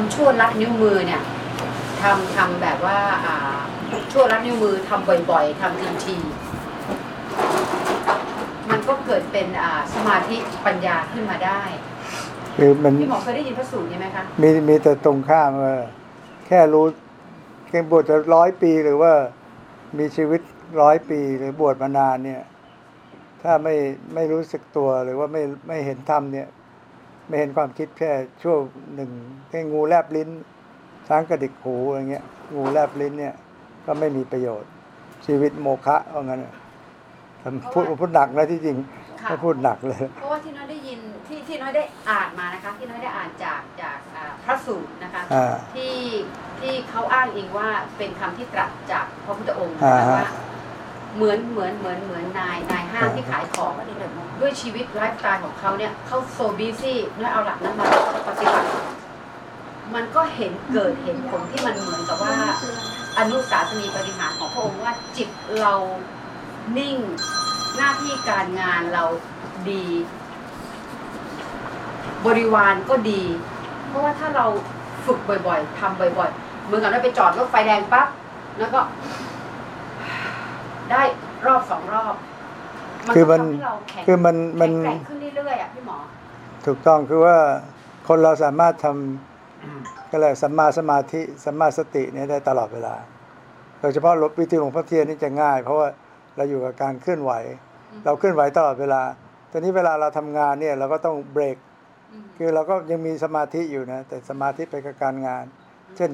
ำชั่วลัดนิ้วมือเนี่ยทำทำแบบว่าอ่าชั่วลัดนิ้วมือทำบ่อยๆทำทีทีๆมันก็เกิดเป็นอ่าสมาธิปัญญาขึ้นมาได้คือมันพี่หมอเคยได้ยินพระสูตรนี้ไหมคะมีมีแต่ตรงข้ามว่าแค่รู้แค่บวชจะร้อยปีหรือว่ามีชีวิตร้อยปีหรือบวชมานานเนี่ย ถ้าไม่ไม่รู้สึกตัวหรือว่าไม่ไม่เห็นธรรมเนี่ย ไม่เห็นความคิดแค่ชั่วหนึ่งแค่งูแลบลิ้น ช้างกระดิกหูอะไรเงี้ย งูแลบลิ้นเนี่ยก็ไม่มีประโยชน์ ชีวิตโมฆะว่างั้นน่ะพูดพูดหนักนะที่จริงค่ะถ้าพูดหนักเลย เพราะว่าที่น้อยได้ยินที่ที่น้อยได้อ่านมานะคะ ที่น้อยได้อ่านจากจากอ่าพระสูตรนะคะอ่าที่ที่เขาอ้างอิงว่าเป็นคำที่ตรัสจากพระพุทธองค์อ่านะฮะว่า เหมือนเหมือนเหมือนเหมือนนายนายห้างอ่าที่ขายของด้วยชีวิตไลฟ์สไตล์ของเขาเนี่ยเขาโซบีซี่น้อยเอาหลักนั้นมาปฏิบัติ มันก็เห็นเกิดเห็นผลที่มันเหมือนกับว่า อนุสาสนีปฏิหารของพระองค์ว่าจิตเรานิ่งหน้าที่การงานเราดี บริวารก็ดี เพราะว่าถ้าเราฝึกบ่อยๆทำบ่อยๆเหมือนกับเราไปจอดรถไฟแดงปั๊บแล้วก็ ได้รอบสองรอบคือมันก็ทำให้เราแข็งคือมันมันแข็งแกร่งขึ้นเรื่อยๆอะพี่หมอ ถูกต้องคือว่าคนเราสามารถทำก็เลยสัมมาสมาธิสัมมาสติเนี่ยได้ตลอดเวลา โดยเฉพาะลบวิธีหลวงพ่อเทียนนี่จะง่าย เพราะว่าเราอยู่กับการเคลื่อนไหวอืมเราเคลื่อนไหวตลอดเวลาตอนนี้เวลาเราทำงานเนี่ยเราก็ต้องเบรกอืมคือเราก็ยังมีสมาธิอยู่นะ แต่สมาธิไปกับการงาน เช่น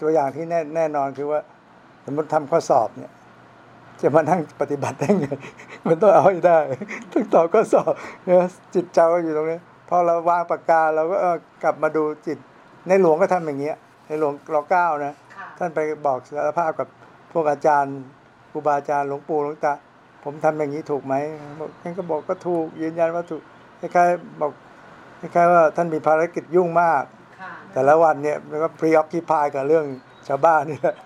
ตัวอย่างที่แน่แน่นอนคือว่า สมมติทำข้อสอบเนี่ย จะมานั่งปฏิบัติได้ไงมันต้องเอาให้ได้ต้องตอบข้อสอบเนี่ยจิตใจก็อยู่ตรงนี้พอเราวางปากกาเราก็เออกลับมาดูจิตในหลวงก็ทำอย่างเงี้ย ในหลวงรอเก้านะค่ะท่านไปบอกสารภาพกับพวกอาจารย์ครูบาอาจารย์หลวงปู่หลวงตาผมทำอย่างนี้ถูกไหมบอกท่านก็บอกก็ถูกยืนยันว่าถูกคล้ายๆบอกคล้ายๆว่าท่านมีภารกิจยุ่งมากค่ะแต่ละวันเนี่ยมันก็พรีออ c ิพายกับเรื่องชาวบ้านนี่แหละ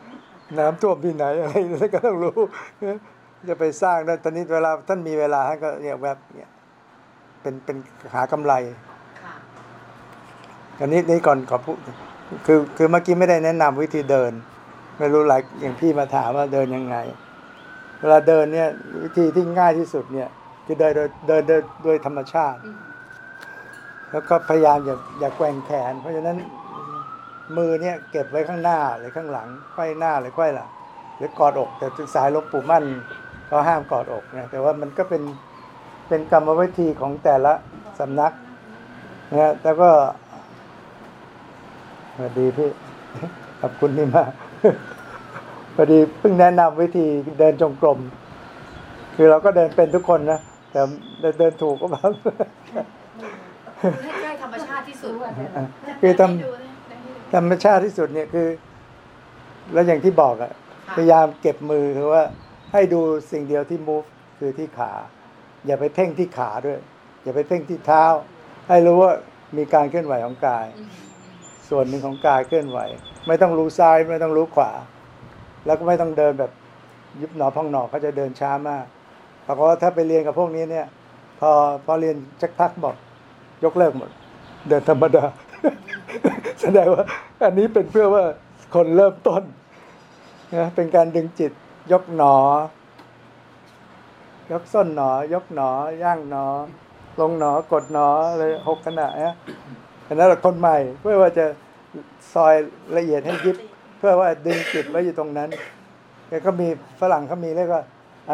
น้ำท่วมที่ไหนอะไรท่านก็ต้องรู้ จะไปสร้างได้ตอนนี้เวลาท่านมีเวลาท่านก็เนี่ยแวบเนี่ยเป็นเป็นหากำไรค่ะอันนี้นี่ก่อนขอพูดคือคือเมื่อกี้ไม่ได้แนะนำวิธีเดิน ไม่รู้หลายอย่างพี่มาถามว่าเดินยังไง เวลาเดินเนี่ยวิธีที่ง่ายที่สุดเนี่ยคือเดินโดยเดินโดยโดยธรรมชาติอืมแล้วก็พยายามอย่าอย่าแกว่งแขน เพราะฉะนั้น มือเนี่ยเก็บไว้ข้างหน้าหรือข้างหลังไขว้หน้าหรือไขว้หลังหรือกอดอก แต่สายหลวงปู่มั่นเขาห้ามกอดอกนะแต่ว่ามันก็เป็นเป็นกรรมวิธีของแต่ละสำนักนะฮะแล้วก็สวัสดีพี่ขอบคุณที่มาพอดีเพิ่งแนะนำวิธีเดินจงกรม คือเราก็เดินเป็นทุกคนนะ แต่เดินเดินถูกก็บ้างให้ใกล้ธรรมชาติที่สุดคือทำ ธรรมชาติที่สุดเนี่ยคือ แล้วอย่างที่บอกอะค่ะพยายามเก็บมือคือว่าให้ดูสิ่งเดียวที่ move คือที่ขา อย่าไปเพ่งที่ขาด้วย อย่าไปเพ่งที่เท้า ให้รู้ว่ามีการเคลื่อนไหวของกายอืมส่วนหนึ่งของกายเคลื่อนไหว ไม่ต้องรู้ซ้ายไม่ต้องรู้ขวา แล้วก็ไม่ต้องเดินแบบยุบหนอพองหนอเขาจะเดินช้ามากปรากฏว่าถ้าไปเรียนกับพวกนี้เนี่ย พอพอเรียนชักพักบอกยกเลิกหมด เดินธรรมดา แสดงว่าอันนี้เป็นเพื่อว่าคนเริ่มต้นนะเป็นการดึงจิตยกหนอ ยกส้นหนอ ยกหนอย่างหนอ ลงหนอกดหนอเลยหกขณะนะอันนั้นเราคนใหม่เพื่อว่าจะซอยละเอียดให้ยิบ เพื่อว่าดึงจิตไว้อยู่ตรงนั้นแกก็มีฝรั่งเขามีเรียกว่า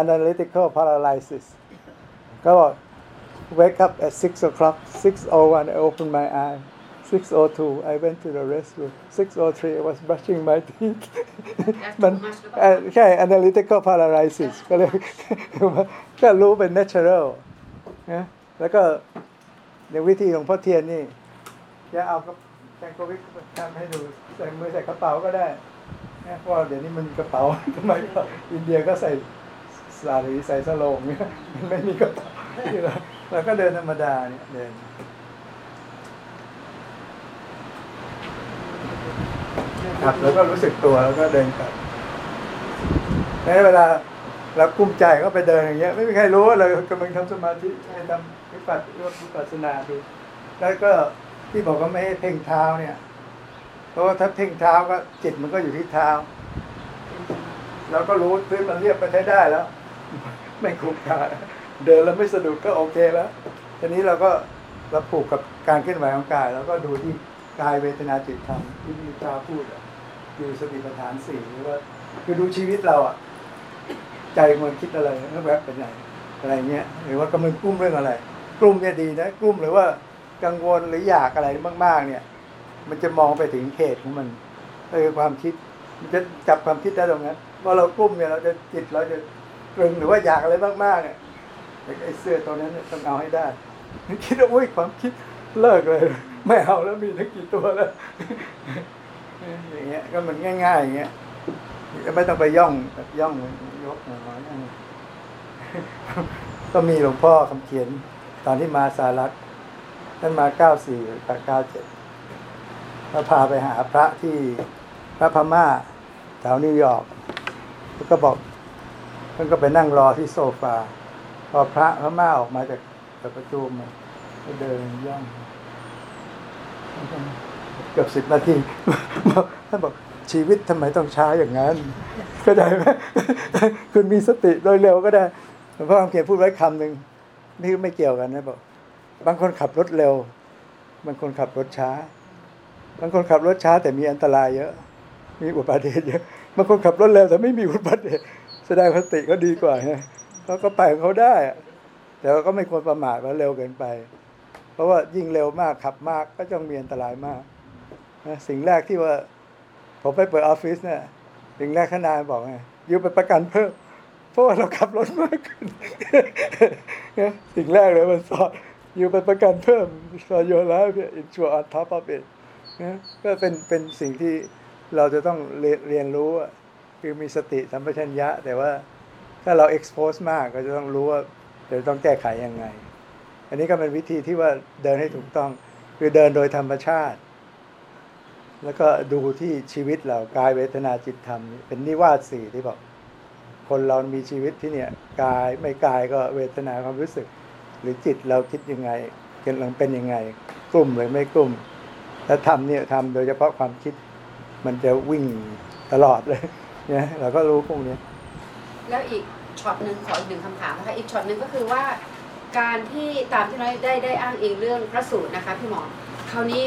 analytical paralysis ก็บอก wake up at six o'clock six o one I open my eye six o two I went to the restroom six o three I was brushing my teeth มัน too much หรือเปล่าเอ่อใช่ analytical paralysis ก็เลยก็รู้เป็น natural นะแล้วก็ในวิธีของพ่อเทียนนี่จะเอากับแตงโกวิกทำให้ดูใส่มือใส่กระเป๋าก็ได้นะเพราะว่าเดี๋ยวนี้มันมีกระเป๋าทำไมก็อินเดียก็ใส่สาลีใส่สโลงเนี่ยมันไม่มีกระเป๋าที่เราเราก็เดินธรรมดาเนี่ยเดิน ครับ แล้วก็รู้สึกตัวแล้วก็เดินกลับในเวลาเรากุ้มใจก็ไปเดินอย่างเงี้ย ไม่มีใครรู้ว่าเรากำลังทำสมาธิให้ทำวิปัสสนาวิปัสสนาดูแล้วก็ที่บอกว่าไม่ให้เพ่งเท้าเนี่ย เพราะว่าถ้าทิ้งเท้าก็จิตมันก็อยู่ที่เท้าเราก็รู้พื้นมันเรียบไปใช้ได้แล้ว ไม่ขรุขระเดินแล้วไม่สะดุดก็โอเคแล้วทีนี้เราก็เราผูกกับการเคลื่อนไหวของกาย แล้วก็ดูที่กายเวทนาจิตธรรมที่มีตาพูดอะ อยู่สติปัฏฐานสี่หรือว่าคือดูชีวิตเราอะใจมันคิดอะไรแล้วแวบไปไหนอะไรเงี้ยหรือว่ากำลังกลุ้มเรื่องอะไร กลุ้มเนี่ยดีนะกลุ้มหรือว่ากังวลหรืออยากอะไรมาก ๆ เนี่ย มันจะมองไปถึงเขตของมันเออความคิด มันจะจับความคิดได้ตรงนั้นพอเรากลุ้มเนี่ยเราจะจิตเราจะตรึงหรือว่าอยากอะไรมากๆเนี่ยไอ้เสื้อตัวนั้นต้องเอาให้ได้คิดว่าอุ้ยความคิดเลิกเลย ไม่เอาแล้วมีทั้งกี่ตัวแล้ว อย่างเงี้ยก็มันง่ายๆอย่างเงี้ยไม่ต้องไปย่องย่องยกหัวนั่งก็มีหลวงพ่อคำเขียน ตอนที่มาสารัฐท่านมาเก้าสี่กับเก้าเจ็ดก็พาไปหาพระที่พระพม่าแถวนิวยอร์กแล้วก็บอกท่านก็ไปนั่งรอที่โซฟา พอพระพม่าออกมาจากจากประตูมาก็เดินย่อง เกือบสิบนาทีท่านบอกชีวิตทำไมต้องช้าอย่างนั้นเข้าใจไหมคุณมีสติโดยเร็วก็ได้หลวงพ่อคำเขียนพูดไว้คำหนึ่งนี่ไม่เกี่ยวกันนะบอกบางคนขับรถเร็ว บางคนขับรถช้า บางคนขับรถช้าแต่มีอันตรายเยอะ มีอุบัติเหตุเยอะบางคนขับรถเร็วแต่ไม่มีอุบัติเหตุแสดงสติเขาดีกว่าฮะเขาก็ไปของเขาได้ แต่ก็ไม่ควรประมาทว่าเร็วเกินไป เพราะว่ายิ่งเร็วมากขับมากก็ต้องมีอันตรายมาก สิ่งแรกที่ว่า ผมไปเปิดออฟฟิศเนี่ยสิ่งแรกทนายบอกไง you ไปประกันเพิ่มเพราะว่าเราขับรถมากขึ้นนะสิ่งแรกเลยมันสอน you ไปประกันเพิ่มสอน you แล้ว insure on top ofเนะก็เป็นเป็นสิ่งที่เราจะต้องเรียนเรียนรู้คือมีสติสัมปชัญญะ แต่ว่าถ้าเรา expose มากก็จะต้องรู้ว่าเดี๋ยวต้องแก้ไขยังไง อันนี้ก็เป็นวิธีที่ว่าเดินให้ถูกต้อง คือเดินโดยธรรมชาติ แล้วก็ดูที่ชีวิตเรากายเวทนาจิตธรรม เป็นนิวาสสี่ที่บอกคนเรามีชีวิตที่เนี่ยกายไม่กายก็เวทนาความรู้สึก หรือจิตเราคิดยังไงกำลังเป็นยังไงกลุ่มหรือไม่กลุ่มถ้าทำเนี่ยทำโดยเฉพาะความคิด มันจะวิ่งตลอดเลยเนี่ยเราก็รู้พวกนี้แล้วอีกช็อตหนึ่งขออีกหนึ่งคำถามนะคะอีกช็อตหนึ่งก็คือว่า การที่ตามที่น้อยได้ได้อ้างอิงเรื่องพระสูตรนะคะพี่หมอคราวนี้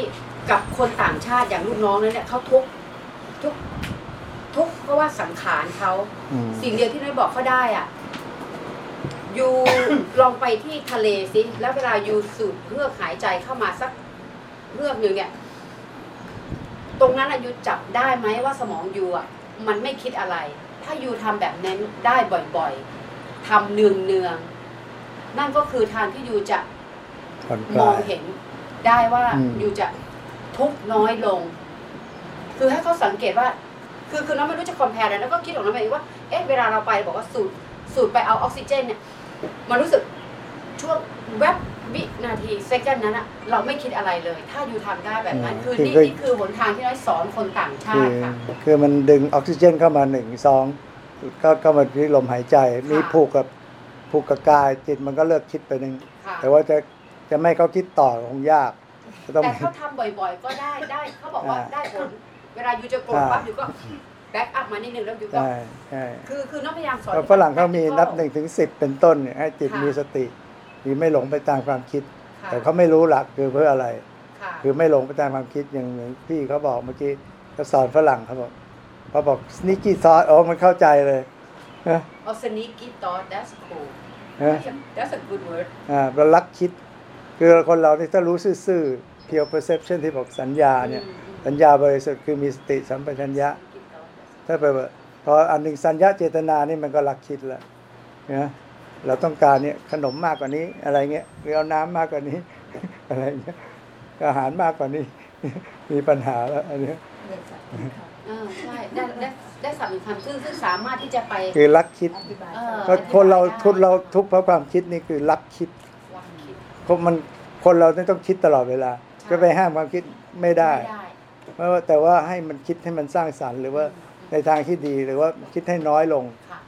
กับคนต่างชาติอย่างลูกน้องนั้นเนี่ยเขาทุกข์ทุกข์ทุกข์เพราะว่าสังขารเขาอืม สิ่งเดียวที่น้อยบอกเขาได้อะยูลองไปที่ทะเลสิแล้วเวลายูสูดเพือกหายใจเข้ามาสักเพือกหนึ่งเนี่ย ตรงนั้นอะยูจับได้ไหมว่าสมองยูอะมันไม่คิดอะไร ถ้ายูทำแบบนั้นได้บ่อยๆทำเนืองๆนั่นก็คือทางที่ยูจะ ผ่อนคมลาองย เห็นได้ว่าอืม ยูจะ ทุกข์น้อยลง คือให้เขาสังเกตว่า คือคือน้องไม่รู้จะคอมเพลแล้วแล้วก็คิดของน้องเองว่า เอ๊ะเวลาเราไปบอกว่าสูดสูดไปเอาออกซิเจนเนี่ยมันรู้สึกช่วงแวบวินาทีเซกันนั้นอะเราไม่คิดอะไรเลย ถ้าอยู่ทำได้แบบนั้น คือนี่นี่คือหนทางที่น้อยสอนคนต่างชาคือติค่ะคือมันดึงออกซิเจนเข้ามาหนึ่งซองก็เข้ามาที่ลมหายใจมีผูกกับผูกกับกายจิตมันก็เลิกคิดไปหนึ่งค่ะแต่ว่าจะจะไม่เขาคิดต่อคงยาก จะต้อง แต่เขาทำบ่อยๆ ก็ได้ได้เขาบอกว่าอ่า ได้ผลเวลาอยู่จะโกรธอ่าปั๊บอยู่ก็แบ็กอัพมานิดนึงแล้วอยู่ก็ ใช่ใช่คือคือน้องพยายามสอนเพราะฝรั่งเขามีนับหนึ่งถึงสิบเป็นต้นเนี่ยให้จิตค่ะ มีสติมีไม่หลงไปตามความคิด ค่ะแต่เขาไม่รู้หลักคือเพื่ออะไร ค่ะคือไม่หลงไปตามความคิดอย่างอย่างพี่เขาบอกเมื่อกี้เขาสอนฝรั่งเขาบอกเขาบอกสนิกี้ซอสโอ้มันเข้าใจเลยนะเอา sneaky thought that's cool นะ that's a good word อ่าเราลักคิด คือคนเราที่ถ้ารู้ซื่อๆ pure perception ที่บอกสัญญาเนี่ยอืมอืมสัญญาบริสุทธิ์คือมีสติสัมปชัญญะ Sneaky thought, that's ถ้าไปว่าพออันหนึ่งสัญญาเจตนานี่มันก็ลักคิดแล้วนะเราต้องการเนี่ยขนมมากกว่านี้อะไรเงี้ยหรือเอาน้ำมากกว่านี้ อะไรเงี้ยอาหารมากกว่านี้ มีปัญหาแล้วอันเนี้ยเออใช่ได้ได้ได้สัมผัสซึ่งซึ่งสามารถที่จะไปคือลักคิดเออก็คนเราอธิบยได้ทุกเราทุกข์เพราะความคิดนี่คือลักคิดวางคิดเพราะมันคนเราต้องคิดตลอดเวลาใช่ จะไปห้ามความคิดไม่ได้ไม่ได้เพราะว่าแต่ว่าให้มันคิดให้มันสร้างสรรค์หรือว่าในทางที่ดีหรือว่าคิดให้น้อยลงค่ะ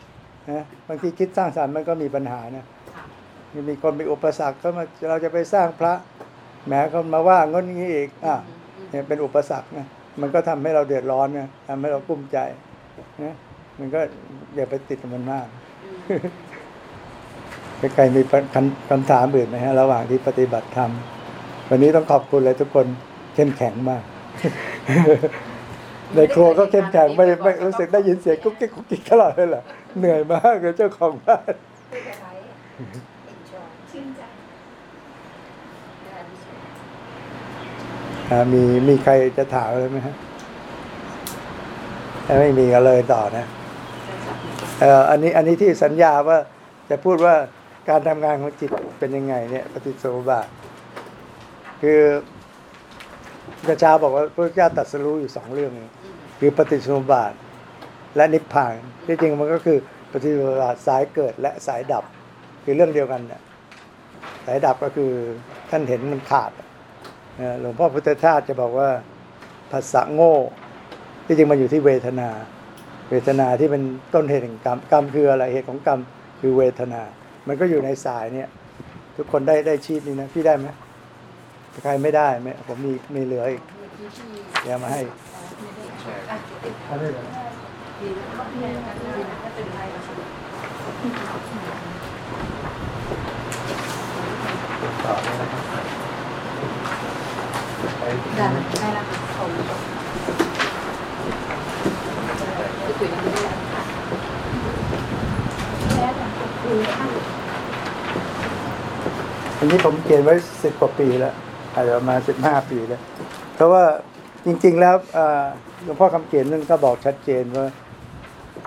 นะบางทีคิดสร้างสรรค์มันก็มีปัญหานะค่ะมีมีคนมีอุปสรรคก็มาเราจะไปสร้างพระแหมคนมาว่างนงี้อีกอะอืมเนี่ยเป็นอุปสรรคนะมันก็ทำให้เราเดือดร้อนนะทำให้เรากุ้มใจนะมันก็อย่าไปติดกับมันมากใครๆมีคำคำถามอื่นไหมฮะระหว่างที่ปฏิบัติธรรม วันนี้ต้องขอบคุณเลยทุกคนเข้มแข็งมาก ในครัวก็เข้มแข็งไม่ไม่รู้สึกได้ยินเสียงกุ๊กกิ๊กกุ๊กกิ๊กตลอดเลยเหรอเหนื่อยมากเลยเจ้าของบ้านไม่เป็นไร enjoy ชื่นใจอ่ามีมีใครจะถามอะไรไหมฮะถ้าไม่มีก็เลยต่อนะเอ่ออันนี้อันนี้ที่สัญญาว่าจะพูดว่าการทำงานของจิตเป็นยังไงเนี่ย ปฏิจจสมุปบาท คือพระเจ้าบอกว่าพระเจ้าตรัสรู้อยู่สองเรื่องนี้คือปฏิสมุบาทและนิพพานที่จริงมันก็คือปฏิสมุบาทสายเกิดและสายดับ คือเรื่องเดียวกันเนี่ยสายดับก็คือท่านเห็นมันขาดหลวงพ่อพุทธทาสจะบอกว่าภาษาโง่ ที่จริงมันอยู่ที่เวทนา เวทนาที่เป็นต้นเหตุแห่งกรรมกรรมคืออะไรเหตุของกรรมคือเวทนา มันก็อยู่ในสายเนี่ยทุกคนได้ได้ชีพนี้นะพี่ได้ไหม ใครไม่ได้ไหมผมมีมีเหลืออีกเดี๋ยวมาให้ได้ได้แล้วค่ะผมไปคุยกันได้อันนี้ผมเขียนไว้สิบกว่าปีแล้ว อาจจะมาสิบห้าปีแล้ว เพราะว่าจริง ๆ แล้วหลวงพ่อคำเขียนนั่นก็บอกชัดเจนว่า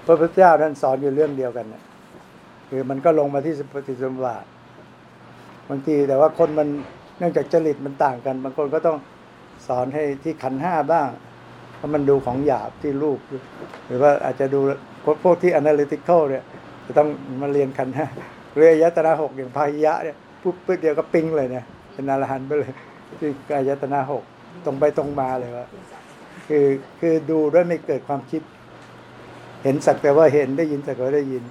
พระพุทธเจ้าท่านสอนอยู่เรื่องเดียวกันน่ะคือมันก็ลงมาที่ปฏิสมบาทบางทีแต่ว่าคนมันเนื่องจากจริตมันต่างกัน บางคนก็ต้องสอนให้ที่ขันห้าบ้างเพราะมันดูของหยาบที่รูป หรือว่าอาจจะดูพวกที่ analytical เนี่ยจะต้องมาเรียนขันห้าเรียนอายตนะหกอย่างพายะเนี่ยปุ๊บปุ๊บเดียวก็ปิ้งเลยเนี่ยเป็นอรหันต์ไปเลย ที่อายตนะหกตรงไปตรงมาเลยว่าคือคือดูด้วยไม่เกิดความคิด เห็นสักแต่ว่าเห็นได้ยินสักแต่ว่าได้ยิน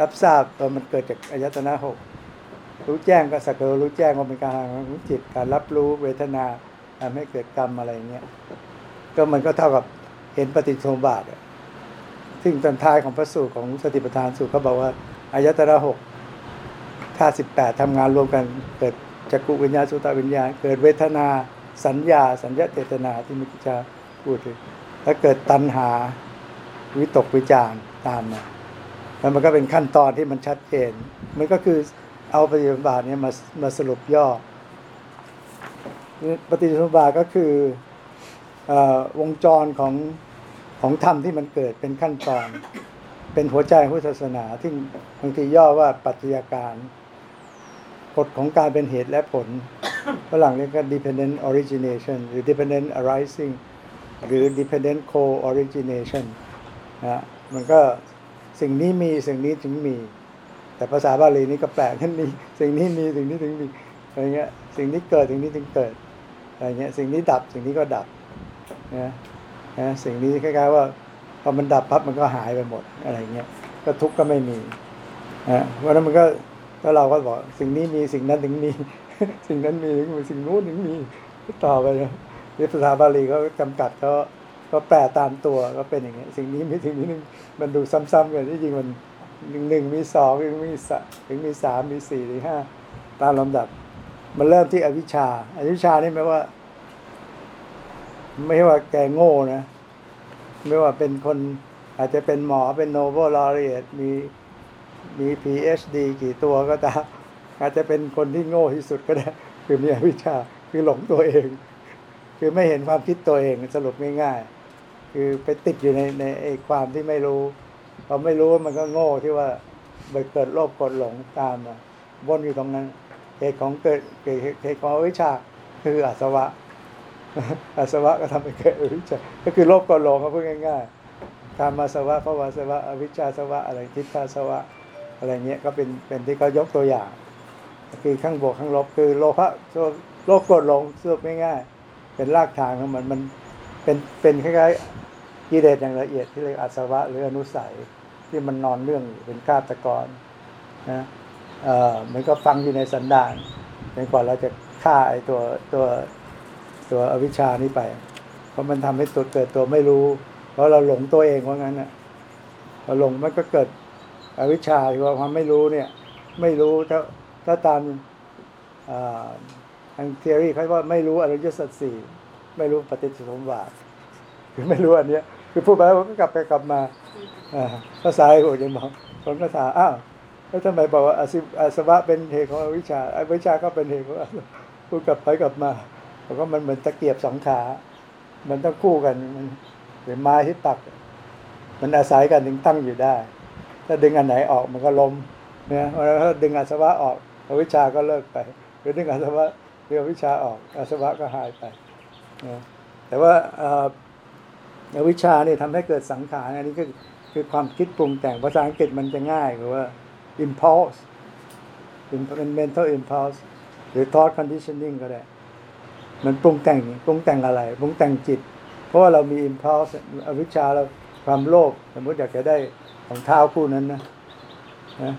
รับทราบว่ามันเกิดจากอายตนะหกรู้แจ้งก็สักแต่ว่ารู้แจ้งว่าเป็นการทำงของจิตการรับรู้เวทนาทำให้เกิดกรรมอะไรเงี้ยก็มันก็เท่ากับเห็นปฏิโสมบาทอะซึ่งตอนท้ายของพระสูตรของสติปัฏฐานสูตรเขาบอกว่าอายตนะหกธาตุสิบแปดทำงานรวมกันเกิด จักรุวิญญาณสุตวิญญาณ เกิดเวทนาสัญญา สัญญาเจตนาที่มิจฉาพูดถึงแล้วเกิดตัณหาวิตกวิจาร์ตามมาแล้วมันก็เป็นขั้นตอนที่มันชัดเจน มันก็คือเอาปฏิบัติบาทเนี่ยมามาสรุปย่อ ปฏิบัติบาทก็คืออวงจรของของธรรมที่มันเกิดเป็นขั้นตอน เป็นหัวใจพุทธศาสนาที่บางทีย่อว่าปัจจัยการ กฎของการเป็นเหตุและผลฝรั่งเรียกกัน dependent origination หรือ dependent arising หรือ dependent co-origination นะมันก็สิ่งนี้มีสิ่งนี้ถึงมี แต่ภาษาบาลีนี่ก็แปลกนั่นนี่สิ่งนี้มีสิ่งนี้ถึงมีอะไรเงี้ยสิ่งนี้เกิดสิ่งนี้ถึงเกิดอะไรเงี้ยสิ่งนี้ดับสิ่งนี้ก็ดับนะนะสิ่งนี้คล้ายๆว่าพอมันดับปั๊บมันก็หายไปหมดอะไรเงี้ยก็ทุกข์ก็ไม่มีนะเพราะฉะนั้นมันก็ แล้วเราก็บอกสิ่งนี้มีสิ่งนั้นถึงมี สิ่งนั้นมีถึงมีสิ่งนู้นถึงมีต่อไปนะนี่ภาษาบาลีเขาจำกัดเขาก็แปลตามตัวก็เป็นอย่างเงี้ยสิ่งนี้มีสิ่งนี้หนึ่งมันดูซ้ำๆกันที่จริงมันหนึ่งหนึ่งมีสองถึงมีสามถึงมีสามมีสี่ถึงห้าตามลำดับ มันเริ่มที่อวิชชาอวิชชานี่แปลว่า ไม่ว่าแกโง่นะ ไม่ว่าเป็นคนอาจจะเป็นหมอเป็นโนเบลลอเรียตมี มี PhD กี่ตัวก็ตามอาจจะเป็นคนที่โง่ที่สุดก็ได้ คือมีอวิชชาคือหลงตัวเอง คือไม่เห็นความคิดตัวเองสรุปง่ายๆคือไปติดอยู่ในในไอ้ความที่ไม่รู้พอไม่รู้มันก็โง่ที่ว่าไปเกิดโลภกดหลงตามมาวนอยู่ตรงนั้นเหตุของเกิดเกิดเหตุของอวิชชาคืออาสวะอาสวะก็ทำให้เกิดอวิชชาก็คือโลภกดหลงก็พูดง่ายๆการมาสวะภาวาสวะอวิชชาสวะอะไรทิฏฐาสวะ อะไรเงี้ยก็เป็นเป็นที่เขายกตัวอย่าง คือข้างบวกข้างลบคือโลภะโลภกดหลงสรุปง่ายๆเป็นรากฐานของมันมันเป็นเป็นคล้ายๆกิเลสอย่างละเอียดที่เรียกอาสวะ หรืออนุสัยที่มันนอนเรื่องเป็นฆาตกรนะเอ่อมันก็ฟังอยู่ในสันดานจนกว่าเราจะฆ่าไอ้ตัวตัวตัวอวิชชานี้ไป เพราะมันทำให้ตัวเกิดตัวไม่รู้ เพราะเราหลงตัวเองว่างั้นน่ะพอหลงมันก็เกิด อวิชชาหรือว่าความไม่รู้เนี่ย ไม่รู้ถ้าถ้าตามอ่าทางทฤษฎีเขาว่าไม่รู้อริยสัจสี่ไม่รู้ปฏิจจสมบัติคือไม่รู้อันเนี้ย คือพูดไปแล้วก็กลับไปกลับมาภาษาไอ้ผมจะบอกคนก็ถามอ้าวแล้วทำไมบอกว่าอาศิอาสวะเป็นเหตุของอวิชชาอวิชชาก็เป็นเหตุของอสวะพูดกลับไปกลับมาบอกว่ามันเหมือนตะเกียบสองขา มันต้องคู่กันมันหรือไม้ที่ปัก มันอาศัยกันถึงตั้งอยู่ได้ ถ้าดึงอันไหนออกมันก็ล้มเนี่ยเพราะฉะนั้นถ้าดึงอาสวะออกอวิชาก็เลิกไป หรือดึงอาสวะหรืออวิชาออกอาสวะก็หายไปนะแต่ว่าอวิชชาเนี่ยทำให้เกิดสังขารอันนี้ก็คือความคิดปรุงแต่งภาษาอังกฤษมันจะง่ายคือว่า impulse เป็น mental impulse หรือ thought conditioning ก็ได้ มันปรุงแต่งปรุงแต่งอะไร ปรุงแต่งจิต เพราะว่าเรามี impulse อวิชชาเราความโลภสมมติอยากจะได้ ของเท้าคู่นั้นนะนะ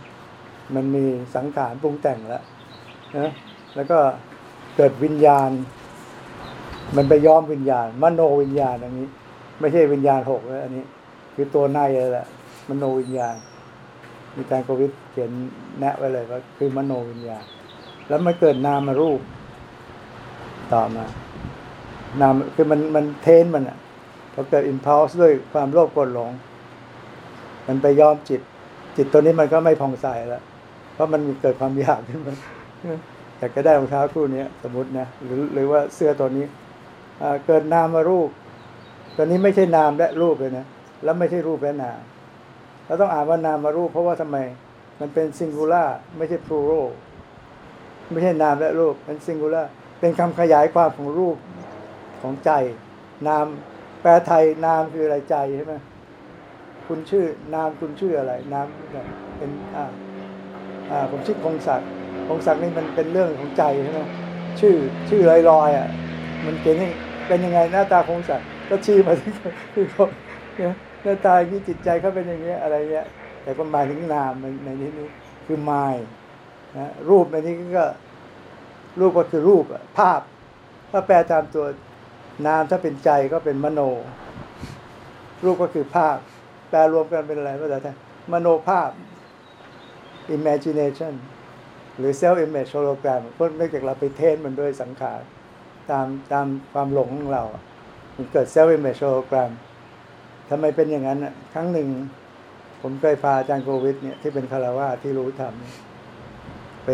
มันมีสังขารปรุงแต่งแล้วนะแล้วก็เกิดวิญญาณ มันไปย้อมวิญญาณ มโนวิญญาณอย่างนี้ ไม่ใช่วิญญาณหกแล้วอันนี้ คือตัวในเลยแหละมโนวิญญาณ มีการโควิดเขียนแนะไว้เลยว่าคือมโนวิญญาณ แล้วมันเกิดนามารูปต่อมานามคือมันมันเทนมันอะพอเกิดอิ p พ l s e ด้วยความโลภโกรธหลง มันไปยอมจิต จิตตัวนี้มันก็ไม่ผ่องใสแล้ว เพราะมันเกิดความอยากขึ้นมาอยากจะได้รองเท้าคู่นี้สมมตินะหรือหรือว่าเสื้อตัวนี้เกิดนามมารูป ตัวนี้ไม่ใช่นามและรูปเลยนะแล้วไม่ใช่รูปและนามเราต้องอ่านว่านามมารูป เพราะว่าทำไม มันเป็นซิงคูล่าไม่ใช่พลูโรไม่ใช่นามและรูปเป็นซิงคูล่าเป็นคำขยายความของรูปของใจ นามแปลไทยนามคืออะไรใจใช่ไหม คุณชื่อนามคุณชื่ออะไรนามเป็นอ่าอ่าผมชื่อคงศักดิ์คงศักดิ์นี่มันเป็นเรื่องของใจใช่ไหมชื่อชื่อลอยลอยอะ มันเป็นยังเป็นยังไงหน้าตาคงศักดิ์ก็ชี้มาที่ที่เขาเนี่ยหน้าตาที่จิตใจเขาเป็นอย่างเงี้ยอะไรเงี้ยแต่ก็หมายถึงนามในในที่นี้คือมายนะรูปในนี้ก็รูปก็คือรูปอะภาพ ถ้าแปลตามตัวนามถ้าเป็นใจก็เป็นมโน รูปก็คือภาพ ปลรวมกันเป็นอะไรภาษาไทยมโนภาพ imagination หรือ self image hologram เพราะเนื่องจากเราไปเทนมันด้วยสังขารตามตามความหลงของเรา มันเกิด self image hologram ทำไมเป็นอย่างนั้นอะครั้งหนึ่ง ผมเคยพาอาจารย์โควิดเนี่ยที่เป็นคารวาที่รู้ธรรมไป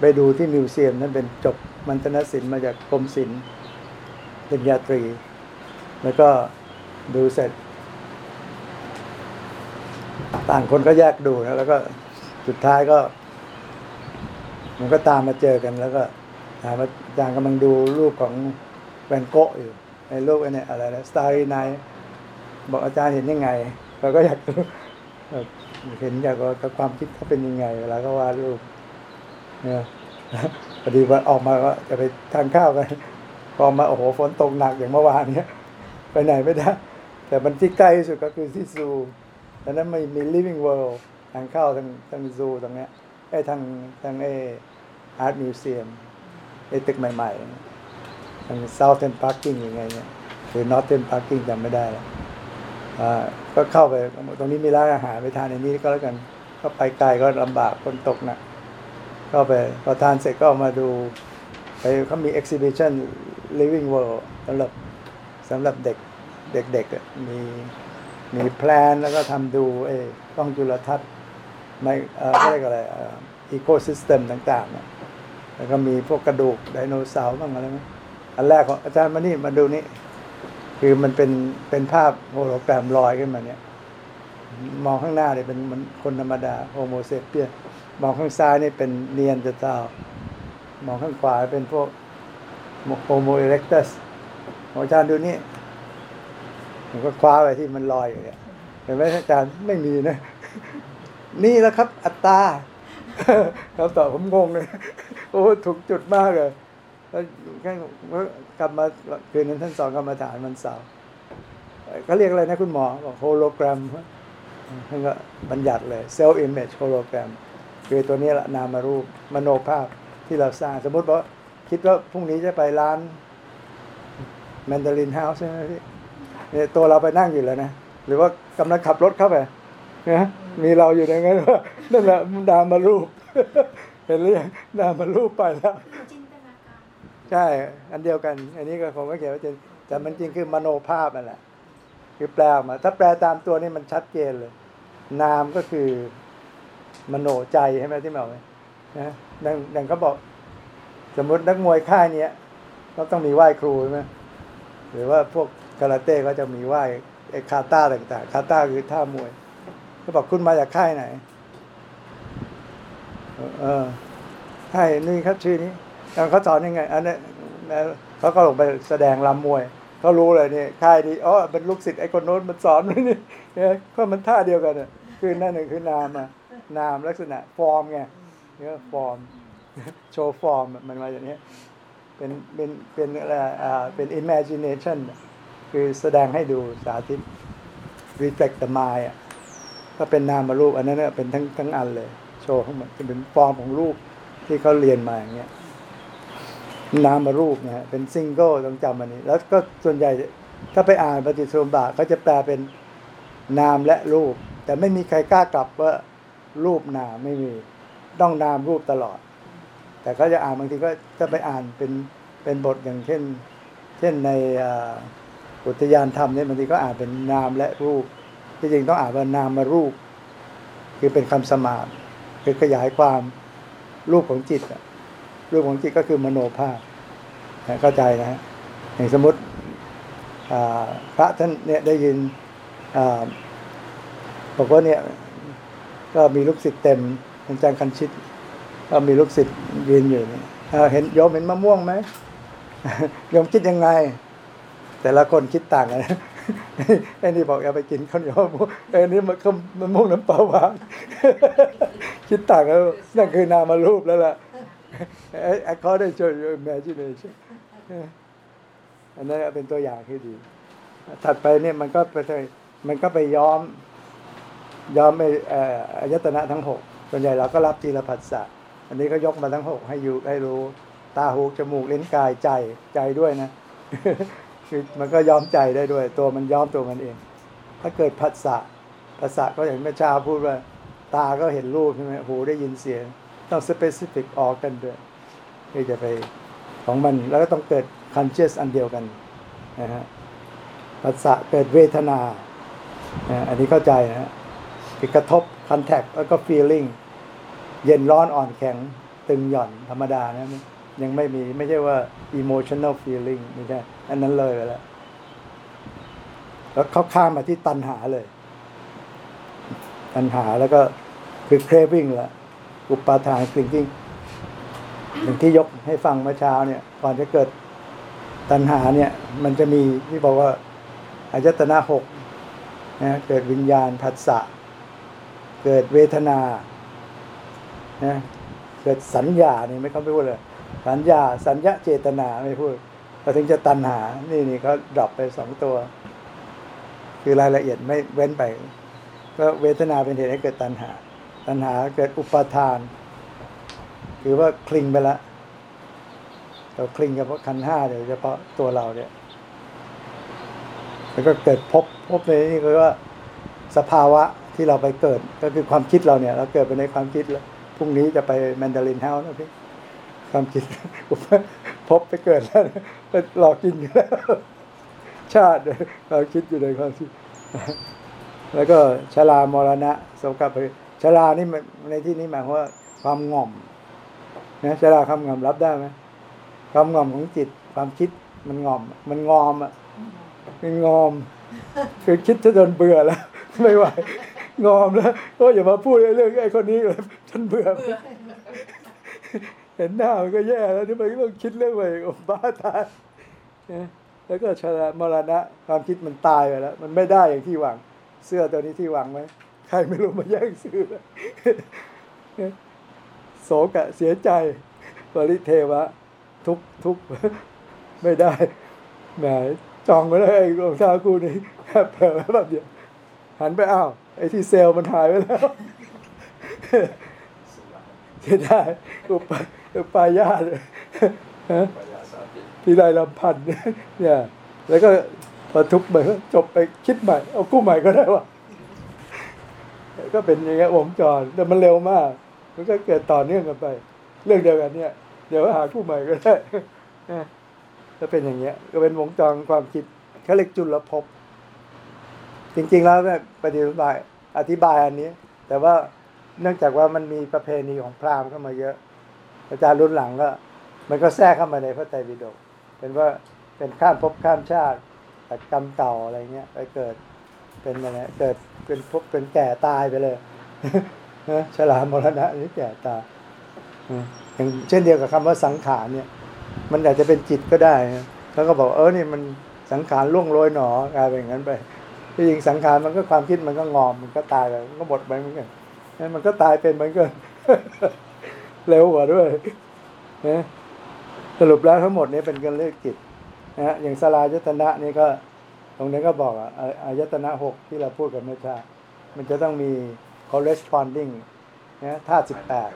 ไปดูที่มิวเซียมนั่นเป็นจบมัณฑนศิลป์มาจากกรมศิลป์ปริญญาตรี แล้วก็ดูเสร็จ ต่างคนก็แยกดูนะแล้วก็สุดท้ายก็ มันก็ตามมาเจอกันแล้วก็ถามอาจารย์กำลังดูรูปของแวนโกะอยู่ในรูปไอ้เนี่อะไรนะสตาร์ไนบอกอาจารย์เห็นยังไงเราก็อยากรู้เห็นอยากว่าความคิดเขาเป็นยังไงเวลาเขาวาดรูปเนี่ยพอดีว่าออกมาก็จะไปทานข้าวกันพอมาโอ้โหฝนตกหนักอย่างเมื่อวานเนี้ยไปไหนไม่ได้ แต่มันที่ใกล้ที่สุดก็คือที่ซู ตอนนั้นไม่มี living world ทางเข้าทางทางซูตรงเนี้ยไอ้ทางทางไอ้อาร์ตมิวเซียมไอ้ตึกใหม่ๆทาง Southern Parking ยังไงเนี่ยหรือ Northern Parking จำไม่ได้แล้วอ่าก็เข้าไปตรงนี้มีร้านอาหารไปทานในนี้ก็แล้วกันก็ไปไกลก็ลำบากฝนตกหนักเข้าไปพอทานเสร็จก็มาดูไปเขามี exhibition living world สำหรับสำหรับเด็กเด็กๆมี มี plant แล้วก็ทำดูเอ้กล้องจุลทรรศน์ไม่เอ่อเขาเรียกอะไร ecosystem ต่างๆเนี่ยแล้วก็มีพวกกระดูกไดโนเสาร์บ้างอะไรไหมอันแรกของอาจารย์มานี่มาดูนี่คือมันเป็นเป็นภาพโฮโลแกรมลอยขึ้นมาเนี่ย มองข้างหน้าเนี่ยเป็นเหมือนคนธรรมดา Homo sapiens มองข้างซ้ายนี่เป็นเนียนจะเจ้ามองข้างขวาเป็นพวก Homo erectus อาจารย์ดูนี่ ผมก็คว้าไปที่มันลอยอยู่เนี่ยเห็นไหมอาจารย์ไม่มีนะ นี่แหละครับ อัตตราคำตอบผมงงเลยโอ้ถูกจุดมากเลยแล้วแค่กลับมาคืนนั้นท่านสอนกรรมฐานมันเสาร์เขาเรียกอะไรนะคุณหมอบอกโฮโลแกรมท่านก็บัญญัติเลย self image hologram คือตัวนี้แหละนามารูปมโนภาพที่เราสร้าง สมมติว่าคิดว่าพรุ่งนี้จะไปร้านแมนดารินเฮาส์ใช่ไหมพี่ เนี่ยตัวเราไปนั่งอยู่แล้วนะหรือว่ากำลังขับรถเข้าไปนะมีเราอยู่ในนั้นว่านั่นแหละดามารูป เห็นหรือยังดามารูปไปแล้วจินตนาการใช่ อันเดียวกัน อันนี้ก็คงไม่เขียนว่าจะแต่มันจริงคือมโนภาพนั่นแหละคือแปลออกมา ถ้าแปลตามตัวนี่มันชัดเจนเลย นามก็คือมโนใจใช่ไหมที่บอกไว้นะดังดังเขาบอก สมมตินักมวยค่ายเนี้ยก็ต้องมีไหว้ครูใช่ไหมหรือว่าพวก คาราเต้ก็จะมีไหว้ไอ้คาต้าต่างๆ คาต้าคือท่ามวยเขาบอกคุณมาจากค่ายไหน เออค่ายนี่ครับชื่อนี้แล้วเขาสอนยังไง อันนี้เขาก็ลงไปแสดงลำมวยเขารู้เลยนี่ค่ายนี้อ๋อเป็นลูกศิษย์ไอ้คนโน้นมันสอนนี่เนี่ยเพราะมันท่าเดียวกันอะคือนั่นหนึ่งคือนามอะนามลักษณะฟอร์มไงเนี่ยฟอร์ม โชว์ฟอร์มมันมาอย่างนี้เป็นเป็นเป็นอะไรอ่าเป็น imagination อะ คือแสดงให้ดูสาธิต reflect the mind อะก็เป็นนามรูป อันนั้นเป็นทั้งทั้งอันเลย โชว์ทั้งหมดเป็นฟอร์มของรูปที่เขาเรียนมาอย่างเงี้ยนามรูปนะฮะเป็นซิงเกิลต้องจำอันนี้ แล้วก็ส่วนใหญ่ถ้าไปอ่านปฏิจจสมุบาทเขาจะแปลเป็นนามและรูป แต่ไม่มีใครกล้ากลับว่ารูปนามไม่มี ต้องนามรูปตลอด แต่ก็จะอ่านบางทีก็จะไปอ่านเป็นเป็นบทอย่างเช่น เช่นใน อุทยานธรรมเนี่ยบางทีก็อ่านเป็นนามและรูป ที่จริงต้องอ่านว่านามมารูป คือเป็นคำสมานคือขยายความรูปของจิตรูปของจิตก็คือมโนภาพเข้าใจนะฮะอย่างสมมติพระท่านเนี่ยได้ยินอบอกว่าเนี่ยก็มีลูกศิษย์เต็มอาจารย์คันชิต ก็มีลูกศิษย์ยืนอยู่เอ่อเห็นโยมเห็นมะม่วงไหมโยมคิดยังไง แต่ละคนคิดต่างกันไอ้นี่บอกอย่าไปกินข้าวเหนียวมะม่วงไอ้นี่มันก็มะม่วงน้ำปลาหวานคิดต่างกันนั่นคือนามารูปแล้วล่ะ according to your imagination อันนั้นเป็นตัวอย่างที่ดี ถัดไปเนี่ยมันก็ไปมันก็ไปย้อม ย้อมไอ้อายตนะทั้งหกส่วนใหญ่เราก็รับทีละผัสสะอันนี้ก็ยกมาทั้งหกให้อยู่ให้รู้ ตาหูจมูกเลิ้นกายใจใจด้วยนะ คือมันก็ย้อมใจได้ด้วย ตัวมันย้อมตัวมันเอง ถ้าเกิดผัสสะผัสสะก็อย่างเมื่อเช้าพูดว่า ตาก็เห็นรูปใช่ไหมหูได้ยินเสียง ต้องสเปซิฟิกออกกันด้วยที่จะไปของมันแล้วก็ต้องเกิด conscious อันเดียวกันนะฮะผัสสะเกิดเวทนาอันนี้เข้าใจนะฮะคือกระทบ contact แล้วก็ feeling เย็นร้อนอ่อนแข็งตึงหย่อนธรรมดานะ ยังไม่มีไม่ใช่ว่า emotional feeling ไม่ใช่อันนั้นเลยไปแล้วแล้วเขาข้ามมาที่ตัณหาเลย ตัณหาแล้วก็คือ craving ละอุปาทาน thinking อย่างที่ยกให้ฟังเมื่อเช้าเนี่ยก่อนจะเกิดตัณหาเนี่ย มันจะมีที่บอกว่าอายตนะหกนะเกิดวิญญาณผัสสะ เกิดเวทนานะเกิดสัญญาเนี่ยไม่เขาไม่พูดเลย สัญญาสัญญาเจตนาไม่พูดพอถึงจะตัณหา นี่นี่เขาดรอปไปสองตัว คือรายละเอียดไม่เว้นไป ก็เวทนาเป็นเหตุให้เกิดตัณหา ตัณหาเกิดอุปาทาน คือว่าคลิงไปละเราคลิงกับขันห้าโดยเฉพาะตัวเราเนี่ยแล้วก็เกิดพบพบในนี่คือว่าสภาวะที่เราไปเกิด ก็คือความคิดเราเนี่ย เราเกิดไปในความคิดแล้วพรุ่งนี้จะไปแมนดารินเฮาส์นะพี่ ความคิดพบไปเกิดแล้วไปหลอกกินอยู่แล้วชาติเราคิดอยู่ในความคิดแล้วก็ชรามรณะสมกับชรานี่ในที่นี้หมายความว่าความง่อมนะชราความง่อมรับได้ไหมความง่อมของจิต ความคิดมันง่อม มันงอมอะมันงอม คือคิดจนเบื่อแล้ว ไม่ไหวงอมแล้วโอ้ยอย่ามาพูดเรื่องไอ้คนนี้เลยฉันเบื่อ เห็นหน้ามันก็แย่แล้วที่มันต้องคิดเรื่องอะไรบ้าตายนแล้วก็ชรามรณะความคิดมันตายไปแล้ว มันไม่ได้อย่างที่หวัง เสื้อตัวนี้ที่หวังไหมใครไม่รู้มาแย่งซื้อโศกะเสียใจปริเทวะ ทุกทุกไม่ได้แหมจองไว้แล้วไอ้รองเท้าคู่นี้เผลอแบบเดียวหันไปอ้าวไอ้ที่เซลล์มันหายไปแล้วเสียดายอุป ปายาตฮะพี่ไรลำพันธ์เนี่ย แล้วก็พอทุบไปก็จบไปคิดใหม่ เอากู้ใหม่ก็ได้ว่าก็เป็นอย่างเงี้ยวงจรแต่มันเร็วมาก มันก็เกิดต่อเนื่องกันไป เรื่องเดียวกันเนี่ย เดี๋ยวหาคู่ใหม่ก็ได้ถ้าเป็นอย่างเงี้ย ก็เป็นวงจรความคิดเขาเรียกจุลภพจริง ๆ แล้วเนี่ยปฏิบัติอธิบายอันนี้ แต่ว่าเนื่องจากว่ามันมีประเพณีของพราหมณ์เข้ามาเยอะ อาจารย์รุ่นหลังก็ มันก็แทรกเข้ามาในพระไตรปิฎกเป็นว่าเป็นข้ามภพข้ามชาติแต่กรรมเก่าอะไรเงี้ยไปเกิดเป็นอะไรเกิดเป็นภพเป็นแก่ตายไปเลยนะฉลามมรณะนี่แก่ตายอืมอย่างเช่นเดียวกับคำว่าสังขารเนี่ย มันอาจจะเป็นจิตก็ได้เขาก็บอกเออนี่มันสังขารล่วงโรยหนอกลายเป็นอย่างนั้นไปที่จริงสังขารมันก็ความคิดมันก็งอมมันก็ตายไปมันก็หมดไปเหมือนกันนะมันก็ตายเป็นเหมือนกัน เร็วกว่าด้วยนะสรุปแล้วทั้งหมดนี้เป็นกันเลขจิตนะฮะอย่างสลายตนะนี่ก็ ตรงนี้ก็บอกอะอ่าอายตนะหกที่เราพูดกันเมื่อเช้ามันจะต้องมี corresponding นะธาตุสิบแปด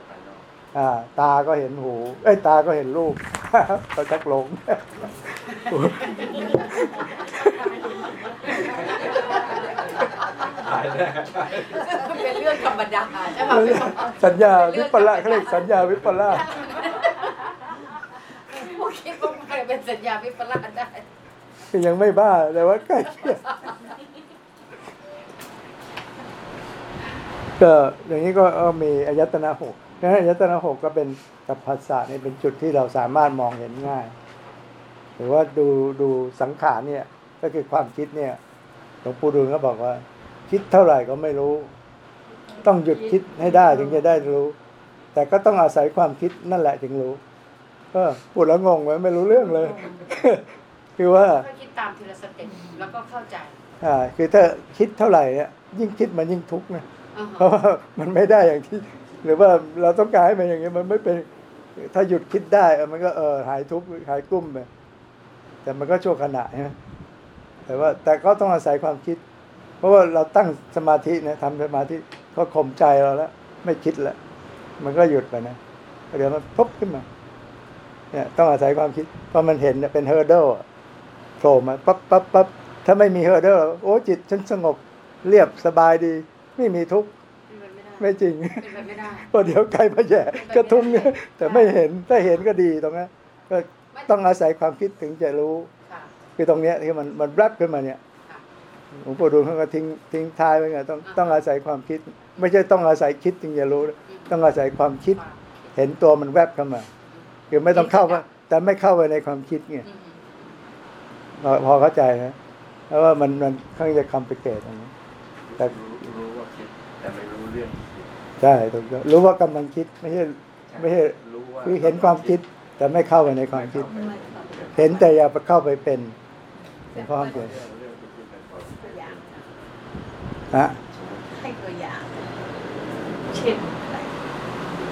อ่า ตาก็เห็นหู เอ้ย ตาก็เห็นรูปก็ชักหลงเป็นเรื่องธรรมดาใช่ไหมพี่สัญญาวิปลาสเขาเรียกสัญญาวิปลาสพวกคิดว่ามันเป็นสัญญาวิปลาสได้คือยังไม่บ้าแต่ว่าใกล้เคียงก็อย่างนี้ก็เอามีอายตนะหกนะอายตนะหกก็เป็นกับภาษาเนี่ยเป็นจุดที่เราสามารถมองเห็นง่าย หรือว่าดูดูสังขารเนี่ย ก็คือความคิดเนี่ยหลวงปู่ดูลก็บอกว่า คิดเท่าไหร่ก็ไม่รู้ ต้องหยุดคิดให้ได้ถึงจะได้รู้ แต่ก็ต้องอาศัยความคิดนั่นแหละถึงรู้ก็พูดแล้วงงไหมไม่รู้เรื่องเลย คือว่าก็คิดตามทีละสเต็ปแล้วก็เข้าใจอ่าคือถ้าคิดเท่าไหร่เนี่ยยิ่งคิดมันยิ่งทุกข์นะอ่าเพฮะราะว่ามันไม่ได้อย่างที่ หรือว่าเราต้องการให้มันอย่างนี้ยมันไม่เป็นถ้าหยุดคิดได้เออมันก็เออหายทุกข์หายกลุ้มไปแต่มันก็ชั่วขณะใช่ไหมแต่ว่าแต่ก็ต้องอาศัยความคิด เพราะว่าเราตั้งสมาธินะทำสมาธิ ก็ข่มใจเราแล้ว ไม่คิดแล้วมันก็หยุดไปนะเดี๋ยวมันพบขึ้นมา เนี่ยต้องอาศัยความคิดเพราะมันเห็นเนี่ยเป็น hurdle โผล่มาปั๊บปั๊บปั๊บถ้าไม่มี hurdle โอ้จิตฉันสงบเรียบสบายดี ไม่มีทุกข์เป็นไปไม่ได้ไม่จริงเป็นไปไม่ได้เพราะเดี๋ยวใครมาแหย่ก็ทุกข์เนี่ยแต่ไม่เห็นถ้าเห็นก็ดีตรงนั้นก็ต้องอาศัยความคิดถึงจะรู้ค่ะคือตรงเนี้ยที่มันมันแวบขึ้นมาเนี่ยค่ะ หลวงปู่ดูลเขาก็ทิ้งทิ้งท้ายไว้ไงต้องต้องอาศัยความคิด ไม่ใช่ต้องอาศัยคิดถึงจะรู้ ต้องอาศัยความคิดความเห็นตัวมันแวบเข้ามาคือไม่ต้องเข้ามาแต่ไม่เข้าไปในความคิดไงอืมพอพอเข้าใจนะเพราะว่ามันมันค่อนข้างจะคอมพลิเคทอย่างนี้แต่รู้รู้ว่าคิดแต่ไม่รู้เรื่องคิดใช่ถูกต้องรู้ว่ากำลังคิดไม่ใช่ไม่ใช่รู้ว่าคือเห็นความคิด แต่ไม่เข้าไปในความคิดไม่เห็นแต่อย่าไปเข้าไปเป็นเป็นพร้อมเข้าเลไปยเรื่องที่คิดเป็นความ ตัวอย่าง ฮะให้ตัวอย่างเช่นอะไร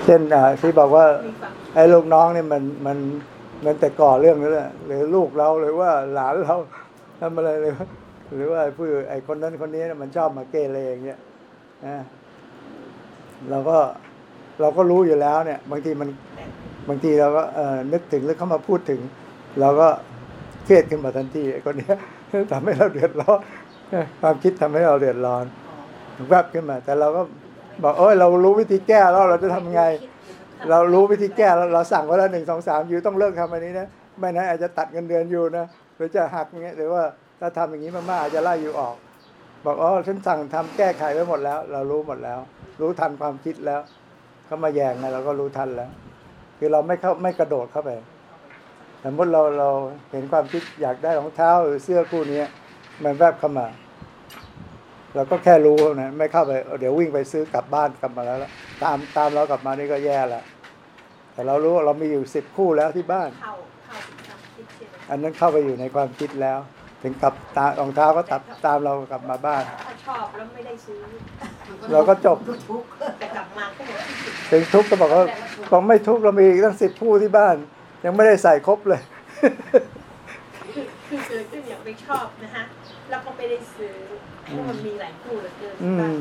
เช่นอ่าที่บอกว่ามีความไอ้ลูกน้องเนี่ยมันมันมันแต่ก่อเรื่องนั่นแหละหรือลูกเราหรือว่าหลานเราทำอะไรเลยหรือว่าไอ้ผู้ไอ้คนนั้นคนนี้น่ะมันชอบมาเกเรอย่างเงี้ยนะเราก็เราก็รู้อยู่แล้วเนี่ย บางทีมันบางทีเราก็เอ่อนึกถึงหรือเขามาพูดถึง เราก็เครียดขึ้นมาทันทีไอ้คนเนี้ย ทำให้เราเดือดร้อน ความคิดทำให้เราเดือดร้อนแวบขึ้นมา แต่เราก็บอกเอ้ยเรารู้วิธีแก้แล้วเราจะทำไง เรารู้วิธีแก้แล้วเราสั่งไว้แล้วหนึ่งสองสามอยู่ต้องเลิกทำอันนี้นะไม่นั้นอาจจะตัดเงินเดือนอยู่นะหรือจะหักอย่างเงี้ยหรือว่าถ้าทำอย่างนี้มากๆอาจจะไล่อยู่ออก บอกอ๋อฉันสั่งทำแก้ไขไว้หมดแล้ว เรารู้หมดแล้ว รู้ทันความคิดแล้วเขามาแย่งไงเราก็รู้ทันแล้ว คือเราไม่เข้าไม่กระโดดเข้าไปสมมติเราเราเห็นความคิดอยากได้รองเท้าหรือเสื้อคู่นี้มันแวบเข้ามา เราก็แค่รู้นะไม่เข้าไปเดี๋ยววิ่งไปซื้อกลับบ้านกลับมาแล้วล่ะตามตามเรากลับมานี่ก็แย่ละแต่เรารู้ว่าเรามีอยู่สิบคู่แล้วที่บ้านเข้าเข้าถึงความคิดใช่ไหมอันนั้นเข้าไปอยู่ในความคิดแล้ว ถึงกลับตารองเท้าก็ตับตามเรากลับมาบ้าน ถ้าชอบแล้วไม่ได้ซื้อเราก็จบทุกข์แต่กลับมาก็บอกที่ผิดถึงทุกข์ก็บอกว่าบอกไม่ทุกข์เรามีอีกตั้งสิบคู่ที่บ้าน ยังไม่ได้ใส่ครบเลยคือเกิดขึ้นอย่างไม่ชอบนะฮะแล้วก็ไม่ได้ซื้อ เพราะมันมีหลายคู่เหลือเกินอืที่บ้านม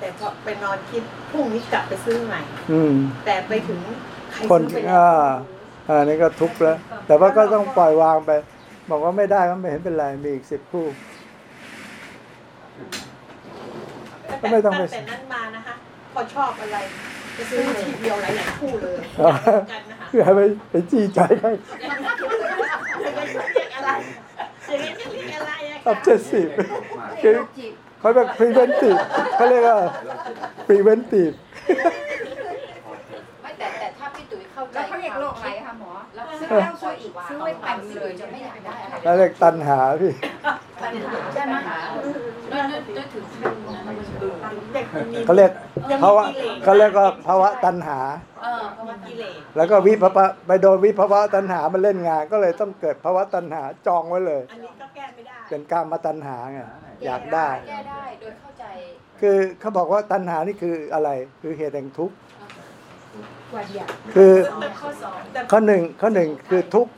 แต่พอไปนอนคิดพรุ่งนี้กลับไปซื้อใหม่ อืม แต่ไปถึงใครคนซื้อไปอ่าแล้วอันนี้ก็ทุกข์แล้ว แต่ว่าก็ต้องปล่อยวางไป บอกว่าไม่ได้ก็ไม่เห็นเป็นไร มีอีกสิบคู่ตั้งไม่แต่ต้องไป ตั้งแต่นั้นมานะคะ พอชอบอะไรจะซื้อทีเดียวหลายๆคู่เลยอ๋อกันนะคะ เพื่อให้ไปไปจี้ใจให้อย่างนั้นเรียกอะไรอย่างนั้นจะเรียก อะไรอะอัคะบเจ็ดสิบคือโรคจิตเขาแบบ preventive เขาเรียกว่า preventive ไม่แต่แต่ถ้าพี่ตุ๋ยเข้าใจแล้วเขาเรียกโรคอะไรคะหมอแล้วซื้อเออแล้วซื้ออีกซื้อไว้เต็มเลยจะไม่อยากได้อะไรแล้วเรียกตันหาพี่ปัญหาใช่ไหมด้วยด้วยด้วยถึงขั้นนั้นมันเออ เด็กมันมีเขาเรียกภาวะเขาเรียกว่าภาวะตันหา เออภาวะกิเลสแล้วก็วิภาวะไปโดนวิภาวะตันหามันเล่นงาน ก็เลยต้องเกิดภาวะตันหาจองไว้เลย อันนี้ก็แก้ไม่ได้เป็นการมาตันหาไงอยากได้ แก้ได้โดยเข้าใจคือเขาบอกว่าตันหานี่คืออะไร คือเหตุแห่งทุกข์ กว่าเดียวคือแต่ข้อสองแต่ข้อหนึ่งข้อหนึ่งคือทุกข์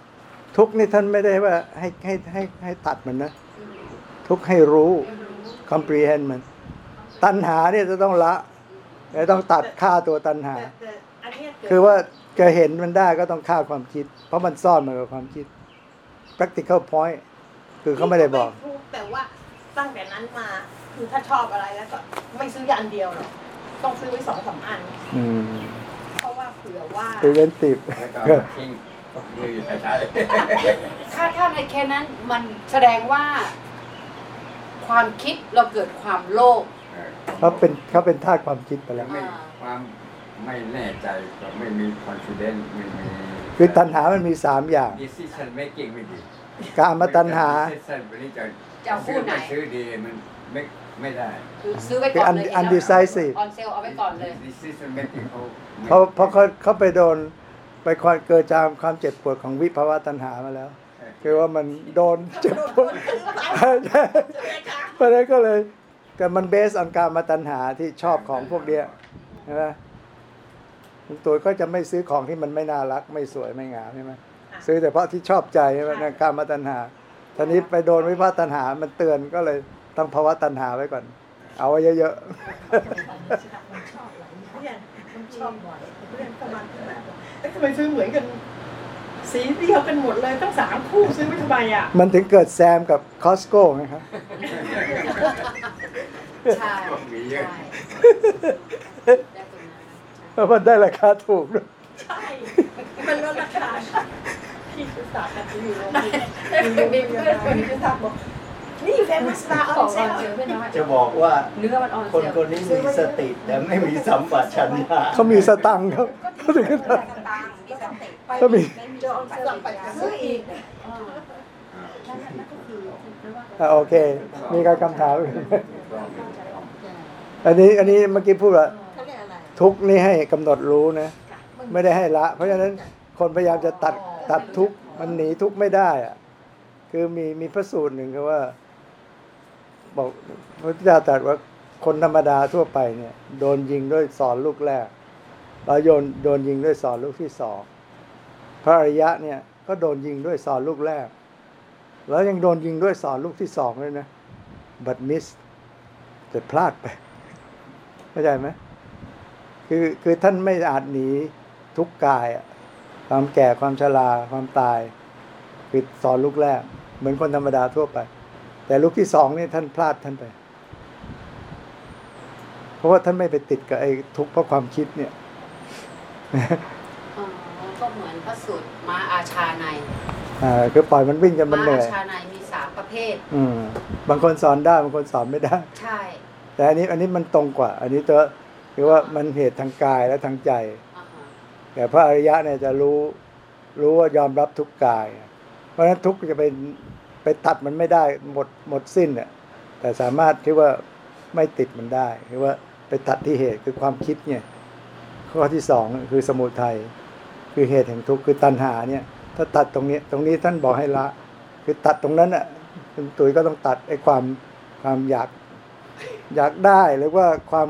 ทุกข์นี่ท่านไม่ได้ว่าให้ให้ให้ให้ตัดมันนะ ทุกข์ให้รู้ comprehend มัน ตัณหาเนี่ยจะต้องละจะต้องตัดฆ่าตัวตัณหาแต่แต่อันเนี้ยเกิดคือว่าจะเห็นมันได้ก็ต้องฆ่าความคิด เพราะมันซ่อนมากับความคิด practical point คือเขาไม่ได้บอก ทุกข์แต่ว่าตั้งแต่นั้นมา คือถ้าชอบอะไรแล้วก็ไม่ซื้ออันเดียวหรอกต้องซื้อไว้สองสามอัน อืม เพราะว่าเผื่อว่า preventive แล้วก็ทิ้งก็ยืนอยู่ช้าๆเลยถ้าถ้าในแค่นั้นมันแสดงว่า ความคิดเราเกิดความโลภ เออเขาเป็นเขาเป็นท่าสความคิดไปแล้ว ไม่ความไม่แน่ใจกับไม่มี confidence ไม่มีคือตัณหามันมีสามอย่าง decision making ไม่ดีการมาตัณหา decision วันนี้จะจะเอาคู่ไหนซื้อม่ซื้อดีมันไม่ไม่ได้ คือซื้อไว้ก่อนเลยคือ undecisive ออนเซลเอาไว้ก่อนเลย decision making เขาไม่เพราะเพราะเขาเขาไปโดนไปคอยเกิดจากความเจ็บปวดของวิภาวะตัณหามาแล้ว คือว่ามันโดนเจ็บปวดใช่เพราะฉะนั้นก็เลย แต่มันเบสออนการมาตัณหาที่ชอบของพวกเนี้ยใช่ไหมคุณตัวก็จะไม่ซื้อของที่มันไม่น่ารัก ไม่สวยไม่งามใช่ไหมซื้อแต่เพราะที่ชอบใจใช่ไหมนั่นการมาตัณหาทีนี้ไปโดนวิภาวะตัณหา มันเตือนก็เลยต้องภาวะตัณหาไว้ก่อน เอาไว้เยอะเพื่อนมันชอบบ่อยเพื่อนเข้ามาที่บ้านบอกเอ้ยทำไมซื้อเหมือนกัน สีเดียวกันหมดเลยตั้งสามคู่ซื้อไว้ทำไมอะๆมันถึงเกิดแซมกับคอสโก้ไงครับ ใช่มีเยอะใช่ได้ตรงนั้นเพราะมันได้ราคาถูกด้วยใช่ มันลดราคาพี่ศึกษากันอยู่โรงเรียนมีเพื่อนคนที่ทักบอกนี่เฟมัสตาอขอองนเซออนลเซลไม่น้อยจะบอกว่าเนื้อมันออนคนเซลคนนี้มีสติแต่ไม่มีสัมปชัญญะเขามีสตังค์ครับเขาถึงได้ ก็มีซื้ออีกอะโอเค มีการคำถามอีกอันนี้อันนี้เมื่อกี้พูดว่าเขาเรียกอะไรทุกข์นี่ให้กำหนดรู้นะ ไม่ได้ให้ละ เพราะฉะนั้นคนพยายามจะตัดตัดทุกข์มันหนีทุกข์ไม่ได้อะคือมีมีพระสูตรหนึ่งคือว่า บอกพระพุทธเจ้าตรัสว่าคนธรรมดาทั่วไปเนี่ย โดนยิงด้วยสอนลูกแรก แล้วโยนโดนยิงด้วยสอนลูกที่สองพระอริยะเนี่ยก็โดนยิงด้วยสอนลูกแรก แล้วยังโดนยิงด้วยสอนลูกที่สองเลยนะบัดมิสแต่พลาดไปเข้าใจไหมคือคือท่านไม่อาจหนีทุกกายความแก่ความชราความตาย คือสอนลูกแรก เหมือนคนธรรมดาทั่วไป แต่ลูกที่สองนี่ท่านพลาดท่านไป เพราะว่าท่านไม่ไปติดกับไอ้ทุกข์เพราะความคิดเนี่ย ก็เหมือนพระสูตรม้าอาชาในอ่าคือปล่อยมันวิ่งจนมันม้าเหนื่อาอยชาในมีสามประเภท อืมบางคนสอนได้บางคนสอนไม่ได้ ใช่ แต่อันนี้อันนี้มันตรงกว่า อันนี้ตัวคือว่ามันเหตุทางกายและทางใจ อ่าฮะแต่พระอริยะเนี่ยจะรู้รู้ว่ายอมรับทุกกาย เพราะฉะนั้นทุกจะไปไปตัดมันไม่ได้หมดหมดสิ้นเนี่ยแต่สามารถที่ว่าไม่ติดมันได้คือว่าไปตัดที่เหตุคือความคิดเนี่ย ข้อที่สองคือสมุทัยคือเหตุแห่งทุกข์คือตัณหาเนี่ย ถ้าตัดตรงนี้ตรงนี้ท่านบอกให้ละ คือตัดตรงนั้นอะคุณตุ๋ยก็ต้องตัดไอ้ความความอยากอยากได้หรือว่าความ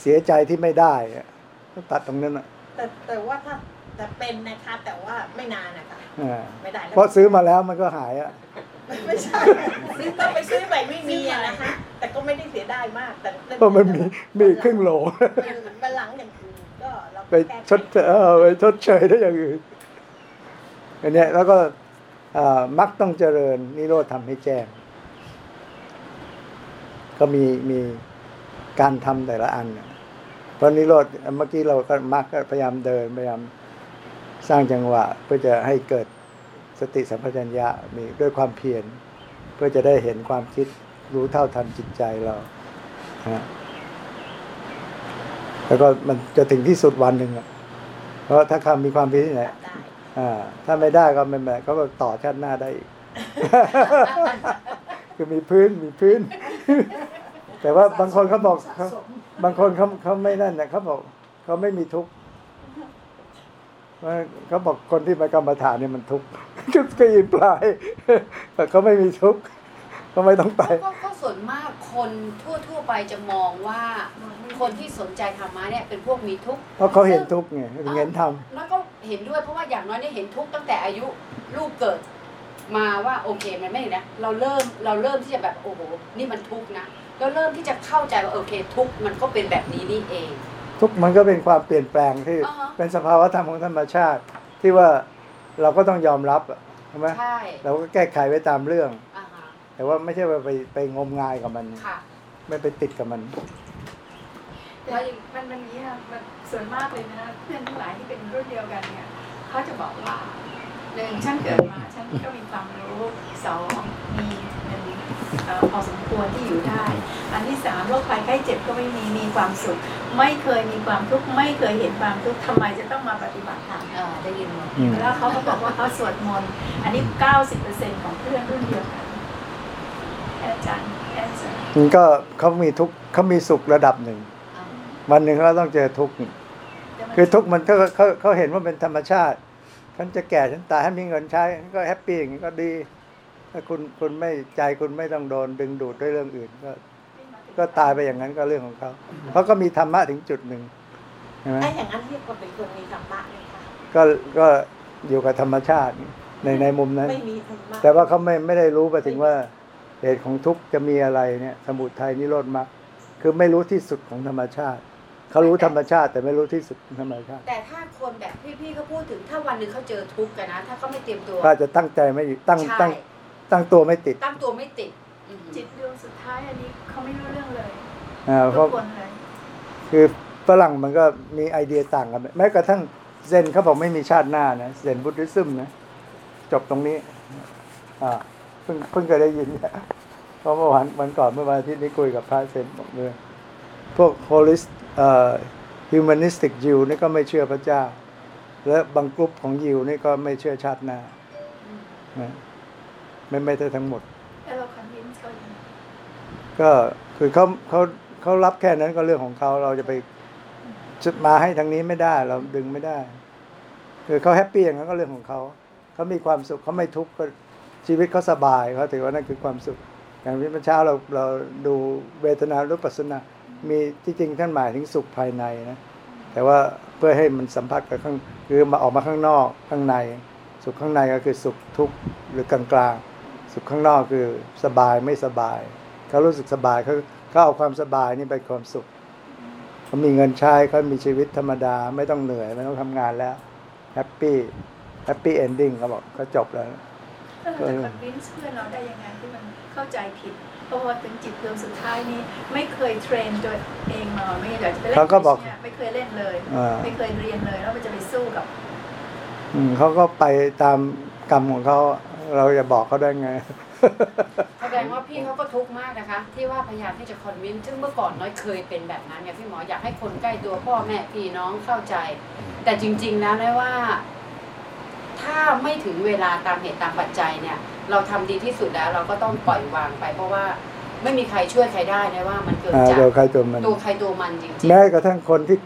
เสียใจที่ไม่ได้อะต้องตัดตรงนั้นอะแต่แต่ว่าถ้าแต่เป็นนะคะแต่ว่าไม่นานนะคะอ่าไม่ได้แล้วเพราะซื้อมาแล้วมันก็หายอะไม่ใช่ซื้อก็ไปซื้อใหม่ไม่มีอะนะคะแต่ก็ไม่ได้เสียดายมากแต่เพราะมันมีมีครึ่งโหลบันหลังอย่างอื่นก็เรา ไปชดเชยออไปชดเชยได้อย่างอื่นอันเนี้ยแล้วก็มักต้องเจริญนิโรธทำให้แจ้ง ก็มีมีการทำแต่ละอัน เพราะนิโรธเมื่อกี้เราก็มักพยายามเดินพยายามสร้างจังหวะ เพื่อจะให้เกิดสติสัมปชัญญะมีด้วยความเพียรเพื่อจะได้เห็นความคิดรู้เท่าทันจิตใจเราฮะ แล้วก็มันจะถึงที่สุดวันหนึ่งอะเพราะถ้าคำมีความเพียรที่ไหนได้อ่าถ้าไม่ได้ก็ไม่เป็นไรเขาก็ต่อชาติหน้าได้อีก คือมีพื้นมีพื้น แต่ว่าบางคนเขาบอกเขาบางคนเขาเขาไม่นั่นนะเขาบอกเขาไม่มีทุกข์ว่าเขาบอกคนที่มากรรมฐานเนี่ยมันทุกข์ก็ก็อิมพลายแต่เขาไม่มีทุกข์ เขาไม่ต้องไปก็ก็ส่วนมากคนทั่วๆไปจะมองว่า คนที่สนใจธรรมะเนี่ยเป็นพวกมีทุกข์เพราะเขาเห็นทุกข์ไงถึงเห็นธรรมแล้วก็เห็นด้วยเพราะว่าอย่างน้อยเนี่ยเห็นทุกข์ตั้งแต่อายุลูกเกิดมาว่าโอเคมันไม่นะเราเริ่มเราเริ่มที่จะแบบโอ้โหนี่มันทุกข์นะเราเริ่มที่จะเข้าใจว่าโอเค ทุกข์มันก็เป็นแบบนี้นี่เอง ทุกข์มันก็เป็นความเปลี่ยนแปลงที่อ่าฮะเป็นสภาวะธรรมของธรรมชาติ ที่ว่าเราก็ต้องยอมรับอะใช่ไหมใช่เราก็แก้ไขไว้ตามเรื่องอ่าฮะ แต่ว่าไม่ใช่ว่าไปไปงมงายกับมัน ค่ะ ไม่ไปติดกับมันแต่มันมันนี้นะมันส่วนมากเลยนะเพื่อนทั้งหลายที่เป็นรุ่นเดียวกันเนี่ยเขาจะบอกว่าหนึ่งฉันเกิดมาฉันก็มีความรู้สองมีเงินเอ่อพอสมควรที่อยู่ได้ อันที่สามโรคภัยไข้เจ็บก็ไม่มีมีความสุข ไม่เคยมีความทุกข์ไม่เคยเห็นความทุกข์ทำไมจะต้องมาปฏิบัติธรรมเออได้ยินหมดอืมแล้วเขาก็บอกว่าเขาสวดมนต์อันนี้90%ของเพื่อนรุ่นเดียวกัน อาจารย์อาจารย์มันก็เขามีทุกข์เขามีสุขระดับหนึ่งอ่าวันหนึ่งเขาต้องเจอทุกข์แต่มันคือทุกข์มันเขาเขาเขาเห็นว่าเป็นธรรมชาติฉันจะแก่ฉันตายให้มีเงินใช้ก็แฮปปี้อย่างนี้ก็ดีถ้าคุณคุณไม่ใจคุณไม่ต้องโดนดึงดูดด้วยเรื่องอื่นก็ก็ตายไปอย่างนั้นก็เรื่องของเขาเพราะก็มีธรรมะถึงจุดหนึ่งใช่ไหมไอ้อย่างนั้นเรียกว่าเป็นคนมีธรรมะเลยค่ะก็ก็อยู่กับธรรมชาติในในมุมนั้นไม่มีธรรมะแต่ว่าเขาไม่ไม่ได้รู้ไปถึงว่า เหตุของทุกข์จะมีอะไรเนี่ย สมุทัยนิโรธมรรคคือไม่รู้ที่สุดของธรรมชาติ เขารู้ธรรมชาติแต่ไม่รู้ที่สุดของธรรมชาติ แต่ถ้าคนแบบพี่ๆเขาพูดถึงถ้าวันหนึ่งเขาเจอทุกข์กันนะ ถ้าเขาไม่เตรียมตัวก็อาจจะตั้งใจไม่อยู่ตั้งใช่ตั้งตั้งตัวไม่ติด ตั้งตัวไม่ติดอืมจิตดวงสุดท้ายอันนี้เขาไม่รู้เรื่องเลยอ่าเพราะทุกคนเลยคือฝรั่งมันก็มีไอเดียต่างกันแม้กระทั่งเซนเขาบอกไม่มีชาติหน้านะ Zen Buddhism นะจบตรงนี้อ่า เพิ่งเพิ่งเคยได้ยินเนี่ยเพราะเมื่อวันวันก่อนเมื่อวันอาทิตย์นี้คุยกับพระเซนบอกเลยพวก holis เอ่อ humanistic Jew นี่ก็ไม่เชื่อพระเจ้า และบางกลุ่มของยิวนี่ก็ไม่เชื่อชาติหน้านะไม่ไม่ได้ทั้งหมดแล้วเรา convince เขาก็คือเขาเขาเขารับแค่นั้นก็เรื่องของเขาเราจะไปจะมาให้ทางนี้ไม่ได้ เราดึงไม่ได้ คือเขา happy อย่างนั้นก็เรื่องของเขาเขามีความสุขเขาไม่ทุกข์ก็ ชีวิตเขาสบายเขาถือว่านั่นคือความสุข อย่างที่เมื่อเช้าเราเราดูเวทนานุปัสสนา มีที่จริงท่านหมายถึงสุขภายในนะ แต่ว่าเพื่อให้มันสัมผัสกับข้างคือมาออกมาข้างนอกข้างใน สุขข้างในก็คือสุขทุกข์หรือกลางกลางๆสุขข้างนอกคือสบายไม่สบาย เขารู้สึกสบายเขาเขาเอาความสบายนี่เป็นความสุขเขามีเงินใช้เขามีชีวิตธรรมดา ไม่ต้องเหนื่อย ไม่ต้องทำงานแล้ว happy happy ending เขาบอกเขาจบแล้ว แล้วเราจะ con vince เพื่อนเราได้ยังไงที่มันเข้าใจผิดเพราะว่าถึงจิตดวงสุดท้ายนี้ ไม่เคยเทรนตัวเองมาไม่อยากจะไปเล่นเขาก็บอกเนี่ยไม่เคยเล่นเลยอ่าไม่เคยเรียนเลยแล้วมันจะไปสู้กับ อืมเขาก็ไปตามกรรมของเขาเราจะบอกเขาได้ไงแสดงว่าพี่เขาก็ทุกข์มากนะคะ ที่ว่าพยายามที่จะคอนวินซึ่งเมื่อก่อนน้อยเคยเป็นแบบนั้นไงพี่หมออยากให้คนใกล้ตัวพ่อแม่พี่น้องเข้าใจ แต่จริง ๆ แล้วนะว่า ถ้าไม่ถึงเวลาตามเหตุตามปัจจัยเนี่ย เราทำดีที่สุดแล้วเราก็ต้องปล่อยวางไป เพราะว่าไม่มีใครช่วยใครได้นะว่ามันเกิดอ่าจากโดยใครตัวมันตัวใครตัวมันจริงแม้กระทั่งคนที่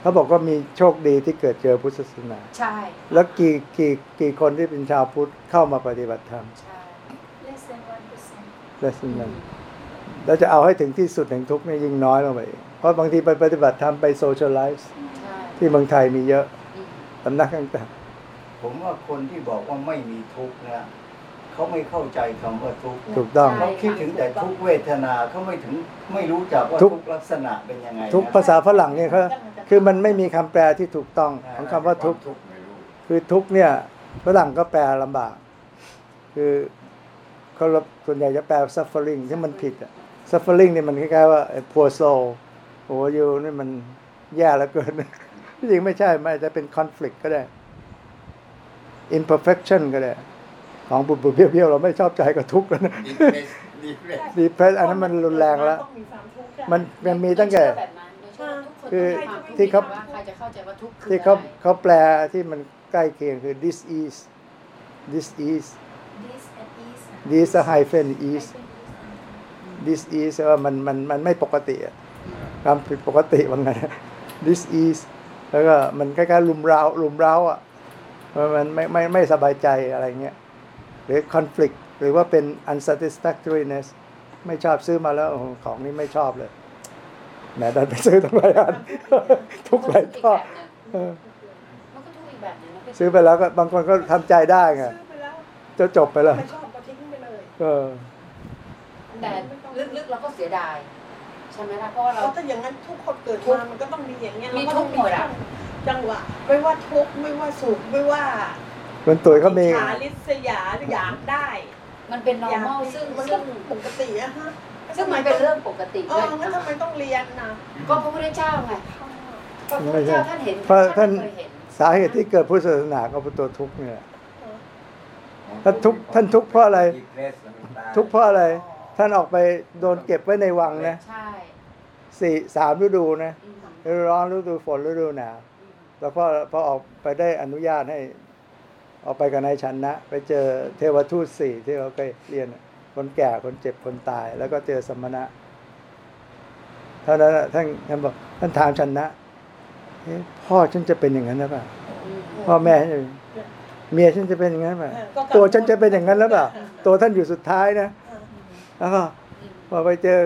เขาบอกว่ามีโชคดีที่เกิดเจอพุทธศาสนาๆใช่ แล้วกี่กี่กี่คนที่เป็นชาวพุทธเข้ามาปฏิบัติธรรมใช่ less than one percent และสิ่งนั้นแล้วจะเอาให้ถึงที่สุดแห่งทุกข์เนี่ยยิ่งน้อยลงไปอีกเพราะบางทีไปปฏิบัติธรรมไปโซเชียลไลซ์ใช่ที่เมืองไทยมีเยอะอืมสำนักต่าง ผมว่าคนที่บอกว่าไม่มีทุกข์นะเขาไม่เข้าใจคำว่าทุกข์ๆถูกต้อง เขาคิดถึงแต่ทุกขเวทนาเขาไม่ถึงไม่รู้จักว่าทุทุกกข์ ลักษณะเป็นยังไงนะทุกภาษาฝรั่งเนี่ยเขาคือมันไม่มีคำแปลที่ถูกต้องของคำว่าทุกข์ ทุกข์ไม่รู้คือทุกข์เนี่ยฝรั่งก็แปลลำบาก คือเขารับส่วนใหญ่จะแปล suffering ที่มันผิดอะ suffering นี่มันคล้ายๆว่าไอ้ poor soul โอ้ยนี่มันแย่เหลือเกิน จริงไม่ใช่มันอาจจะเป็น conflict ก็ได้ imperfection ก็ได้ของบุบๆเบี้ยวๆเราไม่ชอบใจกับทุกข์แล้วนะดีเพรสดีเพรสดีเพรสอันนั้นมันรุนแรงแล้วต้องมีความทุกข์ใช่มันมันมีตั้งแต่เชื่อแบบนั้นโดยเฉพาะทุกคนคือต้องมีที่เขาว่าใครจะเข้าใจว่าทุกข์คือที่เขาอะไรเขาแปลที่มันใกล้เคียงคือ this is this is this and is this a hyphen is this is ว่ามันมันมันไม่ปกติอะความผิดปกติว่าไง this is แล้วก็มันใกล้ๆลุมเร้าลุมเร้าอะ มันมันไม่ไม่ไม่สบายใจอะไรเงี้ยหรือ conflict หรือว่าเป็น unsatisfactoriness ไม่ชอบซื้อมาแล้วโอ้โหของนี้ไม่ชอบเลยแหมดันไปซื้อทั้งหลายอันทุกหลายข้อเออมันก็ทุกข์อีกแบบหนึงมันก็ซื้อไปแล้วก็บางคนก็ทำใจได้ไงซื้อไปแล้วจะจบไปแล้วไม่ชอบก็ทิ้งไปเลยเออแต่ลึกๆเราก็เสียดายใช่ไหมล่ะเพราะว่าเพเราราะถ้าอย่างนั้นทุกคนเกิดทุกมามันก็ต้องมีอย่างเงี้ยมีเราก็ทุต้องกหมดอะ จังหวะ ไม่ว่าทุกข์ไม่ว่าสุขไม่ว่าคุณตุ๋ยเขามีอิจฉาริษยาอยากได้มันเป็น อยาก normal ซึ่งมันก็ซึ่งปกติอะฮะซึ่งมันเป็นเรื่องปกติเอด้วอยงั้นทำไมต้องเรียนนะก็พระพุทธเจ้าไงพระพุทธไม่ใช่เจ้าท่านเห็นเพราะท่านเคยเห็นสาเหตุที่เกิดพุทธศาสนาก็เป็นตัวทุกข์เนี่ยท่านทุกข์ท่านทุกข์เพราะอะไรดีเพรสแล้วมันตายทุกข์เพราะอะไร ท่านออกไปโดนเก็บไว้ในวังนะใช่สี่สามฤดูนะอืมฤดูร้อนฤดูฝนฤดูหนาว แล้วพอพอออกไปได้อนุญาตให้ ออกไปกับนายชันนะ ไปเจอเทวทูตสี่ที่เราเคยเรียนน่ะคนแก่คนเจ็บคนตาย แล้วก็เจอสมณะเท่านั้นน่ะท่านท่านบอกท่านถามชันนะเอ๊ะพ่อฉันจะเป็นอย่างนั้นหรือเปล่าอืมพ่อแม่ฉันจะเมียฉันจะเป็นอย่างนั้นหรือเปล่าเออก็กังวลตัวฉันจะเป็นอย่างนั้นหรือเปล่าตัวท่านอยู่สุดท้ายนะแล้วก็พอไปเจอ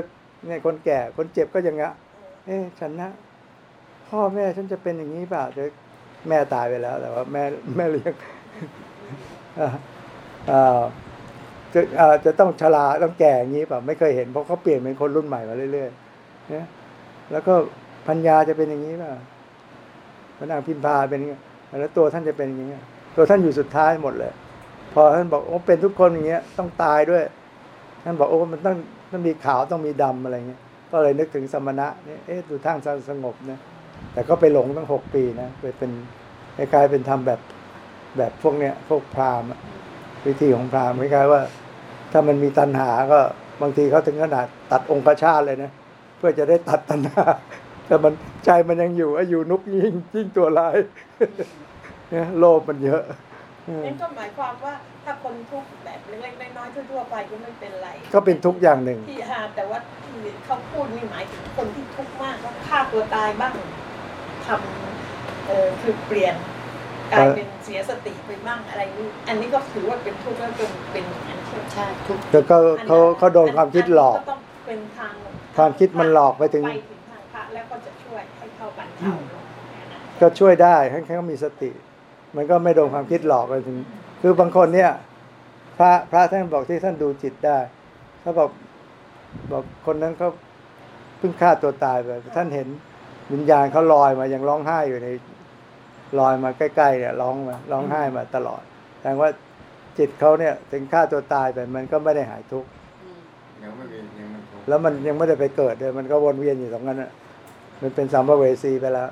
เนี่ยคนแก่คนเจ็บก็อย่างเงี้ยเอ๊ะฉันนะ พ่อแม่ฉันจะเป็นอย่างนี้เปล่าเดี๋ยวแม่ตายไปแล้ว แต่ว่าแม่แม่เลี้ยงจะจะต้องชราต้องแก่อย่างนี้เปล่าไม่เคยเห็นเพราะเขาเปลี่ยนเป็นคนรุ่นใหม่มาเรื่อยๆนะแล้วก็พัญญาจะเป็นอย่างนี้เปล่าพระนางพิมพาเป็นอย่างนี้แล้วตัวท่านจะเป็นอย่างนี้ตัวท่านอยู่สุดท้ายหมดเลย พอท่านบอกโอ้เป็นทุกคนอย่างเงี้ย ต้องตายด้วย ท่านบอกโอ้มันต้องต้องมีขาวต้องมีดำอะไรเงี้ยก็เลยนึกถึงสมณะเนี่ยเอ๊ะดูทางสงบเนะ แต่ก็ไปหลงตั้งหกปีนะไปเป็นคล้ายๆเป็นทำแบบแบบพวกเนี้ยพวกพราหมณ์อะวิธีของพราหมณ์คล้ายๆว่า ถ้ามันมีตัณหาก็บางทีเขาถึงขนาดตัดองคชาตเลยนะเพื่อจะได้ตัดตัณหาแต่มันใจมันยังอยู่อะอยู่นุกยิ่งยิ่งตัวร้ายเนี่ยโลภมันเยอะเออนั่นก็หมายความว่าถ้าคนทุกข์แบบเล็กๆน้อยๆทั่วๆไปก็ไม่เป็นไรก็เป็นทุกข์อย่างหนึ่งที่ฮาแต่ว่าที่เขาพูดนี่หมายถึงคนที่ทุกข์มากว่าฆ่าตัวตายบ้าง ทำเออคือเปลี่ยนกลายเป็นเสียสติไปบ้างอะไรนี่อันนี้ก็ถือว่าเป็นทุกข์แล้วเป็นเป็นอย่างนั้นใช่ไหมใช่ทุกข์แต่ก็เขาเขาโดนความคิดหลอกนนั้นก็ต้องเป็นทางความคิดมันหลอกไปถึงไปถึงทางพระแล้วก็จะช่วยให้เข้าบรรเทาลงนะก็ช่วยได้ให้เขามีสติ มันก็ไม่โดนความคิดหลอกไปถึง คือบางคนเนี่ย พระพระท่านบอกที่ท่านดูจิตได้เขาบอกบอกคนนั้นเขาเพิ่งฆ่าตัวตายไปท่านเห็น วิญญาณเขาลอยมายังร้องไห้อยู่ในลอยมาใกล้ๆเนี่ยร้องมาร้องไห้มาตลอดแสดงว่าจิตเขาเนี่ยถึงฆ่าตัวตายไปมันก็ไม่ได้หายทุกข์อืมยังไม่มียังไม่ถูกแล้วมันยังไม่ได้ไปเกิดเลยมันก็วนเวียนอยู่ตรงนั้นน่ะมันเป็นสัมภเวสีไปแล้ว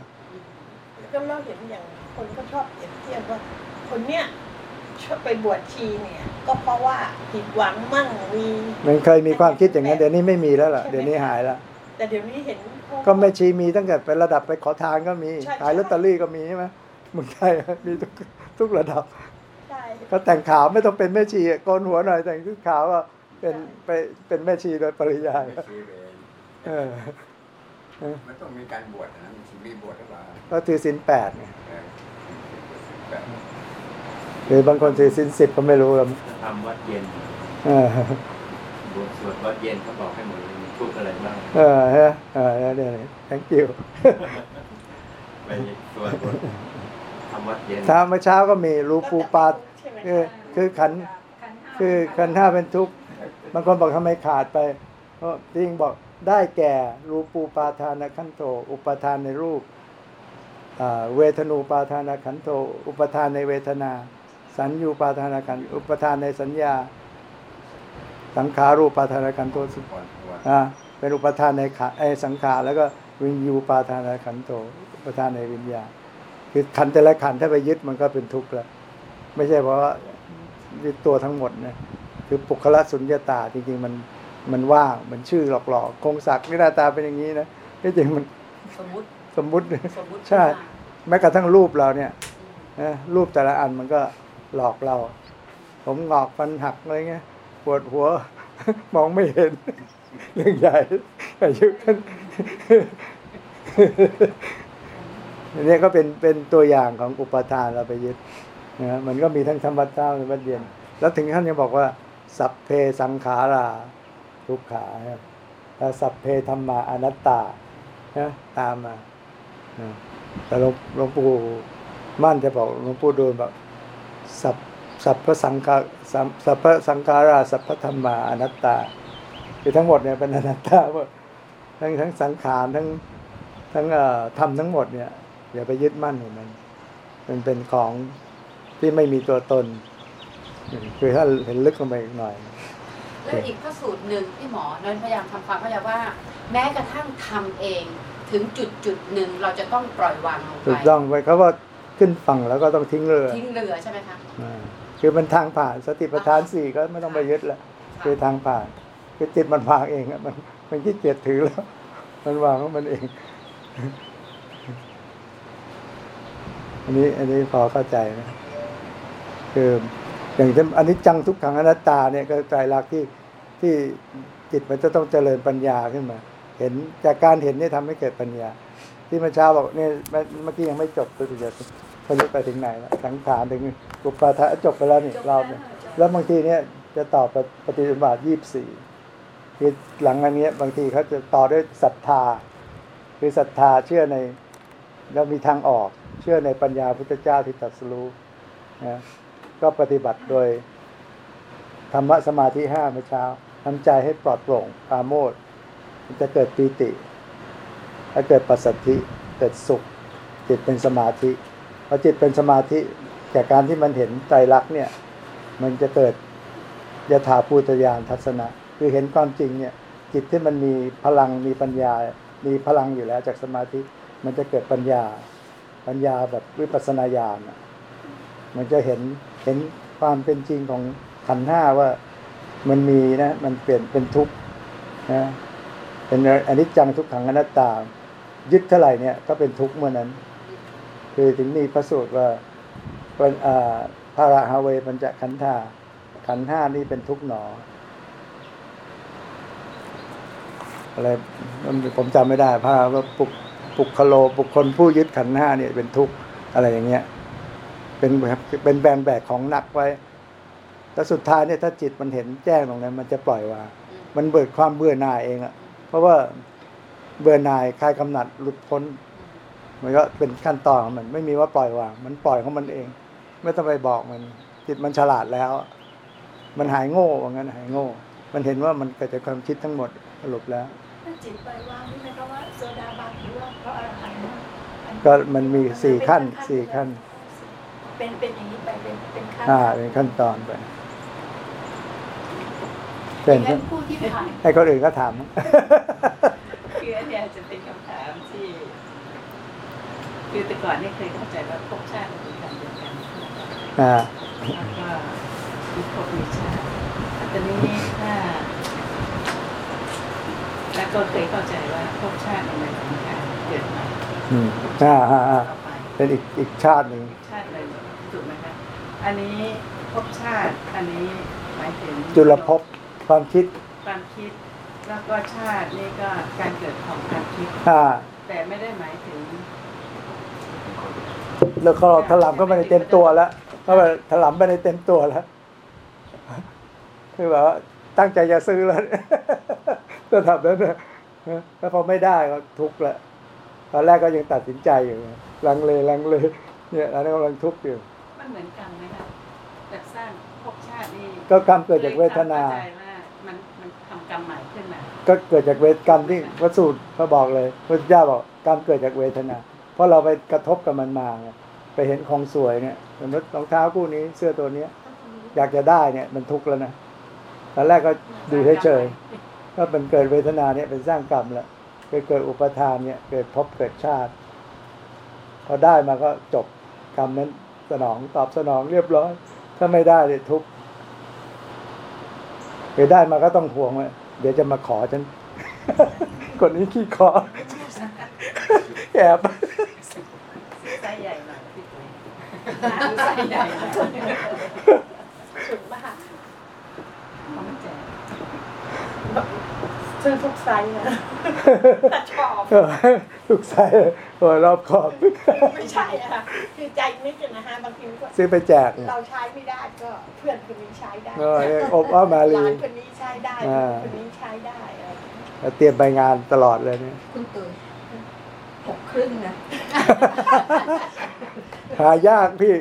ก็เราเห็นอย่างคนก็ชอบเปรียบเทียบว่า คนเนี้ยชอบไปบวชชีเนี่ย ก็เพราะว่าผิดหวังมั่งมีมันเคยมีความคิดอย่างนั้นเดี๋ยวนี้ไม่มีแล้วล่ะเดี๋ยวนี้หายแล้ว แต่เดี๋ยวนี้เห็นเขาก็แม่ชีมีตั้งแต่เป็นระดับไปขอทานก็มีใช่ขายลอตเตอรี่ก็มีใช่ไหมเมึงไทยมีทุกทุกระดับใช่ก็แต่งขาวไม่ต้องเป็นแม่ชีอะโกนหัวหน่อย แต่งชุดขาวก็เป็นไปเป็นแม่ชีโดยปริยายไม่ชีเวรเออมันต้องมีการบวชนะมีบวชหรือเปล่าก็ถือศีลแปดไงเออแบบหรือบางคนถือศีลสิบก็ไม่รู้แล้วทำวัดเย็นเออบวชสวดวัดเย็นเขาบอกให้หมดเลย มีทุกข์อะไรบ้างเออฮะเออเนี่ยเนี่ย thank you ไปสวดบททำวัดเย็น ถ้าเมื่อเช้าก็มีรูปูปาใช่ไหมคือคือขันขันห้าคือขันธ์ห้าเป็นทุกข์บางคนบอกทำไมขาดไป เพราะจริงบอกได้แก่รูปูปาทานขันโต อุปทานในรูปอ่าเวทนูปาทานขันโต อุปทานในเวทนา สัญญูปาทานขันธ์อุปทานในสัญญา สังขารูปาทานขันธ์โทสุก่ อนตัวอ่าเป็นอุปทานในขาไอสังขารแล้วก็วิญญูปาทานขันธ์โทอุปทานในวิญญาณคือขันธ์แต่ละขันธ์ถ้าไปยึดมันก็เป็นทุกข์แล้วไม่ใช่เพราะว่ายึดตัวทั้งหมดนะคือปุคละสุญญตาจริงๆมันมันว่างมันชื่อหลอกๆคงศักดิ์นี่หน้าตาเป็นอย่างนี้นะที่จริงมันสมมุติสมมุติสมมุติใช่แม้กระทั่งรูปเราเนี่ยนะรูปแต่ละอันมันก็หลอกเรา ผมงอกฟันหักอะไรเงี้ยปวดหัว มองไม่เห็น เรื่องใหญ่อายุกันอันนี้ก็เป็นเป็นตัวอย่างของอุปทานเราไปยึดนะมันก็มีทั้งธรรมะเจ้าในวัดเย็นแล้วถึงขั้นยังบอกว่า สัพเพสังขาราทุกขาครับแล้วสัพเพธรรมาอนัตตานะตามมาแต่หลวงหลวงปู่มั่นจะบอกหลวงปู่ดูลแบบสัพสัพพสังขาสัพสัพพสังขาราสัพพธรรมาอนัตตา คือทั้งหมดเนี่ยเป็นอนัตตาหมดทั้งทั้งสังขารทั้งทั้งเอ่อธรรมทั้งหมดเนี่ยอย่าไปยึดมั่นของมันมันเป็นของที่ไม่มีตัวตน คือถ้าเห็นลึกลงไปอีกหน่อยแล้วอีกพระสูตรหนึ่งที่หมอเน้นพยายามทำความเข้าใจว่า แม้กระทั่งทำเองถึงจุดจุดหนึ่งเราจะต้องปล่อยวางลงถูไปกต้องไปเขาว่าขึ้นฝั่งแล้วก็ต้องทิ้งเรือทิ้งเรือใช่ไหมคะอ่าคือมันทางผ่านสติปัฏฐานสี่ก็ไม่ต้องไปยึดแล้วคือทางผ่าน คือจิตมันวางเองอะมันมันขี้เกียจถือแล้ว มันวางของมันเอง อันนี้ อันนี้พอเข้าใจนะคืออย่างเช่นอันนี้จังทุกขังอนัตตาเนี่ยก็ใจรักที่ที่จิตมันจะต้องเจริญปัญญาขึ้นมา เห็นจากการเห็นเนี่ยทำให้เกิดปัญญา ที่เมื่อเช้าบอกเนี่ยเมื่อกี้ยังไม่จบตัวจะพยุไปถึงไหนแล้วสังขารถึงอุปาทะจบไปแล้วนี่เรอบเนี่ยแล้วบางทีเนี่ยจะตอปฏิปฏิบัติยี่สิบสี่ คือหลังอันนี้บางทีเขาจะต่อด้วยศรัทธา คือศรัทธาเชื่อในแล้วมีทางออก เชื่อในปัญญาพุทธเจ้าที่ตรัสรู้นะก็ปฏิบัติโดยธรรมะสมาธิห้าเมื่อเช้าทำใจให้ปลอดโปร่งปาโมทย์จะเกิดปีติถ้าเกิดปัสสัทธิเกิดสุข จิตเป็นสมาธิพอจิตเป็นสมาธิจากการที่มันเห็นใจรักเนี่ย มันจะเกิดยถาภูตยานทัศนะ คือเห็นความจริงเนี่ย จิตที่มันมีพลังมีปัญญา มีพลังอยู่แล้วจากสมาธิมันจะเกิดปัญญา ปัญญาแบบวิปัสสนาญาณมันจะเห็นเห็นความเป็นจริงของขันธ์ห้าว่ามันมีนะมันเปลี่ยนเป็นทุกข์นะเป็นอนิจจังทุกขังอนัตตา ยึดเท่าไหร่เนี่ยก็เป็นทุกข์เมื่อนั้น คือถึงมีพระสูตรว่าเป็นอ่าพระราฮาเวปัญจขันธาขันธ์ห้านี่เป็นทุกข์หนอ อะไรผมจำไม่ได้พระว่าปุกปุกคโลบุคคลผู้ยึดขันห้าเนี่ยเป็นทุกข์อะไรอย่างเงี้ย เป็นแบบเป็นแบนแบกของหนักไว้แล้วสุดท้ายเนี่ยถ้าจิตมันเห็นแจ้งตรงนั้น มันจะปล่อยวางมันเบิดความเบื่อหน่ายเองอะเพราะว่าเบื่อหน่ายคลายกำหนัดหลุดพ้น มันก็เป็นขั้นตอนของมันไม่มีว่าปล่อยวาง มันปล่อยของมันเอง ไม่ต้องไปบอกมัน จิตมันฉลาดแล้ว มันหายโง่ว่างั้นหายโง่ มันเห็นว่ามันเกิดจากความคิดทั้งหมดสรุปแล้ว ถ้าจิตปล่อยวางนี่หมายความว่าโซดาบันหรือว่าเพราะอรหันต์นะอัก็มันมีสี่ขั้นสี่ขั้น เป็นเป็นอย่างนี้ไปเป็นเป็นขั้นอ่าเป็นขั้นตอนไปเป็นแล้วผู้ที่ผ่านให้คนอื่นก็ถามคืออันเนี้ยจะเป็นคำถามที่คือแต่ก่อนเนี่ยเคยเข้าใจว่าภพชาติมันเป็นการเดียวกันอ่าแล้วก็มีภพมีชาติตอนนี้ถ้า แล้วก็เคยเข้าใจว่าภพชาติเนี่ยหมายถึงการเกิดใหม่อืมอ่าอ่าอ่าต่อไปเป็นอีกอีกชาติหนึ่งชาติเลยถูกไหมคะอันนี้ภพชาติอันนี้หมายถึงจุลภพความคิดความคิด แล้วก็ชาตินี่ก็การเกิดของความคิด อ่าแต่ไม่ได้หมายถึงแล้วก็ถลำเข้าไปในเต็มตัวแล้วเข้าไปถลำไปในเต็มตัวแล้วคือแบบว่า ตั้งใจจะซื้อแล้วก็ทำนั้นนะแล้วพอไม่ได้ก็ทุกข์ละตอนแรกก็ยังตัดสินใจอยู่ลังเลลังเลเนี่ยอันนี้กำลังทุกข์อยู่มันเหมือนกรรมไหมคะแบบสร้างภพชาตินี่ก็กรรมเกิดจากเวทนาเข้ใจว่ามันมันทำกรรมใหม่ขึ้นมาก็เกิดจากเวทกรรมที่พระสูตรเขาบอกเลยพระเจ้าบอกกรรมเกิดจากเวทนา เพราะเราไปกระทบกับมันมาไงไปเห็นของสวยเนี่ยสมมติรองเท้าคู่นี้เสื้อตัวเนี้ย อยากจะได้เนี่ยมันทุกข์แล้วนะ ตอนแรกก็ดูเฉยๆก็เป็นเกิดเวทนาเนี่ยเป็นสร้างกรรมแล้วเกิดเกิดอุปทานเนี่ยเกิดภพเกิดชาติ พอได้มาก็จบกรรมนั้นสนองตอบสนองเรียบร้อย ถ้าไม่ได้เนี่ยทุกข์เกิดได้มาก็ต้องห่วงว่าเดี๋ยวจะมาขอฉันคนนี้ขี้ขอแอบไส้ใหญ่หน่อยพี่ปุ๋ยใส่ใหญ่สุดมากเขาไม่แจกซื้อทุกไซส์นะแต่ชอบลูกชายโอ้ยรอบขอบ ไม่ใช่อะค่ะคือใจนึกอะนะฮะบางทีก็ซื้อไปแจกเนี่ย เราใช้ไม่ได้ก็เพื่อนคนนี้ใช้ได้เออเนี่ยอบอ้อมมาลีหลานคนนี้ใช้ได้อ่า คนนี้ใช้ได้อะไรอย่างเงี้ยแล้วเตรียมไปงานตลอดเลยเนี่ยคุณตุ๋ยหกครึ่งนะ หายากพี่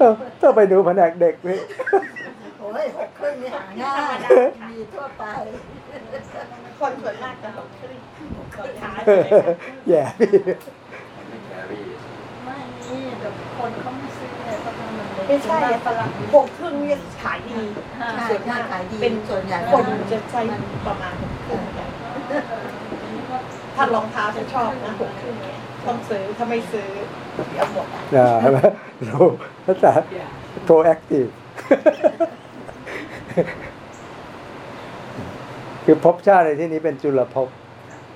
ถ้าถ้าไปดูแผนกเด็กพี่โอ้ยหกครึ่งนี่หาง่ายมีทั่วไป คนส่วนมากจะหกครึ่งสุดท้ายเลยค่ะแย่พี่ไม่แครี่ไม่นี่แต่คนเขาไม่ซื้อเลยเพราะมันเล็กไม่ใช่ส่วนอะมากฝรั่งหกครึ่งเนี่ยขายดีใช่ส่วนใช่มากขายดีเป็นส่วนใหญ่คนจะใช้ประมาณหกครึ่งกัน ถ้ารองเท้าฉันชอบนะหกครึ่งเนี่ยต้องซื้อถ้าไม่ซื้อเดี๋ยวหมดอะนะใช่ไหมเราภาษา proactive คือภพชาติในที่นี้เป็นจุลภพ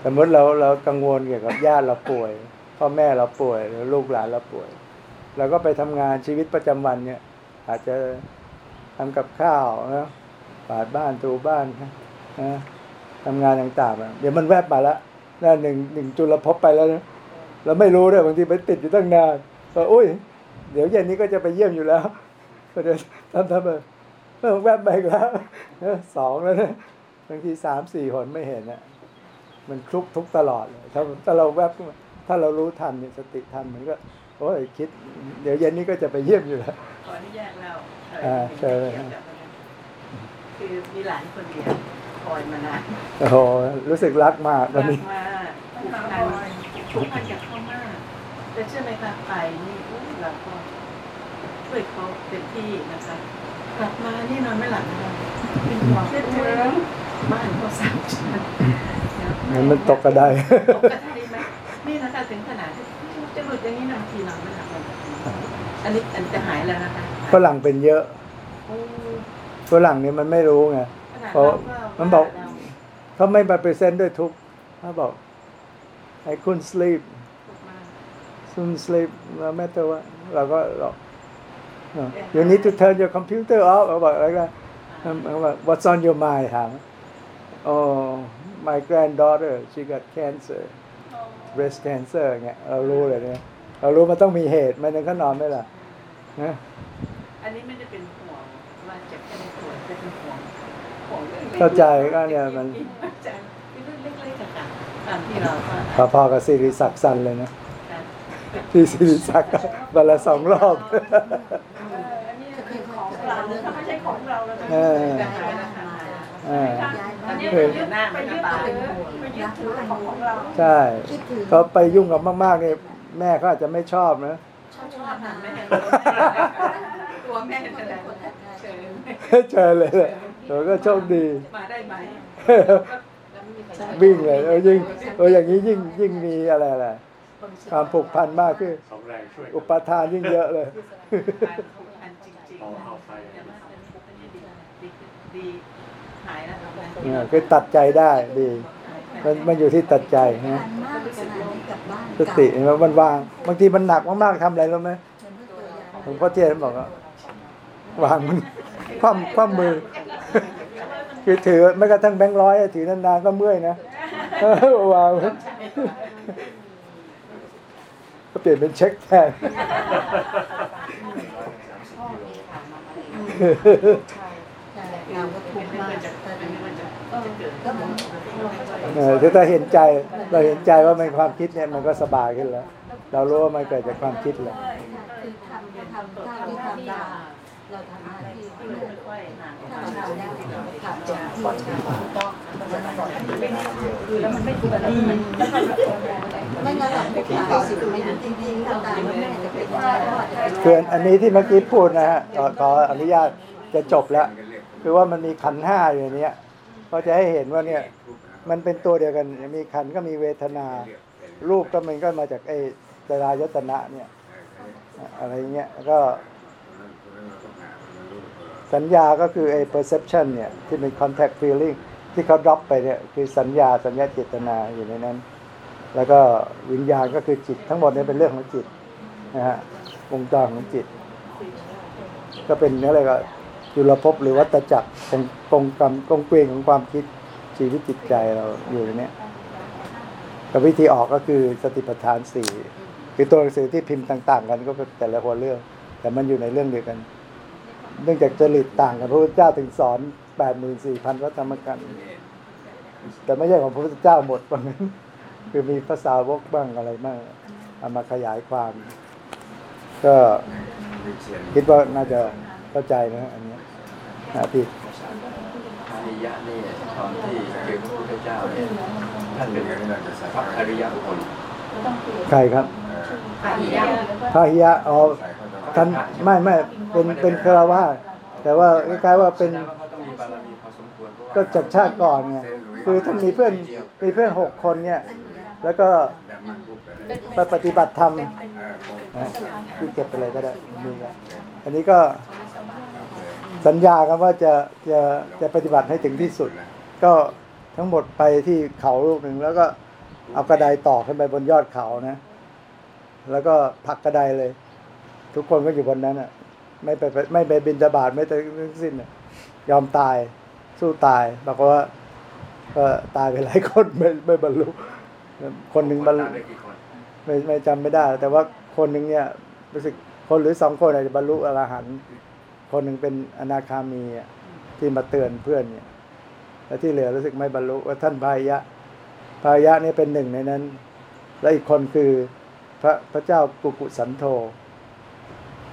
สมมติเราเรากังวลเกี่ยวกับญาติเราป่วยพ่อแม่เราป่วยหรือลูกหลานเราป่วยเราก็ไปทำงานชีวิตประจำวันเนี่ย อาจจะทำกับข้าวนะปาดบ้านถูบ้านนะทำงานต่างๆเดี๋ยวมันแวบมาแล้ว นั่นหนึ่งหนึ่งจุลภพไปแล้วนะเราไม่รู้ด้วยบางทีไปติดอยู่ตั้งนานก็อุ้ย เดี๋ยวเย็นนี้ก็จะไปเยี่ยมอยู่แล้ว ก็เดี๋ยวทำทำไปเออแวบไปอีกแล้วเออสองแล้วนะบางทีสามสี่หนไม่เห็นอะมันคลุกทุกตลอดเลยถ้าถ้าเราแวบขึ้นมาถ้าเรารู้ทันเนี่ยสติทันมันก็โอ้ยคิด เดี๋ยวเย็นนี้ก็จะไปเยี่ยมอยู่แล้วขออนุญาตเล่าอ่าเชิญเลยครับคือมีหลานคนเดียว คอยมานานโอ้โหรู้สึกรักมากตอนนี้มากผูกพันผูกพันกับเขามากแต่เชื่อไหมคะไปนี่อุ๊ยเราก็ช่วยเขาเต็มที่นะคะกลับมานี่นอนไม่หลับนะคะเป็นห่วงคิดถึงบ้านเขาสามชั้นมันตกกระไดตกกระไดไหมนี่นะคะถึงขนาดที่จะหลุดอย่างนี้นะบางทีนอนไม่หลับเลยอันนี้อันจะหายแล้วนะคะฝรั่งเป็นเยอะโอ้ฝรั่งเนี่ยมันไม่รู้ไงขนาด เพราะเราก็มันบอกว่าเราเขาไม่มาเปอร์เซนต์ด้วยทุกข์เขาบอก I couldn't sleep ตกมา couldn't sleep no matter what เราก็เรา you need to turn your computer off เขาบอกอะไรกันเขาบอก what's on your mind ถาม oh my granddaughter she got cancer breast cancer เงี้ยเรารู้เลยเนี่ยเรารู้มันต้องมีเหตุไม่นั้นเขานอนไม่หลับนะอันนี้ไม่ได้เป็นห่วงว่าเจ็บแค่ในตัวแต่เป็นห่วงห่วง เรื่องล็กๆเข้าใจก็เนี่ยมันเข้าใจเป็นเรื่องเล็กๆอะค่ะตามที่เราก็พอๆกับสิริศักดิ์สันเลยนะการที่สิริศักดิ์วันละสองรอบเอออันนี้คือของเราถ้าไม่ใช่ของเราแล้วนะเออจะหายแล้วค่ะเอออันนี้เคไปยยึดไปยึดถือไปยึดถือของของเราใช่คิดถึงเขาไปยุ่งกับมากๆเนี่ยแม่เขาอาจจะไม่ชอบนะชอบชอบนะแม่ตัวแม่นั่นแหละเชิญเจอเลยแหละ เราก็โชคดีมาได้ไหมวิ่งเลยเออยิ่งเอออย่างนี้ยิ่งยิ่งมีอะไรอะไรความผูกพันมากขึ้นสองแรงช่วยอุปทานยิ่งเยอะเลยอันจริงๆเอาเอาไฟแต่ว่าอันนี้ดีดีดีหายแล้วเออคือตัดใจได้ดี มันมันอยู่ที่ตัดใจนะพันมากขนาดนี้กลับบ้านสติเห็นไหมมันวางบางทีมันหนักมากๆทำอะไรรู้ไหมเหมือนเมื่อตัวอย่างหลวงพ่อเทียนบอกว่าวางมันคว่ำคว่ำมือ คือถือไม่กระทั่งแบงค์ร้อยอะถือนานๆก็เมื่อยนะวางไว้ก็เปลี่ยนเป็นเช็คแทนใช่เราก็ทุกข์มากแต่อันนี้มันจะจะเกิดก็เหมือนเออถ้าเห็นใจเราเห็นใจว่ามันความคิดเนี่ยมันก็สบายขึ้นแล้ว เรารู้ว่ามันเกิดจากความคิดแหละคือทำทำเท่าที่ทำได้ เราทำหน้าที่เพื่อ อยๆห่างออกมา ผ่านจากที่ถูกต้องแล้วมันไม่ถูกแบบนี้มันแล้วมันไม่งั้นหลังไปขายสิไม่จริงๆทำตามแม่จะเป็นว่าคืออันนี้ที่เมื่อกี้พูดนะฮะขอขออนุญาตจะจบแล้วคือว่ามันมีขันห้าอยู่เนี้ยก็จะให้เห็นว่าเนี่ยมันเป็นตัวเดียวกันมีขันก็มีเวทนา รูปก็มันก็มาจากไอ้ตรายตนะเนี่ยอะไรเงี้ยก็ สัญญาก็คือไอ้ perception เนี่ย ที่เป็น contact feeling ที่เขา drop ไปเนี่ยคือสัญญาสัญญาเจตนาอยู่ในนั้น แล้วก็วิญญาณก็คือจิตทั้งหมดเนี่ยเป็นเรื่องของจิตนะฮะวงจรของจิต ก็เป็นอะไรก็จุลภพหรือวัตจักรของกงกรรมกงเกวียนของความคิดชีวิตจิตใจเราอยู่ในนี้กับวิธีออกก็คือสติปัฏฐานสี่คือตัวหนังสือที่พิมพ์ต่าง ๆ กันก็เป็นแต่ละหัวเรื่อง แต่มันอยู่ในเรื่องเดียวกัน เนื่องจากจริตต่างกันพระพุทธเจ้าถึงสอนแปดหมื่นสี่พันวัตธรรมกัน แต่ไม่ใช่ของพระพุทธเจ้าหมดว่างั้นคือมีภาษาวกบ้างอะไรบ้างเอามาขยายความ ก็คิดว่าน่าจะเข้าใจนะอันเนี้ยนะพี่อริยะนี่ตอนที่เจอพระพุทธเจ้าเนี่ยท่านเป็นพระอริยบุคคลใครครับผ่านยากพระหิยะอ๋อ ท่านไม่ไม่เป็นเป็นคารวาสแต่ว่าคล้ายๆว่าเป็นก็จากชาติก่อนไงคือท่านมีเพื่อนมีเพื่อนหกคนเนี่ย แล้วก็ไปปฏิบัติธรรมนะที่เก็บไปเลยก็ได้มีครับอันนี้ก็สัญญากันว่าจะจะจะปฏิบัติให้ถึงที่สุด ก็ทั้งหมดไปที่เขาลูกหนึ่งแล้วก็เอากระไดต่อขึ้นไปบนยอดเขานะ แล้วก็ผักกระไดเลย ทุกคนก็อยู่บนนั้นอะ ไม่ไปไม่ไปบินจบาตไม่ไปทั้งสิ้นอะยอมตายสู้ตายบอกว่าก็ตายไปหลายคนไม่ไม่บรรลุคนหนึ่งบรรลุตามได้กี่คนไม่ไม่จำไม่ได้ แต่ว่าคนหนึ่งเนี่ยรู้สึกคนหรือสองคนอาจจะบรรลุอรหันต์คนหนึ่งเป็นอนาคามีอะที่มาเตือนเพื่อนเนี่ยแล้วที่เหลือรู้สึกไม่บรรลุว่าท่านพายะพายะเนี่ยเป็นหนึ่งในนั้น และอีกคนคือพระพระเจ้ากุกุสันโธ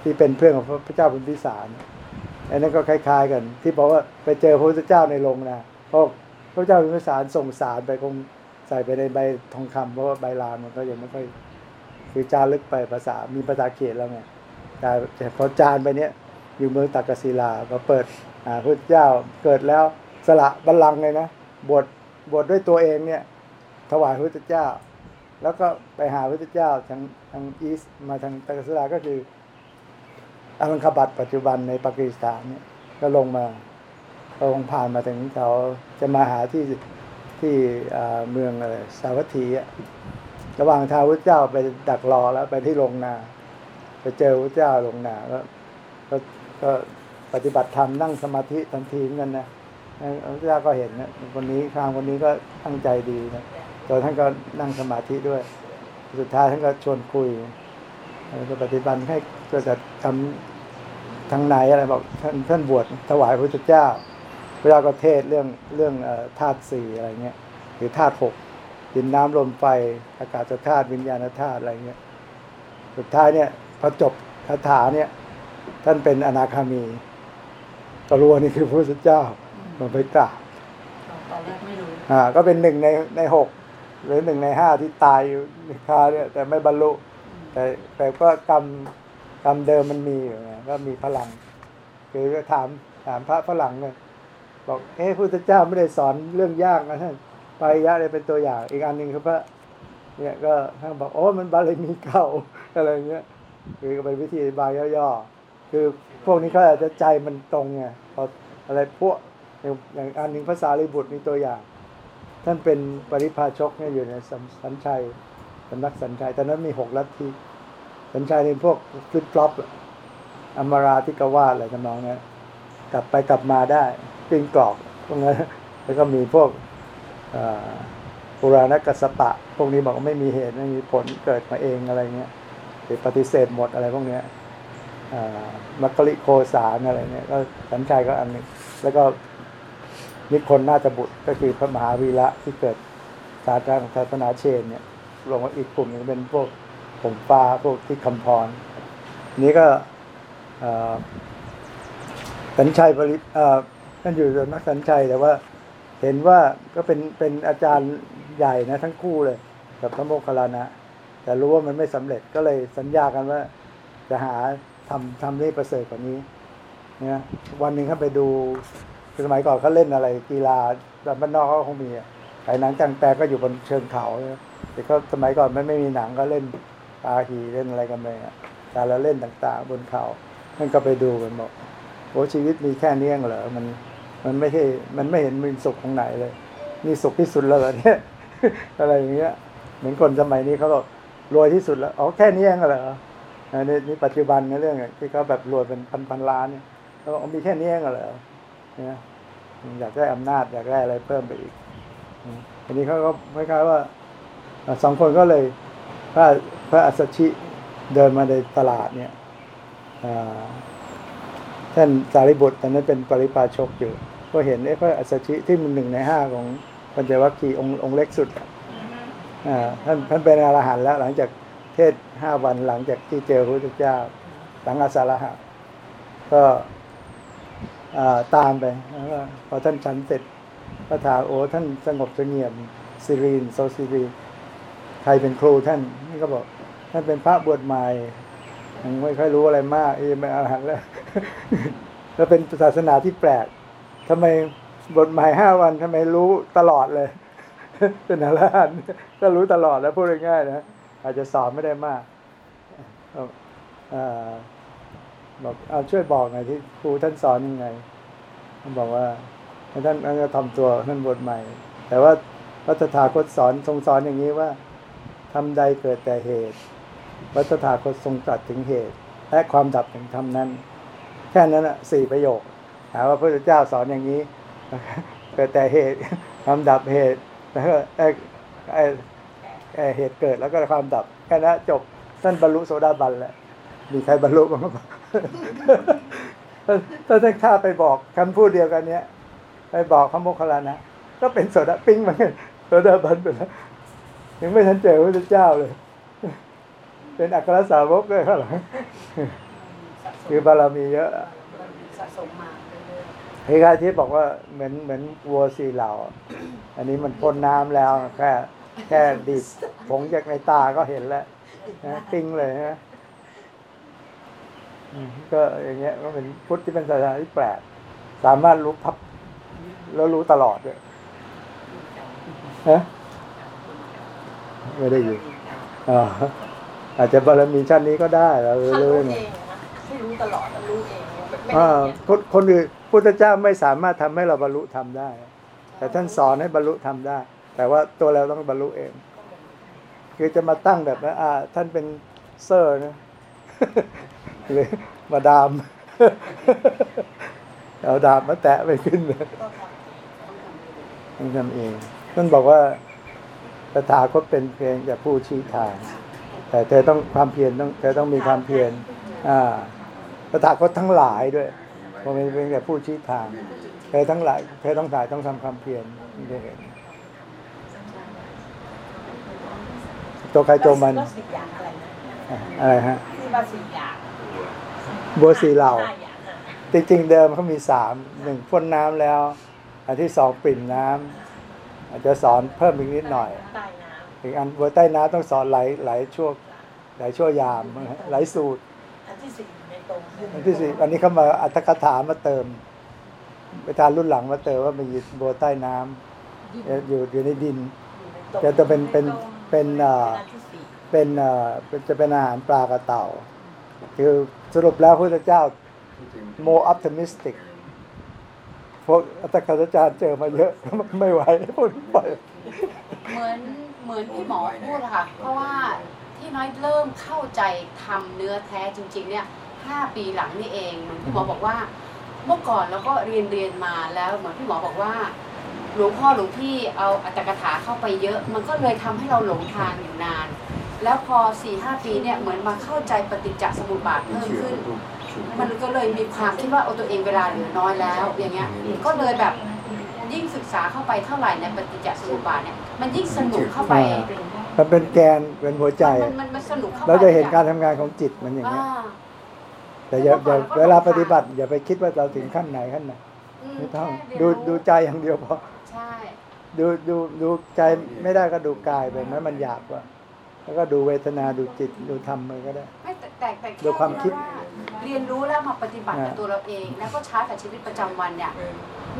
ที่เป็นเพื่อนของพระเจ้าพิมพิสารอันนั้นก็คล้ายๆกัน ที่บอกว่าไปเจอพระพุทธเจ้าในโรงนะเพราะพระเจ้าพิมพิสารส่งสารไปคงใส่ไปในใบทองคำเพราะว่าใบลานมันก็ยังไม่ค่อยคือจารึกไปภาษามีภาษาเขตแล้วไงแต่แต่พอจานไปเนี้ยอยู่เมืองตากศิลาพอเปิดอ่าพระเจ้าเกิดแล้วสละบัลลังก์เลยนะบวชบวชด้วยตัวเองเนี่ยถวายพระพุทธเจ้า แล้วก็ไปหาพระพุทธเจ้าทางทางอีสมาทางตากศิลาก็คือ อังคบัตปัจจุบันในปากีสถานเนี่ยก็ลงมาลงผ่านมาถึงเขาจะมาหาที่ที่เมืองอะไรสาวัตถีอะระหว่างทางพระเจ้าไปดักรอแล้วไปที่โรงนา ไปเจอพระเจ้าโรงนาก็ก็ก็ปฏิบัติธรรมนั่งสมาธิทันทีเหมือนกันนะพระเจ้าก็เห็นนะคนนี้ข้างคนนี้ก็ตั้งใจดีนะจนท่านก็นั่งสมาธิด้วย สุดท้ายท่านก็ชวนคุยแล้วก็ปฏิบัติให้ก็จะทำ ทางไหนอะไรบอกท่านท่านบวชถวายพระพุทธเจ้าพระเจ้าก็เทศน์เรื่องเรื่องเอ่อธาตุสี่อะไรเงี้ยหรือธาตุหกดินน้ำลมไฟอากาศธาตุวิญญาณธาตุอะไรเงี้ยสุดท้ายเนี่ยพอจบคาถาเนี่ย ท่านเป็นอนาคามีก็รู้ว่านี่คือพระพุทธเจ้ามันไปกราบตอนแรกไม่รู้อ่าก็เป็นหนึ่งในในหกหรือหนึ่งในห้าที่ตายอยู่ในคาเนี่ยแต่ไม่บรรลุแต่แต่ก็กรรม กรรมเดิมมันมีอยู่ไงก็มีพลัง คือก็ถามถามพระฝรั่งเนี่ยบอกเอ๊ะพุทธเจ้าไม่ได้สอนเรื่องยากนะท่านปายะเลยเป็นตัวอย่าง อีกอันหนึ่งคือพระเนี่ยก็ท่านบอกโอ้มันบารมีเก่าอะไรเงี้ยคือก็เป็นวิธีอธิบายย่อๆคือพวกนี้เขาอาจจะใจมันตรงไงพออะไรพวกอย่างอันหนึ่งภาษาลิบุตรนี่ตัวอย่าง ท่านเป็นปริพาชกเนี่ยอยู่ในสันสัญชัยสำนักสัญชัยตอนนั้นมีหกลัทธิ สัญชัยนี่พวกฟลิปฟลอปอมาราธิกวาอะไรทำนองเนี้ยกลับไปกลับมาได้ปิ้งกรอกพวกนั้นแล้วก็มีพวกปุราณกัสปะ พวกนี้บอกว่าไม่มีเหตุไม่มีผลเกิดมาเองอะไรเงี้ยปฏิเสธหมดอะไรพวกเนี้ยมัคคลิโคสารอะไรเนี้ยก็สัญชัยก็อันนึงแล้วก็นิคนนาฏบุตรก็คือพระมหาวีระที่เกิดศาสนาศาสนาเชนเนี่ยลงมาอีกกลุ่มหนึงเป็นพวก ผงฟ้าพวกที่คำพร นี้ก็สัญชัยบริเอ่อท่านอยู่สำนักสัญชัยแต่ว่าเห็นว่าก็เป็นเป็นอาจารย์ใหญ่นะทั้งคู่เลย กับพระโมคคัลลานะ แต่รู้ว่ามันไม่สำเร็จก็เลยสัญญากันว่า จะหาทำทำได้ประเสริฐกว่านี้เนี่ยวันหนึ่งเขาไปดูสมัยก่อนเขาเล่นอะไร กีฬาแบบบ้านนอกเขาคงมีไอ้หนังกลางแปลก็อยู่บนเชิงเขาแต่ก็สมัยก่อนมันไม่มีหนังก็เล่น ปาหีเล่นอะไรกันไปอะการละเล่นต่าง ๆ บนเขาท่านก็ไปดูกันบอกโอ้ชีวิตมีแค่นี้เองเหรอมัน มันไม่ใช่มันไม่เห็นมีสุขตรงไหนเลยนี่สุขที่สุดแล้วเนี่ยอะไรอย่างเงี้ย เหมือนคนสมัยนี้เขาบอกรวยที่สุดแล้วอ๋อแค่นี้เองเหรออันนี้นี่ปัจจุบันในเรื่องที่เขาแบบรวยเป็นพันพันล้านเนี่ยเขาบอกมีแค่นี้เองเหรอเนี่ยอยากได้อำนาจอยากได้อะไรเพิ่มไปอีกอืมทีนี้เขาก็คล้ายๆว่าสองคนก็เลยพระ พระอัสสชิเดินมาในตลาดเนี่ยอ่าท่านสารีบุตรตอนนั้นเป็นปริพาชกอยู่ ก็เห็นไอ้พระอัสสชิที่มันหนึ่งในห้าของปัญจวัคคีย์องค์องค์เล็กสุดอะอ่าท่านท่านเป็นอรหันต์แล้วหลังจากเทศห้าวันหลังจากที่เจอพระพุทธเจ้า หลังอาสาฬหะก็อ่าตามไปแล้วก็พอท่านฉันเสร็จก็ถามโอ้ท่านสงบเสงี่ยมซีรีนโซซีรีนใครเป็นครูท่านนี่ก็บอก ท่านเป็นพระบวชใหม่ยังไม่ค่อยรู้อะไรมากเอ้ไม่อรหันต์แล้วแล้วเป็นศาสนาที่แปลกทำไมบทใหมายห้าวันทำไมรู้ตลอดเลย เป็นอรหันต์ก็รู้ตลอดแล้วพูดง่ายๆนะอาจจะสอนไม่ได้มากเอาเอ่อบอกเอาช่วยบอกหน่อยที่ครูท่านสอนยังไงท่านบอกว่าท่านท่านก็ทำตัวท่านบทใหม่ แต่ว่าพระตถาคตสอนทรงสอนอย่างนี้ว่าทำใดเกิดแต่เหตุ พระตถาคตทรงตรัสถึงเหตุ และความดับแห่งธรรมนั้น แค่นั้นอะสี่ประโยค หาว่าพระพุทธเจ้าสอนอย่างนี้เกิดแต่เหตุความดับเหตุแล้วก็ไอ้ไอ้เหตุเกิดแล้วก็ความดับแค่นั้นจบท่านบรรลุโสดาบันแล้วมีใครบรรลุบ้างหรือเปล่าถ้าท่านข้าไปบอกคำพูดเดียวกันเนี้ยไปบอกพระโมคคัลลานะก็เป็นโสดาปิ้งเหมือนกันโสดาบันไปแล้วยังไม่ทันเจอพระเจ้าเลย เป็นอัครสาวกด้วยข้างหลังคือบารมีเยอะสะสมมาเรื่อยคล้ายๆที่บอกว่าเหมือนเหมือนวัวสีเหล่าอันนี้มันพ่นน้ำแล้วแค่แค่ดีดผงจากในตาก็เห็นแล้วนะปิ้งเลยนะอืมก็อย่างเงี้ยก็เป็นพุทธที่เป็นศาสนาที่แปลกสามารถรู้พับ แล้วรู้ตลอดด้วยฮะไม่ได้ยินอ๋อ อาจจะบารมีชั้นนี้ก็ได้เราท่านรู้รู้ไงเองนะที่รู้ตลอดแล้วรู้เองไม่อ่าได้คนคนอื่นพุทธเจ้าไม่สามารถทำให้เราบรรลุธรรมได้ แต่ท่านสอนให้บรรลุธรรมได้ แต่ว่าตัวเราต้องบรรลุเอง คือจะมาตั้งแบบว่าอ่าท่านเป็นเซอร์นะหรือมาดามเอาดาบมาแตะไปขึ้นเลยก็ทำต้องทำเอง ท่านบอกว่าตถาคตเป็นเพียงแต่ผู้ชี้ทาง แต่เธอต้องความเพียรต้องเธอต้องมีความเพียรอ่าตถาคตทั้งหลายด้วยเพราะเป็นเพียงแต่ผู้ชี้ทางเธอทั้งหลายเธอต้องถ่ายต้องทำความเพียรถึงจะเห็นตัวใครตัวมันก็สี่อย่างอะไรนะอะอะไรฮะที่ว่าสี่อย่างบัวสีเหล่าห้อย่างอะจริงๆเดิมเขามีสามหนึ่งพ่นน้ำแล้ว อันที่สองปริ่มน้ำอาจจะสอนเพิ่มอีกนิดหน่อยใต้น้ อีกอันบัวใต้น้ำต้องสอนหลายหลายช่วงหลายชั่วยามนะฮะหลายสูตรำอันที่สี่ในตรงอันที่สี่อันนี้เขามาอัตถกถามาเติม ไปทานรุ่นหลังมาเติมว่ามีบัวใต้น้ำเอ่ออยู่อยู่ในดินอยู่ในตรงจะจะเป็นเป็นเป็นเอ่ออันที่สี่เป็นเอ่อเป็นจะเป็นอาหารปลากระเต่า คือสรุปแล้วพระพุทธเจ้าที่จริง more optimistic พวกอัตถกถาจารย์เจอมาเยอะไม่ไหวพวกนี้ปล่อยเหมือน เหมือนที่หมอพูดอะค่ะ เพราะว่าที่น้อยเริ่มเข้าใจทำเนื้อแท้จริง ๆ เนี่ยห้าปีหลังนี่เองเหมือนที่หมอบอกว่า เมื่อก่อนเราก็เรียนเรียนมาแล้วเหมือนที่หมอบอกว่าหลวงพ่อหลวงพี่เอาอัตถกถาเข้าไปเยอะ มันก็เลยทำให้เราหลงทางอยู่นาน แล้วพอ4ี่ห้าปีเนี่ยเหมือนมาเข้าใจปฏิจจสมุปบาทเพิ่มขึ้น มันก็เลยมีความคิดว่าเอาตัวเองเวลาเหลือน้อยแล้ว อย่างเงี้ยก็เลยแบบ ยิ่งศึกษาเข้าไปเท่าไหร่ในปฏิจจสมุปบาทเนี่ยมันยิ่งสนุกเข้าไปมันเป็นแกนเป็นหัวใจ มันมันมันสนุกเข้าไปเราจะเห็นการทำงานของจิตมันอย่างอ่านี้ยแต่อย่าอย่าเวลาปฏิบัติ อย่าไปคิดว่าเราถึงขั้นไหนขั้นไหนอืมไม่ต้องแค่เรียนดูรู้ดูใจอย่างเดียวพอใช่ดูดูดูใจไม่ได้ก็ดูกายไปไหมมันหยาบกว่า แล้วก็ดูเวทนาดูจิตดูธรรมมันก็ได้ไม่ แต่แต่แต่โดยความคิด เรียนรู้แล้วมาปฏิบัติกับอ่าตัวเราเอง แล้วก็ใช้กับชีวิตประจำวันเนี่ย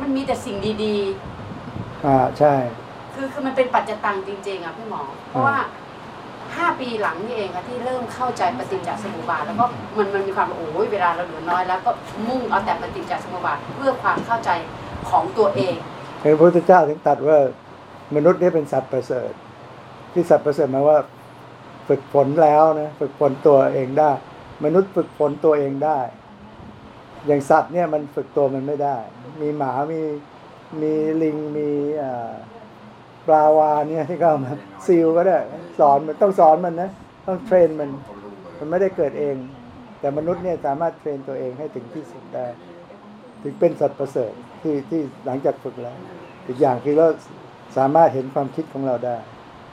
มันมีแต่สิ่งดีอ่าใช่ ๆ คือคือมันเป็นปัจจตังจริงๆอะพี่หมอ เพราะว่าห้าปีหลังนี่เองอะที่เริ่มเข้าใจปฏิจจสมุปบาทแล้วก็มันมันมีความโอ้ยเวลาเราเหลือน้อยแล้วก็มุ่งเอาแต่ปฏิจจสมุปบาทเพื่อความเข้าใจของตัวเองพระพุทธเจ้าถึงตรัดว่ามนุษย์นี่เป็นสัตว์ประเสริฐ ที่สัตว์ประเสริฐหมายว่า ฝึกฝนแล้วนะฝึกฝนตัวเองได้ มนุษย์ฝึกฝนตัวเองได้ อย่างสัตว์เนี่ยมันฝึกตัวมันไม่ได้ มีหมามีมีลิงมีปลาวาเนี่ยที่ก็มาซีลก็ได้สอนมันต้องสอนมันนะต้องเทรนมันมันไม่ได้เกิดเอง แต่มนุษย์เนี่ยสามารถเทรนตัวเองให้ถึงที่สุดได้ถึงเป็นสัตว์ประเสริฐที่ที่หลังจากฝึกแล้วอีกอย่างคือเราสามารถเห็นความคิดของเราได้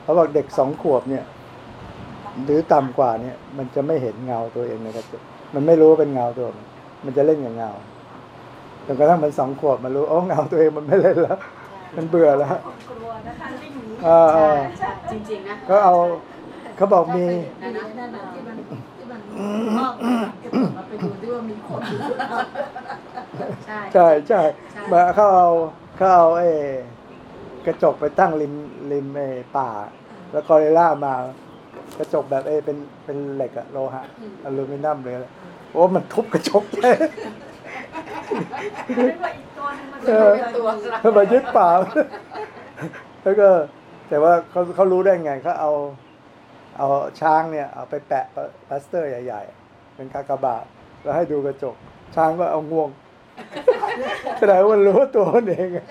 เพราะว่าเด็กสองขวบเนี่ย หรือต่ำกว่าเนี่ย มันจะไม่เห็นเงาตัวเองในกระจกมันไม่รู้ว่าเป็นเงาตัวมันมันจะเล่นกับเงาจนกระทั่งมันสองขวบมันรู้โอ้เงาตัวเองมันไม่เล่นแล้ว มันเบื่อแล้วกลัวนะคะวิ่งหนีเออเออใช่จริงๆนะก็เอาเขาบอกมีนะนะนั่นน่ะที่มันที่มันงอกมาจะเปิดมาไปดูด้วยว่ามีคนอยู่หรือเปล่าใช่ใช่ใช่ใช่มาเขาเอาเขาเอาไอ้กระจกไปตั้งริมริมไอ้ป่า แล้วกอริลล่ามา กระจกแบบไอ้เป็นเป็นเหล็กอะโลหะอลูมิเนียมเลยอะโอ้มันทุบกระจกเลยนึกว่าอีกตัวนึงมันเอจะอเป็นตัวเราเขามายึดป่าแล้วก็ แต่ว่าเขาเขารู้ได้ไงเขาเอาเอาช้างเนี่ยเอาไปแปะพลาสเตอร์ใหญ่ๆ เป็นกากบาทแล้วให้ดูกระจก ช้างก็เอางวงแสดงว่ามันรู้ตัวมันเองอะ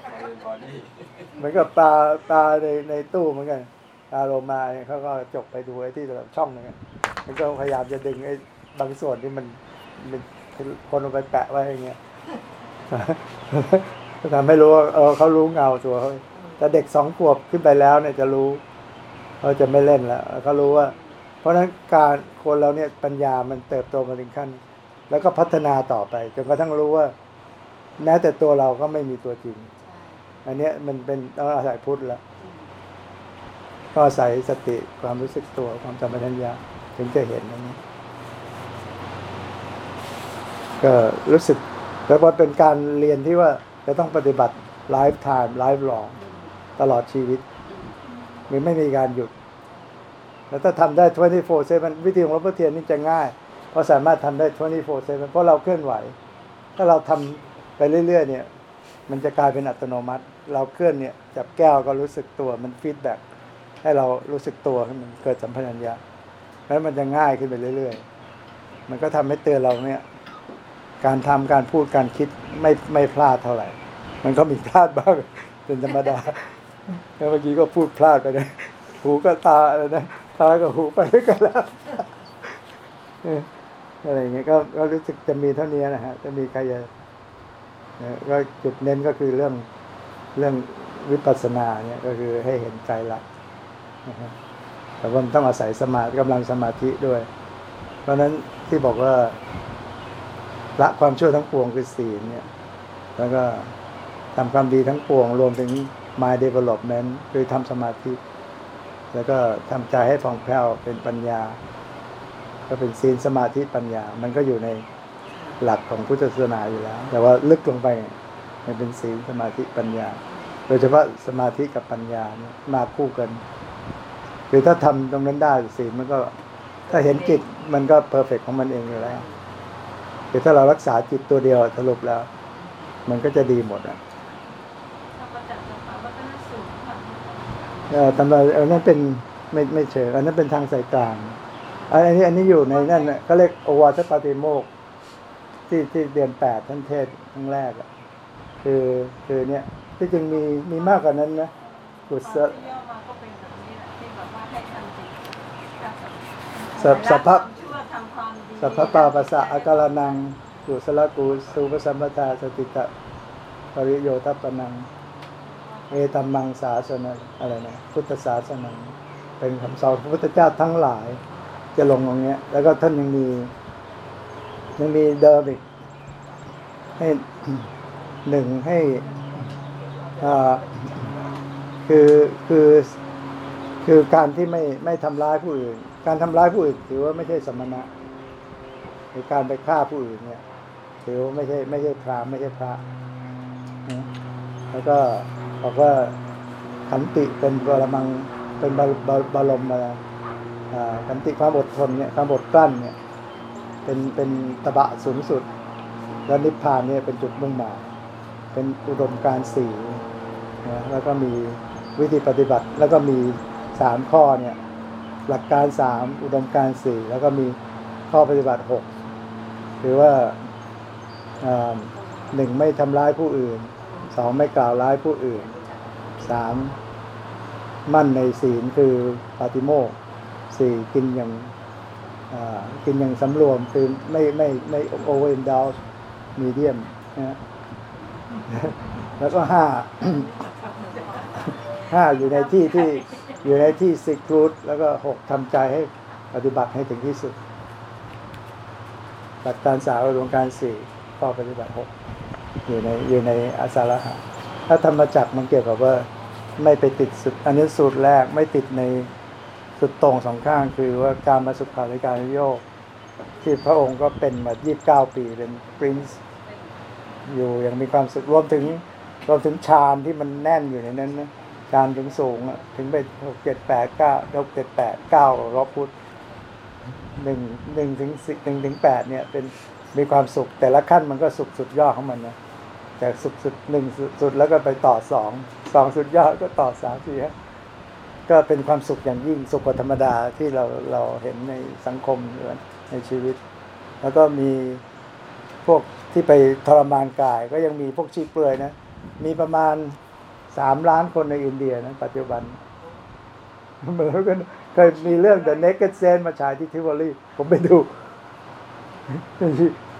เหมือนกับตาตาในในตู้เหมือนกัน ตาโลมาเนี่ยเขาก็จกไปดูไอ้ที่แบบช่องนึงอะมันก็พยายามจะดึงไอ้บางส่วนที่มันมันคนเอาไปแปะไว้อย่างเงี้ยทำให้รู้ว่าเออเขารู้เงาตัวเขาแต่เด็กสองขวบขึ้นไปแล้วเนี่ยจะรู้เขาจะไม่เล่นแล้วเขารู้ว่า เพราะฉะนั้นการคนเราเนี่ยปัญญามันเติบโตมาถึงขั้น แล้วก็พัฒนาต่อไปจนกระทั่งรู้ว่า แม้แต่ตัวเราก็ไม่มีตัวจริง อันเนี้ยมันเป็นต้องอาศัยพุทธแล้ว ก็อาศัยสติความรู้สึกตัวความสัมปชัญญะถึงจะเห็นอันนี้ ก็รู้สึกแล้วว่าเป็นการเรียนที่ว่าจะต้องปฏิบัติ lifetime lifelong ตลอดชีวิตมันไม่มีการหยุด แล้วถ้าทำได้ 24/7วิธีของหลวงพ่อเทียนนี่จะง่าย เพราะสามารถทำได้ 24/7เพราะเราเคลื่อนไหว ถ้าเราทำไปเรื่อย ๆ เนี่ย มันจะกลายเป็นอัตโนมัติ เราเคลื่อนเนี่ยจับแก้วก็รู้สึกตัวมันฟีดแบ็ก ให้เรารู้สึกตัวให้มันเกิดสัมพันธ์ญะแล้วมันจะง่ายขึ้นไปเรื่อย ๆ มันก็ทำให้เตือนเราเนี่ย การทำการพูดการคิดไม่ไม่พลาดเท่าไหร่ มันก็มีพลาดบ้างเป็นธรรมดาแล้วเมื่อกี้ก็พูดพลาดไปนะหูก็ตาอะไรนะตากับหูไปด้วยกันแล้วอะไรอย่างเงี้ยก็ก็รู้สึกจะมีเท่านี้นะฮะ จะมีใครจะเอ่อก็จุดเน้นก็คือเรื่องเรื่องวิปัสสนาเนี่ยก็คือให้เห็นใจรัก นะครับแต่ว่ามันต้องอาศัยสมาธิกำลังสมาธิด้วย เพราะนั้นที่บอกว่า ละความชั่วทั้งปวงคือศีลเนี่ย แล้วก็ทำความดีทั้งปวง รวมถึง mind development คือทำสมาธิ แล้วก็ทำใจให้ผ่องแผ้วเป็นปัญญา ก็เป็นศีลสมาธิปัญญา มันก็อยู่ในหลักของพุทธศาสนาอยู่แล้ว แต่ว่าลึกลงไปมันเป็นศีลสมาธิปัญญา โดยเฉพาะสมาธิกับปัญญาเนี่ยมาคู่กัน คือถ้าทำตรงนั้นได้ศีลมันก็ ถ้าเห็นจิตมันก็เพอร์เฟกของมันเองอยู่แล้วคือถ้าเรารักษาจิตตัวเดียวสรุปแล้ว มันก็จะดีหมดอะถ้าประจักษ์สภาวะก็น่าสูงค่ะเออตำราเออนั่นเป็นไม่ไม่เชิงอันนั้นเป็นทางสายกลางอันนี้อันนี้อยู่ในนั่นน่ะเขาเรียกโอวาทปาติโมกข์ที่ที่เดือนแปดท่านเทศน์ครั้งแรกอะคือคือเนี่ยที่จริงมีมีมากกว่านั้นนะกุตศอนล ที่ย่อมาก็เป็นแบบนี้แหละที่แบบว่าให้ทำจิต สัพสัพพะสัพพะปาปัสสะอาการนังกุศลกูสุปสัมปทาสติตะปริโยทัปปนังเอตัมมังสาสนะอะไรนะพุทธศาสนาเป็นคำสอนพระพุทธเจ้าทั้งหลาย จะลงตรงนี้แล้วก็ท่านยังมียังมีเดิมอีกให้หนึ่งให้คือคือคือการที่ไม่ไม่ทำร้ายผู้อื่น การทำร้ายผู้อื่นถือว่าไม่ใช่สมณะหรือการไปฆ่าผู้อื่นเนี่ยถือว่าไม่ใช่ไม่ใช่พรามไม่ใช่พระ แล้วก็บอกว่าขันติเป็นบารมังเป็นบรบรบรมมาขันติความอดทนเนี่ยความอดกลั้นเนี่ยเป็นเป็นตบะสูงสุด แล้วนิพพานเนี่ยเป็นจุดมุ่งหมายเป็นอุดมการณ์สี่นะแล้วก็มีวิธีปฏิบัติแล้วก็มีสามข้อเนี่ย หลักการสามอุดมการณ์สี่แล้วก็มีข้อปฏิบัติหกคือว่าาหนึ่งไม่ทำร้ายผู้อื่นสองไม่กล่าวร้ายผู้อื่นสามมั่นในศีลคือปาติโมกข์สี่กินอย่างากินอย่างสำรวมคือไม่ไม่ไม่โอเวอร์อินดาวมีเดียมนะฮะแล้วก็ห้าห้าอยู่ในที่ที่ อยู่ในที่สิกรูดแล้วก็หกทำใจให้ปฏิบัติให้ถึงที่สุดหลักการสาวดวงการสี่ข้อปฏิบัติหกอยู่ในอยู่ในอาสาฬหะถ้าธรรมจักมันเกี่ยวกับว่าไม่ไปติดสุด อันนี้สูตรแรกไม่ติดในสุดตรงสองข้างคือว่าการมาสุขาริการนิโยก ที่พระองค์ก็เป็นมา 29 ปีเป็นปรินซ์อยู่อย่างมีความสุขรวมถึงรวมถึงฌานที่มันแน่นอยู่ในนั้นนะ ฌานถึงสูงอะถึงไปหกเจ็ดแปดเก้าหกเจ็ดแปดเก้ารอบพุทธหนึ่งหนึ่งถึงสิบหนึ่งถึงแปดเนี่ยเป็นมีความสุข แต่ละขั้นมันก็สุขสุดยอดของมันนะแต่สุดสุดหนึ่งสุดสุดแล้วก็ไปต่อสองสองสุดยอดก็ต่อสามสี่ห้าก็เป็นความสุขอย่างยิ่งสุขกว่าธรรมดาที่เราเราเห็นในสังคมหรือในชีวิต แล้วก็มีพวกที่ไปทรมานกาย ก็ยังมีพวกชีเปลือยนะ มีประมาณ สามล้านคนในอินเดียนะปัจจุบันเหมือนกันเคยมีเรื่อง The Naked Saint มาฉายที่ทิวอลีผมไปดู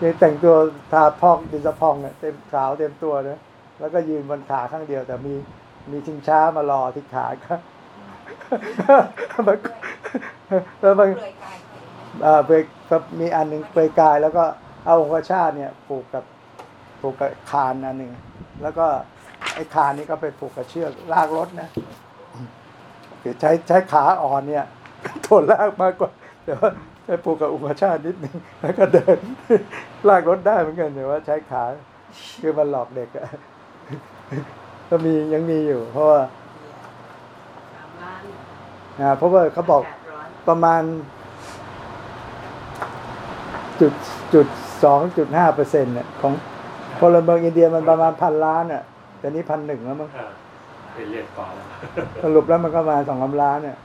ยังแต่งตัวทาพอกดินสะพองเนี่ยเต็มขาวเต็มตัวนะแล้วก็ยืนบนขาข้างเดียว แต่มีมีชิงช้ามารอที่ขาครับแล้วมันเปลือยกายเอ่อเปกับมีอันหนึ่งเปยกาย แล้วก็เอาองคชาติเนี่ยผูกกับผูกกับคานอันหนึ่งแล้วก็ อ้คานนี้ก็ไปผูกกับเชือกลากรถนะคือใช้ใช้ขาอ่อนเนี่ยทนลากมากกว่าแต่ว่าไปผูกกับอุปชาตินิดนึงแล้วก็เดิน ลากรถได้เหมือนกันแต่ว่าใช้ขาคือมันหลอกเด็กอะก็มียังมีอยู่ เพราะว่าสามล้านอ่าเพราะว่าเขาบอกปดร้อยประมาณจุดจุดสองจุดห้าเปอร์เซ็นต์เนี่ยของพลเมืองอินเดียมันประมาณพันล้านอะ แต่นี้พันหนึ่งแล้วมั้งเออเป็นเรียนก่อนแล้วสรุปแล้วมันก็มาสองล้านเนี่ย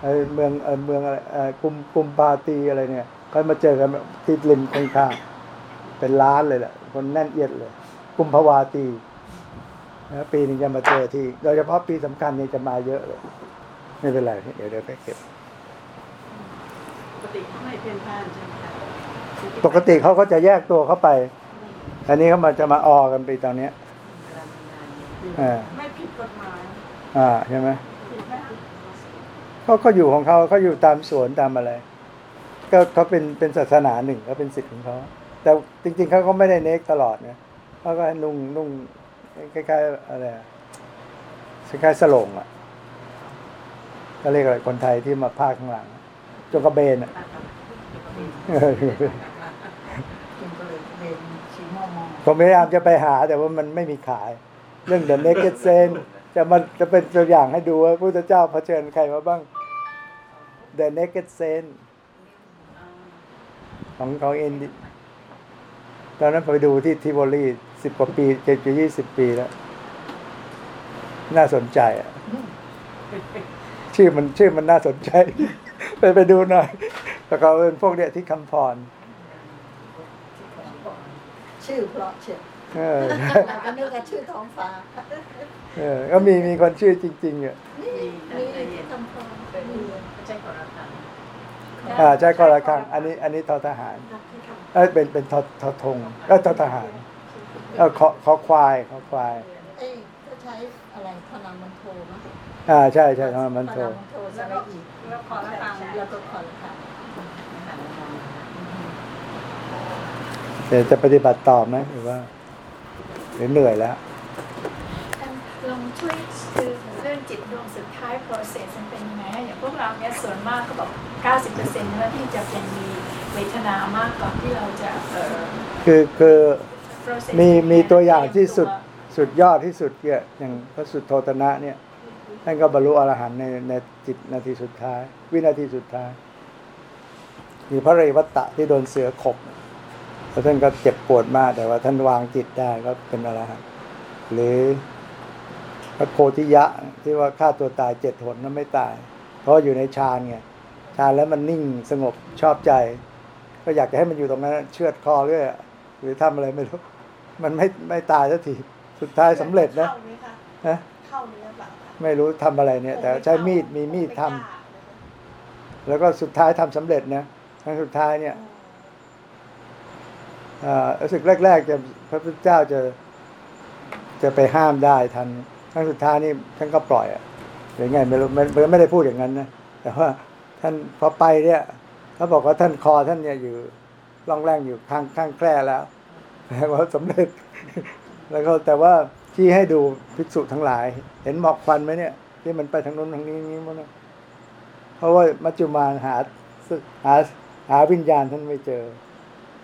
ไอ้เมืองไอ้เมืองอะไรเอ่อกรุมกรุมปาตีอะไรเนี่ยเขามาเจอกันที่ริมข้างๆเป็นล้านเลยแหละคนแน่นเอียดเลยกรุมภาวาตีนะปีหนึงจะมาเจอที่ โดยเฉพาะปีสำคัญเนี่ยจะมาเยอะเลย ไม่เป็นไร เดี๋ยวเดี๋ยวไปเก็บ ปกติเขาไม่เพี้ยนพลาดใช่ไหมคะปกติเขาก็จะแยกตัวเข้าไป อันนี้เขามาจะมาออกันไปตอนเนี้ยอ่าไม่ผิดกฎหมาย อ่าใช่ไหมผิดไหมคะเขาเขาอยู่ของเขาเขาอยู่ตามสวนตามอะไร ก็เขาเป็นเป็นศาสนาหนึ่งเขาเป็นสิทธิ์ของเขาแต่จริง ๆเขาก็ไม่ได้เนกตลอดนะเขาก็นุ่งนุ่งคล้ายๆอะไรอะคล้ายๆสโลงอะก็เรียกอะไรคนไทยที่มาภาคข้างหลังจงกระเบนอะ เออ จึงก็เลยเป็นชีมอมอ ผมพยายามจะไปหาแต่ว่ามันไม่มีขาย เรื่อง The Naked Saint จะมันจะเป็นตัวอย่างให้ดูว่าพระพุทธเจ้าเผชิญใครมาบ้าง The Naked Saint ของของเอ็นดิตอนนั้นไปดูที่ทิโวลีสิบกว่าปีเจ็ดจะยี่สิบปีแล้ว น่าสนใจอะ ชื่อมันชื่อมันน่าสนใจ ไปไปดูหน่อยแล้วก็เป็นพวกเนี้ยที่คำพร ชื่อเพราะเชียวเออเราก็นึกว่าชื่อท้องฟ้า เออก็มีมีคนชื่อจริงๆอะนี่มีคำพรมีไม่ใช่ขอรับทานอ่าใช่ก็ละครั้งอันนี้อันนี้ทอทหารเอ้ยเป็นเป็นทอทอธงเออทอทหารเออขอขอควายขอควายเอ้ยเขาใช้อะไรพลังมันโทมั้ยอ่าใช่ใช่ทำมันโทพลังมันโทสระอีแล้วขอละตังค์แล้วก็ขอละคัง เดี๋ยวจะปฏิบัติต่อไหมหรือว่าหรือเหนื่อยแล้วลองช่วยคือเรื่องจิตดวงสุดท้าย process มันเป็นยังไงอะอย่างพวกเราเนี่ยส่วนมากก็บอก 90%นะที่จะเป็นมีเวทนามากก่อนที่เราจะเอ่อคือคือ process มีมีตัวอย่างที่สุดเตรียมสุดยอดที่สุดเนี่ยอย่างพระสุดโทตนะเนี่ยท่านก็บรรลุอรหันต์ในในจิตนาทีสุดท้าย วินาทีสุดท้าย มีพระเรวัตตะที่โดนเสือขบ แล้วท่านก็เจ็บปวดมาก แต่ว่าท่านวางจิตได้ก็เป็นอรหันต์หรือพระโคติยะที่ว่าฆ่าตัวตายเจ็ดหนนั้นไม่ตาย เพราะอยู่ในฌานไงฌานแล้วมันนิ่งสงบชอบใจ ก็อยากจะให้มันอยู่ตรงนั้นเชือดคอเรื่อยอะหรือทำอะไรไม่รู้มันไม่ไม่ตายสักทีสุดท้ายสำเร็จนะเข้าไหมคะนะเข้าเนื้อเปล่าคะไม่รู้ทำอะไรเนี่ย แต่ใช้มีดมีมีดทำไกล้านะคะแล้วก็สุดท้ายทำสำเร็จนะครั้งสุดท้ายเนี่ยเอ่อ รู้สึกแรก ๆ จะพระพุทธเจ้าจะจะไปห้ามได้ทันครั้งสุดท้ายนี่ท่านก็ปล่อยอะหรือไงไม่รู้ไม่ไม่ไม่ได้พูดอย่างนั้นนะแต่ว่าท่านพอไปเนี่ยเขาบอกว่าท่านคอท่านเนี่ยอยู่ร่องแรงอยู่ข้างข้างแคร่แล้วแปลว่าสำเร็จ แล้วก็แต่ว่าที่ให้ดูภิกษุทั้งหลาย เห็นหมอกควันไหมเนี่ย ที่มันไปทางนู้นทางนี้นี้มดเลยเพราะว่ามัจจุมานหาหาหาวิญญาณท่านไม่เจอ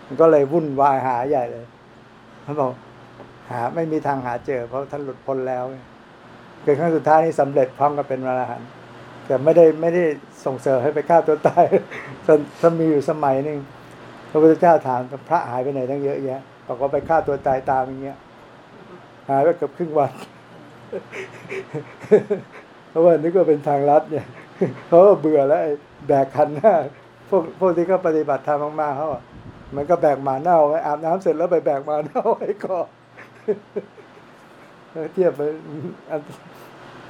มันก็เลยวุ่นวายหาใหญ่เลยเขาบอกหาไม่มีทางหาเจอ เพราะท่านหลุดพ้นแล้วคือครั้งสุดท้ายนี่สำเร็จพร้อมกับเป็นพระอรหันต์แต่ไม่ได้ไม่ได้ส่งเสริมให้ไปฆ่าตัวตายจนจนมีอยู่สมัยหนึ่งพระพุทธเจ้าถามพระหายไปไหนตั้งเยอะแยะบอกว่าไปฆ่าตัวตายตามอย่างเงี้ยหายไปเกือบครึ่งวันเพราะว่านึกว่าเป็นทางลัดเนี่ยเขาเบื่อแล้วไอ้แบกขันหน้าพวกพวกที่เขาปฏิบัติธรรมมากๆเขาอะ มันก็แบกหมาเน่าไว้อาบน้ำเสร็จแล้วไปแบกหมาเน่าไว้ก่อนเทียบไป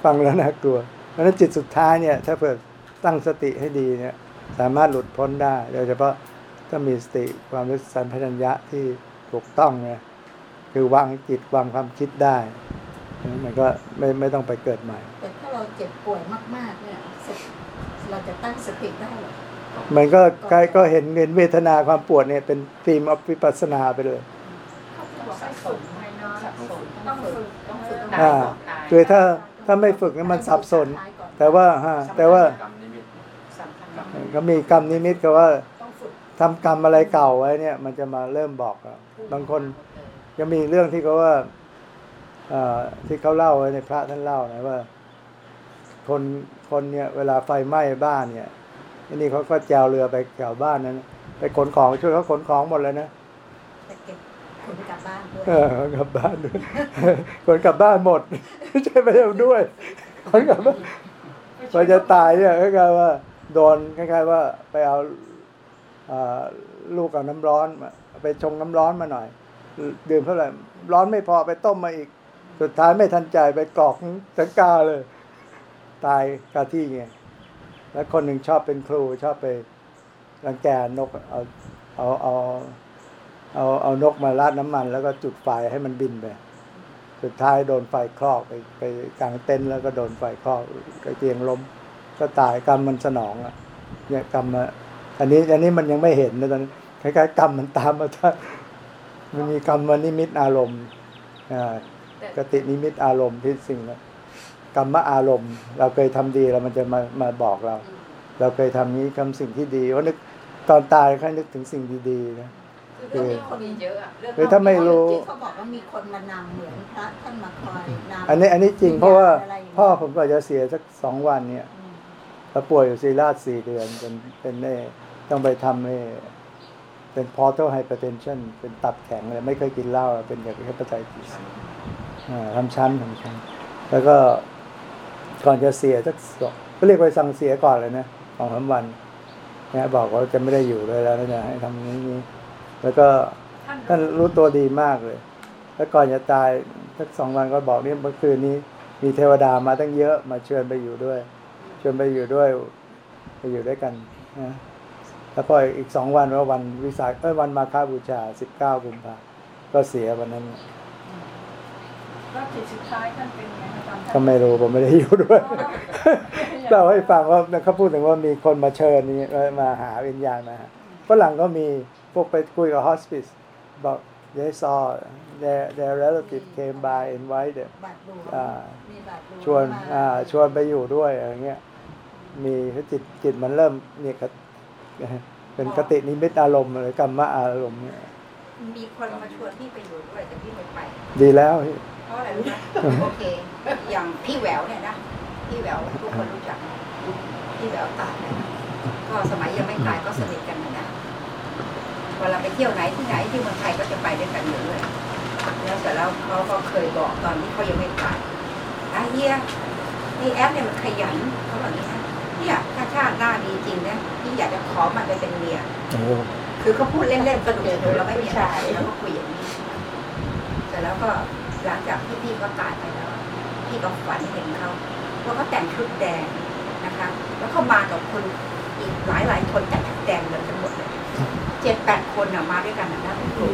ฟังแล้วน่ากลัว เพราะฉะนั้นจิตสุดท้ายเนี่ย ถ้าเผื่อตั้งสติให้ดีเนี่ย สามารถหลุดพ้นได้ โดยเฉพาะถ้ามีสติความรู้สัมพัญญะที่ถูกต้องเนี่ยคือวางจิตวางความคิดได้ มันก็ไม่ไม่ต้องไปเกิดใหม่ แต่ถ้าเราเจ็บป่วยมาก ๆ เนี่ยเราจะตั้งสติได้หรอ มันก็ใกล้ก็เห็นเห็นเวทนาความปวดเนี่ยเป็นธีมอวิปัสสนาไปเลยเขาบอกให้ฝึกไงเนาะต้องฝึกต้องฝึกตายอ่าก่อนตายคือถ้าถ้าไม่ฝึกเนี่ยมันสับสน แต่ว่าฮะแต่ว่ากรรมนิมิตสำคัญก็มีกรรมนิมิตก็ว่าต้องฝึกทำกรรมอะไรเก่าไว้เนี่ย มันจะมาเริ่มบอกเราบางคนยังมีเรื่องที่เขาว่าเอ่อที่เขาเล่าไว้ในพระท่านเล่านะว่า คนคนเนี่ย เวลาไฟไหม้บ้านเนี่ย อันนี้เขาก็แจวเรือไปแถวบ้านนั้น ไปขนของช่วยเขาขนของหมดเลยนะแต่เก็บคนกลับบ้านด้วยเออขนกลับบ้านด้วยขนกลับบ้านหมดไม่ใช่ไปเอาด้วยขนกลับบ้านพอจะตายเนี่ยคล้ายๆว่าโดนคล้ายๆว่าไปเอาอ่าลูกกับน้ำร้อนมาไปชงน้ำร้อนมาหน่อย ดื่มเท่าไหร่ร้อนไม่พอไปต้มมาอีก สุดท้ายไม่ทันใจไปกรอกสังกาเลย ตายคาที่ไง แล้วคนหนึ่งชอบเป็นครูชอบไปรังแกนกเอาเอาเอาเอาเอานกมาราดน้ำมัน แล้วก็จุดไฟให้มันบินไป สุดท้ายโดนไฟคลอกไปไปกลางเต็นท์แล้วก็โดนไฟคลอกกระเตียงล้ม ก็ตายกรรมมันสนองอะเนี่ยกรรมอะอันนี้อันนี้มันยังไม่เห็นนะตอนนี้คล้ายๆกรรมมันตามมาถ้ามันมีกรรมนิมิตอารมณ์อ่ากตินิมิตอารมณ์ที่สิ่งนั้น กรรมอารมณ์ เราเคยทำดีแล้วมันจะมามาบอกเรา เราเคยทำนี้ทำสิ่งที่ดีว่านึกตอนตายแค่นึกถึงสิ่งดีๆนะคือเรื่องนี้คนมีเยอะอะเรื่องหรือถ้าไม่รู้ที่เขาบอกว่ามีคนมานำเหมือนพระท่านมาคอยนำอันนี้อันนี้จริงเพราะว่าะไรย่งเงี้ยพ่อผมก็จะเสียสักสองวันเนี่ยอืมแล้วป่วยอยู่ซีราชสี่เดือนเป็นเป็นเน่ต้องไปทำเน่เป็น portal hypertension เป็นตับแข็งเลยไม่เคยกินเหล้าเป็นอย่างที่พระใจติสอ่าทำชั้นทำชั้น แล้วก็ ก่อนจะเสียสักสองก็เรียกไปสั่งเสียก่อนเลยนะสองสามวันเนี่ยบอกว่าจะไม่ได้อยู่เลยแล้วนะให้ทำนี้นี้แล้วก็ท่านท่านรู้ตัวดีมากเลย แล้วก่อนจะตายสักสองวันก็บอกนี่เมื่อคืนนี้มีเทวดามาตั้งเยอะมาเชิญไปอยู่ด้วยชวนไปอยู่ด้วยไปอยู่ด้วยกันนะแล้วพออีกสองวันว่าวันวิสาขเอ้ยวันมาฆบูชาสิบเก้ากุมภาก็เสียวันนั้น รอบจิตสุดท้ายท่านเป็นยังไงคะตอนท่านก็ไม่รู้ผมไม่ได้อยู่ด้วยเราให้ฟังว่าเขาพูดถึงว่ามีคนมาเชิญนี้มาหาวิญญาณมาหาฝรั่งก็มีพวกไปคุยกับฮอสปิสบอก they saw their their relative came by invited บาทหลวงอ่ามีบาทหลวงชวนมาอ่าชวนไปอยู่ด้วยอะไรเงี้ยมีจิตจิตมันเริ่มเนี่ยกเป็นกตินิมิตอารมณ์หรือกรรมะอารมณ์เนี่ยมีคนมาชวนพี่ไปอยู่ด้วยแต่พี่ไม่ไป ดีแล้วพี่เพ ราะอะไรรู้ไหมโอเค อย่างพี่แหววเนี่ยนะ พี่แหววทุกคนรู้จัก พี่แหววตายเนี่ยก็สมัยยังไม่ตายก็สนิทกันนะนะเวลาไปเที่ยวไหนที่ไหนที่เมืองไทยก็จะไปด้วยกันอยู่เลยแล้วเสร็จแล้วเขาก็เคยบอกตอนที่เขายังไม่ตายไอ้เฮียนี่แอปเนี่ยมันขยันเขาบอกอย่างนี้นะเนี่ยถ้าชาติหน้ามีจริงนะพี่อยากจะขอมันไปเป็นเมียโอ้คือเขาพูดเล่นๆสนุกๆเราไม่มีอะไรแล้วก็คุยอย่างนี้เสร็จแล้วก็ หลังจากที่พี่เขาตายไปแล้ว พี่ก็ฝันเห็นเขาว่าเขาแต่งชุดแดงนะคะ แล้วเขามากับคนอีกหลายหลายๆคนแต่งชุดแดงเหมือนกันหมดเลยเจ็ดแปดคนน่ะมาด้วยกันนะนะพี่ครู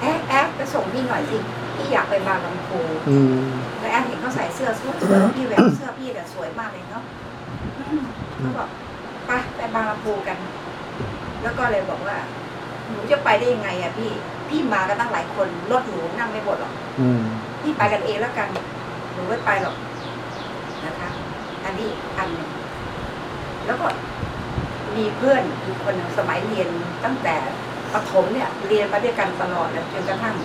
แอ๊ะแอ๊ะไปส่งพี่หน่อยสิพี่อยากไปบางลำพูอืมแล้วแอ๊ะเห็นเขาใส่เสื้อสวยๆพี่แหววเสื้อพี่เนี่ยสวยมากเลยเนาะอืมเขาบอกไปไปบางลำพูกัน แล้วก็เลยบอกว่า หนูจะไปได้ยังไงอะพี่ พี่มากันตั้งหลายคนรถหนูนั่งไม่หมดหรอกอืม พี่ไปกันเองแล้วกัน หนูไม่ไปหรอกนะคะ อันนี้อันหนึ่งแล้วก็มีเพื่อนอีกคนหนึ่งสมัยเรียนตั้งแต่ประถมเนี่ย เรียนมาด้วยกันตลอดแล้วจนกระทั่ง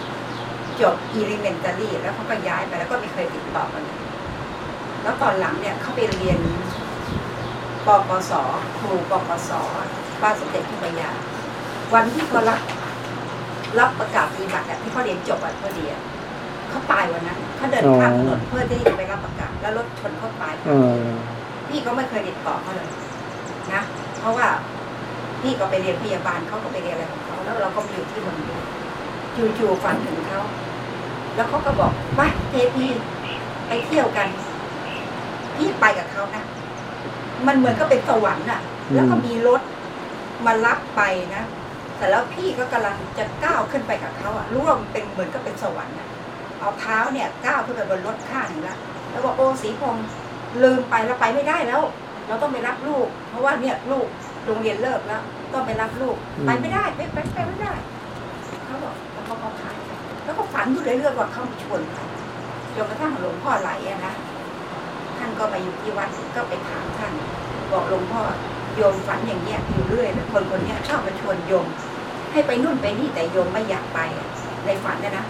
จบ elementary แล้วเขาก็ย้ายไปแล้วก็ไม่เคยติดต่อกันเลยแล้วตอนหลังเนี่ยเขาไปเรียนปกสครูปกสบ้านสมเด็จพิมยา วันที่เขารับรับประกาศปฏิบัติอะที่เขาเรียนจบอะพอดีอะเขาตายวันนั้นเขาเดินข้ามถนนเพื่อที่จะไปรับประกาศแล้วรถชนเขาตายเออพี่ก็ไม่เคยติดต่อเขาเลยนะเพราะว่าพี่ก็ไปเรียนพยาบาลเขาก็ไปเรียนอะไรของเขาแล้วเราก็มาอยู่ที่เมืองนี้จู่ๆฝันถึงเขาแล้วเขาก็บอกว่าเทพีไปเที่ยวกัน พี่ไปกับเขานะ มันเหมือนก็เป็นสวรรค์อะแล้วก็มีรถมารับไปนะ แต่แล้วพี่ก็กำลังจะก้าวขึ้นไปกับเขาอะรู้ว่ามันเป็นเหมือนก็เป็นสวรรค์อะเอาเท้าเนี่ยก้าวขึ้นไปบนรถข้างหนึ่งแล้วแล้วบอกโอ้สีพงษ์ลืมไปแล้วไปไม่ได้แล้ว เราต้องไปรับลูก เพราะว่าเนี่ยลูกโรงเรียนเลิกแล้ว ต้องไปรับลูกไปไม่ได้ไปไปไปไม่ได้เขาบอกแล้วเขาก็ขายไปแล้วก็ฝันอยู่เรื่อยๆว่าเขามาชวนไปจนกระทั่งหลวงพ่อไหลอะนะท่านก็มาอยู่ที่วัดก็ไปถามท่าน บอกหลวงพ่อ โยมฝันอย่างเงี้ยอยู่เรื่อยเลยคนคนเนี้ยชอบมาชวนโยม ให้ไปนู่นไปนี่แต่โยมไม่อยากไปอะในฝันเนยนะ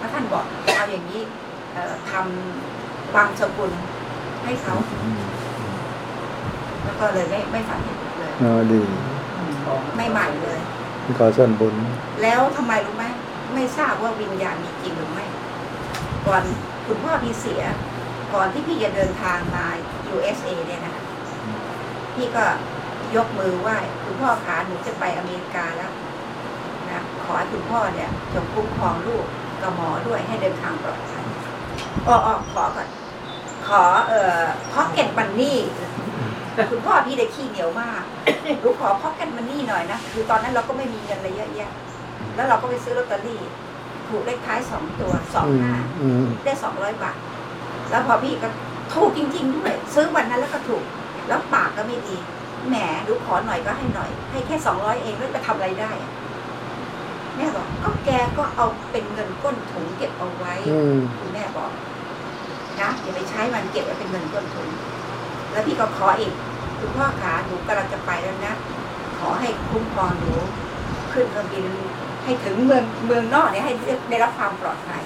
พระท่านบอกเอาอย่างนี้เอ่อทำบางสกุลให้เขาแล้วก็เลยไม่ไม่ฝันเห็นอีกเลยเออดีไม่ใหม่เลยขอส่วนบุญ แล้วทำไมรู้ไหมไม่ทราบว่าวิญญาณมีจริงหรือไม่ ก่อนคุณพ่อพี่เสีย ก่อนที่พี่จะเดินทางมา USA เนี่ยนะพี่ก็ ยกมือไหว้คุณพ่อขาหนูจะไปอเมริกาแล้วนะขอให้คุณพ่อเนี่ยจงคุ้มครองลูกกับหมอด้วยให้เดินทางปลอดภัยอ้อออขอก่อน ขอเอ่อ pocket money คุณพ่อพี่ได้ขี้เหนียวมากหนูขอ pocket money หน่อยนะคือตอนนั้นเราก็ไม่มีเงินอะไรเยอะแยะ แล้วเราก็ไปซื้อลอตเตอรี่ถูกเลขท้ายสองตัวสองอืมห้าอืมได้สองร้อยบาท แล้วพอพี่ก็ถูกจริง ๆ ด้วย ซื้อวันนั้นแล้วก็ถูก แล้วปากก็ไม่ดี แหมดูขอหน่อยก็ให้หน่อย ให้แค่สองร้อยเองแล้วจะทำอะไรได้อะแม่บอกก็แกก็เอาเป็นเงินก้นถุงเก็บเอาไว้อืมคุณแม่บอกนะอย่าไปใช้มันเก็บไว้เป็นเงินก้นทุนแล้วพี่ก็ขออีกคุณพ่อขาหนูกำลังจะไปแล้วนะขอให้คุ้มครองหนูขึ้นเครื่องบินให้ถึงเมืองเมืองนอกเนี่ยให้ได้รับความปลอดภัย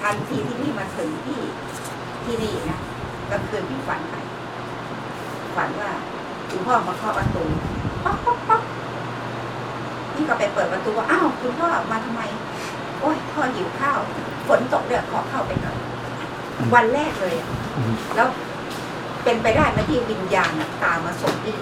ทันทีที่พี่มาถึงที่ที่นี่นะกลางคืนพี่ฝันไปฝันว่า คุณพ่อมาเคาะประตูป๊อกป๊อกป๊อกพี่ก็ไปเปิดประตูว่าอ้าวคุณพ่อมาทำไม โอ้ยพ่อหิวข้าวฝนตกเนี่ยขอเข้าไปหน่อยวันแรกเลยอะอืมแล้วเป็นไปได้ไหมที่วิญญาณน่ะตามมาส่งพี่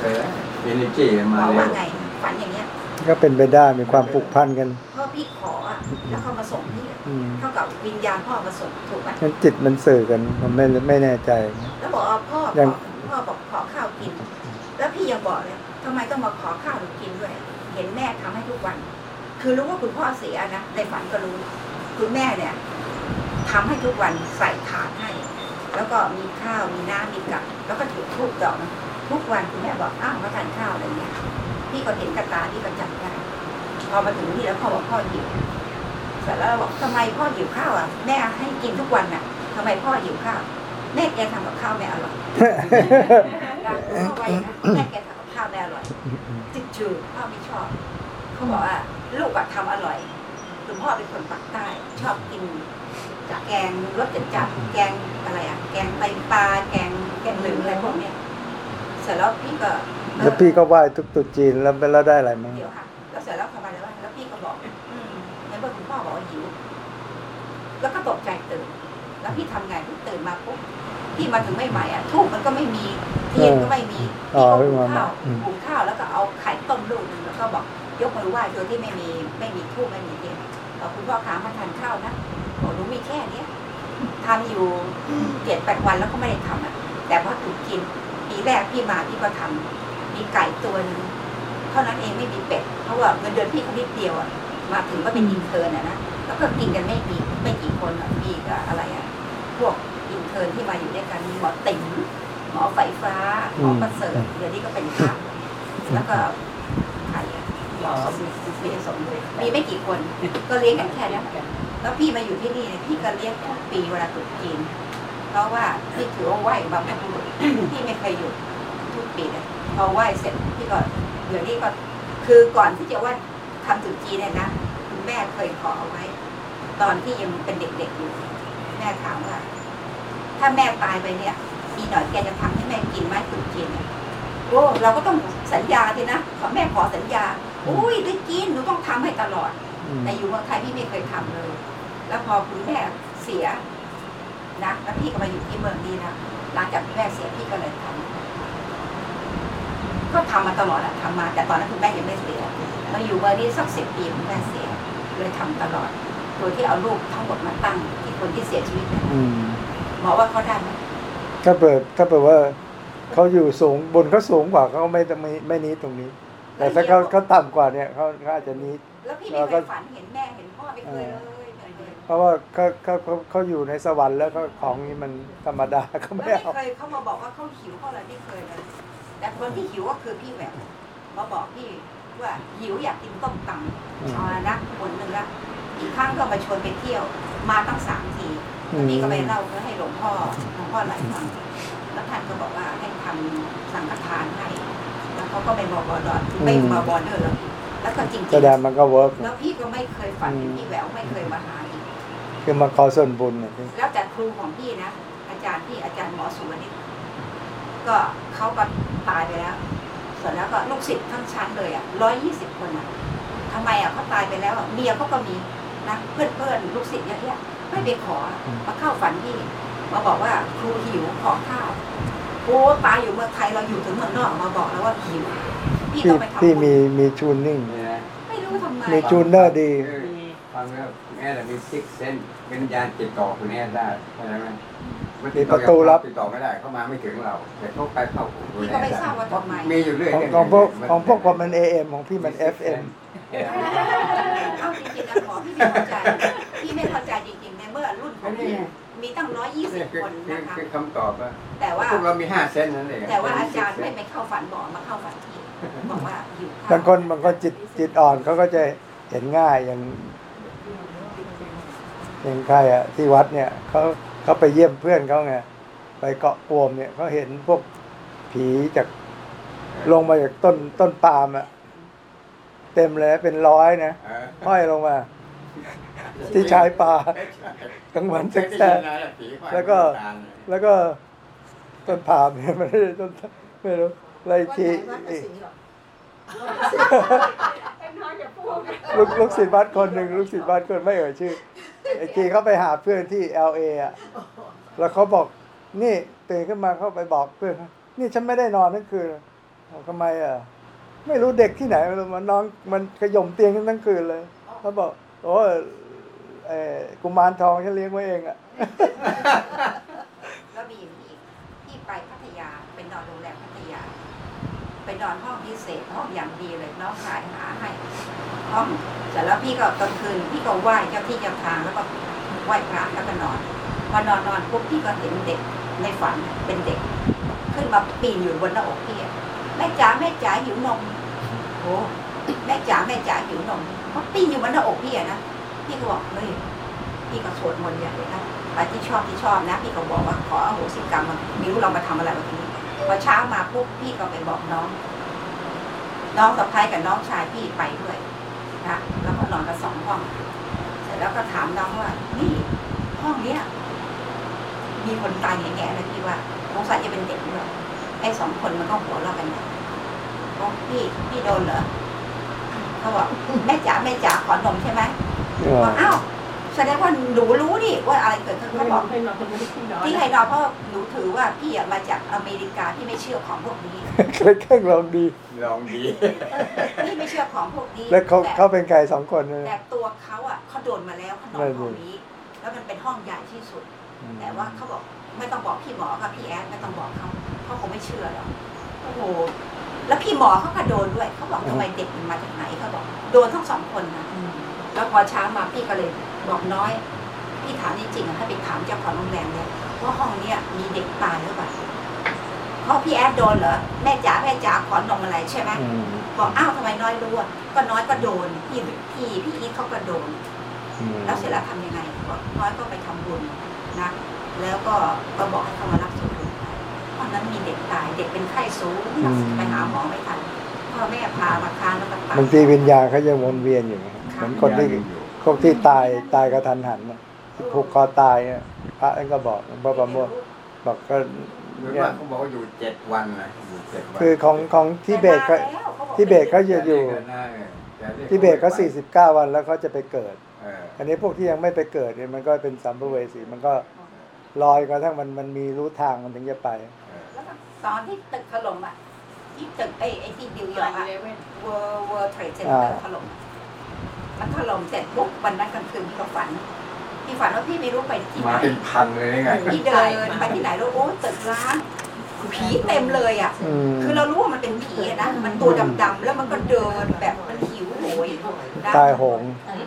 เลยเอเนจีมันบมาอกเร็ว่าวไงฝันอย่างเงี้ย ก็เป็นไปได้มีความผูกพันกันพ่อพี่ขออะแล้วเขามาส่งพี่อะอืมเท่ากับวิญญาณพ่อมาส่งถูกไหมงั้นจิตมันสื่อกันผมไม่ไม่แน่ใจแล้วบอกว่าพ่อยัขงอพ่อบอกขอข้าว กิน แล้วพี่ยังบอกเลยทำไมต้องมาขอข้าวหนูกินด้วย เห็นแม่ทำให้ทุกวัน คือรู้ว่าคุณพ่อเสียนะในฝันก็รู้ คุณแม่เนี่ยทำให้ทุกวันใส่ถาดให้ แล้วก็มีข้าวมีน้ำมีกับ แล้วก็ถือทูบดอกนะทุกวันคุณแม่บอกอ้าวมาทานข้าวอะไรเงี้ยพี่ก็เห็นกระตาพี่ก็จำได้พออมาถึงที่แล้วพ่อบอกพ่อหิวเสร็จแล้วเราบอกทำไมพ่อหิวข้าวอะแม่ให้กินทุกวันอะทำไมพ่อหิวข้าวแม่แกทำกับข้าวไม่อร่อย นะพ่อว่าอย่างนั้นแม่แกทำกับข้าวไม่อร่อยจืดจืดพ่อไม่ชอบ เขาบอกว่าลูกอะทำอร่อยคุณพ่อเป็นคนปักใต้ ชอบกินแกงรสจัดจัดแกงอะไรอะแกงไตปลาแกงแกงเหลืองอะไรพวกเนี้ยเสร็จแล้วพี่ก็แล้วพี่ก็ไหว้ทุกตุจีนแล้วแล้วได้อะไรมั้งเดี๋ยวค่ะแล้วเสร็จแล้วทำไมแล้วว่าแล้วพี่ก็บอกอืมในเมื่อคุณพ่อบอกว่าหิวแล้วก็ตกใจตื่น แล้วพี่ทำไงพี่ตื่นมา ปุ๊บพี่มาถึงไม่ใหม่อะทูบมันก็ไม่มีเทียนก็ไม่มีอ๋อพี่ก็เพิ่งหุงมาข้าวอืมหุงข้าวแล้วก็เอาไข่ต้มลูกหนึ่งแล้วก็บอกยกมือไหว้โดยที่ไม่มีไม่มีทูบไม่มีเทียนบอกคุณพ่อขามาทานข้าวนะบอกหนูมีแค่เนี้ยทำอยู่เจ็ดแปดวันแล้วก็ไม่ได้ทำอะ แต่พอถูกกินปีแรกพี่มาพี่ก็ทำมีไก่ตัวหนึ่งเท่านั้นเองไม่มีเป็ดเพราะว่าเงินเดือนพี่เขานิดเดียวอะมาถึงก็เป็น intern อะนะแล้วก็กินกันไม่กี่ไม่กี่คนอะมีกับอะไรอะพวก intern ที่มาอยู่ด้วยกันมีหมอติ๋มหมอไฟฟ้าหมอประเสริฐเดี๋ยวนี้ก็เป็นพระแล้วก็ใครอะหมอสมมีสมมีไม่กี่คนก็เลี้ยงกันแค่นี้แล้วพี่มาอยู่ที่นี่พี่ก็เลี้ยงทุกปีเวลาตรุษจีนเพราะว่าพี่ถือว่าไหวบำเพ็ญบุรุษพี่ไม่เคยหยุดทุกปีเลยพอไหวเสร็จพี่ก็เดี๋ยวนี้ก็คือก่อนที่จะว่าทำตรุษจีนเนี่ยนะคุณแม่เคยขอเอาไว้ ตอนที่ยังเป็นเด็กๆอยู่แม่ถามว่า ถ้าแม่ตายไปเนี่ยอีกหน่อยแกจะทำให้แม่กินไหมตรุษจีนเนี่ยโอ้เราก็ต้องสัญญาทีนะขอแม่ขอสัญญาอุ้ยได้กินหนูต้องทำให้ตลอดอืมแต่อยู่เมืองไทยพี่ไม่เคยทำเลย แล้วพอคุณแม่เสียนะแล้วพี่ก็มาอยู่ที่เมืองนี้นะหลังจากคุณแม่เสียพี่ก็เลยทำก็ทำมาตลอดอะทำมา แต่ตอนนั้นคุณแม่ยังไม่เสียมาอยู่เมืองนี้สักสิบปีคุณแม่เสียเลยทำตลอดโดยที่เอารูปทั้งหมดมาตั้งที่คนที่เสียชีวิตเนยนะอื มหมอว่าเขาได้ไหมถ้าเปิดถ้าเปิดว่าเขาอยู่สูงบนเขาสูงกว่าเขาไม่ไม่ไม่นี้ตรงนี้ แต่ถ้าเขาเขาต่ำกว่าเนี่ยเขาเขาอาจจะนี้แล้วพี่ไม่เคยฝันเห็นแม่เห็นพ่อไม่เคยเลยไม่เคยเพราะว่าเขาเขาเขาเขาอยู่ในสวรรค์แล้วเขาของนี้มันธรรมดาเขาไม่แล้วไม่เอาเคยเขามาบอกว่าเขาหิวเขาอะไรไม่เคยเลยแต่คนที่หิวก็คือพี่แหววมาบอกพี่ว่าหิวอยากกินต้มตำอืมเอาละนะคนหนึ่งละอีกครั้งก็มาชวนไปเที่ยว มาตั้งสามที อืแล้วมพี่ก็ไปเล่าเพื่อให้หลวงพ่อหลวงพ่อหลายฟังแล้วท่านก็บอกว่าให้ทำสังฆทานให้แล้วเขาก็ไปบอกบอดอนไม่มา bother แล้วแล้วก็จริงแสดงมันก็ work ๆแล้วพี่ก็ไม่เคยฝันเห็นพี่แหววไม่เคยมาหาอีกคือมาขอส่วนบุญเนี่ยแล้วแต่ครูของพี่นะอาจารย์ที่อาจารย์หมอสุวรรณิตก็เขาก็ตายไปแล้วส่วนแล้วก็ลูกศิษย์ทั้งชั้นเลยอะร้อยยี่สิบคนอะทำไมอะเขาตายไปแล้วอะเมียเขาก็มีนะเพื่อนเพื่อนๆลูกศิษย์เยอะแยะ ไม่ไปขออะมาเข้าฝันพี่มาบอกว่าครูหิวขอข้าวโอ้ตายอยู่เมืองไทยเราอยู่ถึงเมืองนอกมาบอกแล้วว่าหิวพี่พี่ต้องไปทำพี่บุญมีมี tuning นี่นะไม่รู้ทำไมมี tuner ดีคือฟังแล้วแม่แต่มี sixth sense เป็นญาณติดต่อคุณแม่ได้เข้าใจไหมมันติดต่อมีประตูลับติดต่อไม่ได้เข้ามาไม่ถึงเราแต่เขาไปเข้าคุณพี่แม่ก็ไม่ได้ทราบว่าทำไมมีอยู่เรื่อยของเนี่ยของพวกมันของพวกผมมัน AM ของพี่มัน FM เอาจริงๆนะหมอพี่ไม่เข้าใจพี่ไม่เข้าใจจริงๆใน เมื่อรุ่นของพี่มีตั้งร้อยยี่สินี่บคือคนคือนะคะคือคำตอบอะแต่ว่าพวกเรามีห้าเซนนั่นเองแต่ว่าอาจารย์ไม่ไปเข้าฝันบอกมาเข้าฝันพี่บอกว่าอยู่ข้วบางคนบางคนจิตจิตอ่อนเขาก็จะเห็นง่ายอย่างอย่างใครอะที่วัดเนี่ยเขาเขาไปเยี่ยมเพื่อนเขาไงไปเกาะปวมเนี่ยเขาเห็นพวกผีจากลงมาจากต้นต้นปาล์มอะเต็มเลยเป็นร้อยนะเออห้อยลงมา ที่ชายป่ากลางวันแสกๆแล้วก็แล้วก็ต้นปาเนี่ยมันไม่ได้ต้นไม่รู้ไรทีลูกลูกศิษย์บ้านคนหนึ่งลูกศิษย์บ้านคนไม่เอ่ยชื่อไอ้ทีเขาไปหาเพื่อนที่ L.A. อะแล้วเขาบอก นี่ตื่นขึ้นมาเขาไปบอกเพื่อนนี่ฉันไม่ได้นอนทั้งคืนทำไมอะไม่รู้เด็กที่ไหนมันนอนมันขย่มเตียงกันทั้งคืนเลยเขาบอกโอ้เอ่อ กุมารทองฉันเลี้ยงไว้เองอะแล้วมีอย่างนี้อีกพี่ไปพัทยาไปนอนโรงแรมพัทยาไปนอนห้องพิเศษห้องอย่างดีเลยน้องขายหาให้ห้องเสร็จแล้วพี่ก็กลางคืนพี่ก็ไหว้เจ้าที่เจ้าทางแล้วก็ไหว้พระแล้วก็นอนพอนอนนอนปุ๊บพี่ก็เห็นเด็กในฝันเป็นเด็ก ขึ้นมาปีนอยู่บนหน้าอกพี่แม่จ๋าแม่จ๋าหิวนมโอ้แม่จ๋าแม่จ๋าหิวนมเขาปีนอยู่บนหน้าอกพี่อะนะ พี่ก็บอกเฮ้ยพี่ก็สวดมนต์อย่างเลยนะอะไรที่ชอบที่ชอบนะ พี่ก็บอกว่าขออโหสิกรรมมันไม่รู้เรามาทำอะไรวันนี้พอเช้ามาปุ๊บพี่ก็ไปบอกน้อง น้องสะพ้ายกับน้องชายพี่ไปด้วยนะแล้วก็นอนกันสองห้อง เสร็จแล้วก็ถามน้องว่า นี่ห้องเนี้ยมีคนตายแง่ๆเลยพี่ว่าสงสัยจะเป็นเด็กด้วยไอ้สองคนมันก็หัวเราะกันนะบอกพี่พี่โดนเหรอ เขาบอกแม่จ๋าแม่จ๋าขอนมใช่ไหมเออบอกอ้าวแสดงว่าหนูรู้ดิว่าอะไรเกิดขึ้นเขาบอกให้นอนไม่ได้ที่นอนที่ให้นอนเพราะหนูถือว่าพี่อะมาจากอเมริกาพี่ไม่เชื่อของพวกนี้เลยแค่ลองดีลองดีพี่ไม่เชื่อของพวกนี้ แล้วเขาแต่เขาเป็นไก่สองคนเลยแต่ตัวเขาอะเขาโดนมาแล้วเขานอนห้องนี้ แล้วมันเป็นห้องใหญ่ที่สุด แต่ว่าเขาบอกไม่ต้องบอกพี่หมอกับพี่แอดไม่ต้องบอกเขาเขาคงไม่เชื่อหรอกโอ้โห แล้วพี่หมอเขาก็โดนด้วยเขาบอกทำไมเด็กมันมาจากไหนเขาบอกโดนทั้งสองคนนะแล้วพอเช้ามาพี่ก็เลยบอกน้อย พี่ถามจริงๆอะให้ไปถามเจ้าของโรงแรมเนี่ยว่าห้องเนี้ยมีเด็กตายหรือเปล่าเพราะพี่แอดโดนเหรอแม่จ๋าแม่จ๋าขอนมอะไรใช่ไหมอืมบอกอ้าวทำไมน้อยรู้อะก็น้อยก็โดนพี่พี่พี่อีทเขาก็โดนอืมแล้วเสร็จแล้วทำยังไงบอกน้อยก็ไปทำบุญนะ แล้วก็ก็บอกให้เขามารับส่วนบุญไปต อนนั้นมีเด็กตาย เด็กเป็นไข้สูงไปหาหมอไม่ทันพ่อแม่พามาค้างแล้วก็ตายบางทีวิญญาณเขายังวนเวียนอยู่ไงเหมือนคนที่คนที่ตายตายกระทันหันน่ะที่ผูกคอตายเนี่ยพระท่านก็บอกหลวงพ่อประโมทบอกก็หรือเนี่ยว่าเขาบอกว่าอยู่เจ็ดวันนะอยู่เจ็ดวันคือของของทิเบตก็ทิเบตเขาจะอยู่ทิเบตก็สี่สิบเก้าวันแล้วเขาจะไปเกิดเอออันนี้พวกที่ยังไม่ไปเกิดเนี่ยมันก็เป็นสัมภเวสีมันก็ลอยกระทั่งมันมันมีรู้ทางมันถึงจะไปแล้วก็ ตอนที่ตึกถล่มอะที่ตึกไอ้ไอ้ที่นิวยอร์กอะWorld World Trade Center ถล่มมันถล่มเสร็จปุ๊บวันนั้นกลางคืนพี่ก็ฝันพี่ฝันว่าพี่ไม่รู้ไปที่ไหนมาเป็นพันเลยนี่ไง พี่เดินไปที่ไหนแล้วโอ้ตึกร้างผีเต็มเลยอะ อืม คือเรารู้ว่ามันเป็นผีอะนะ มันตัวดำๆแล้วมันก็เดินแบบมันหิวโหยนะ ตายโหง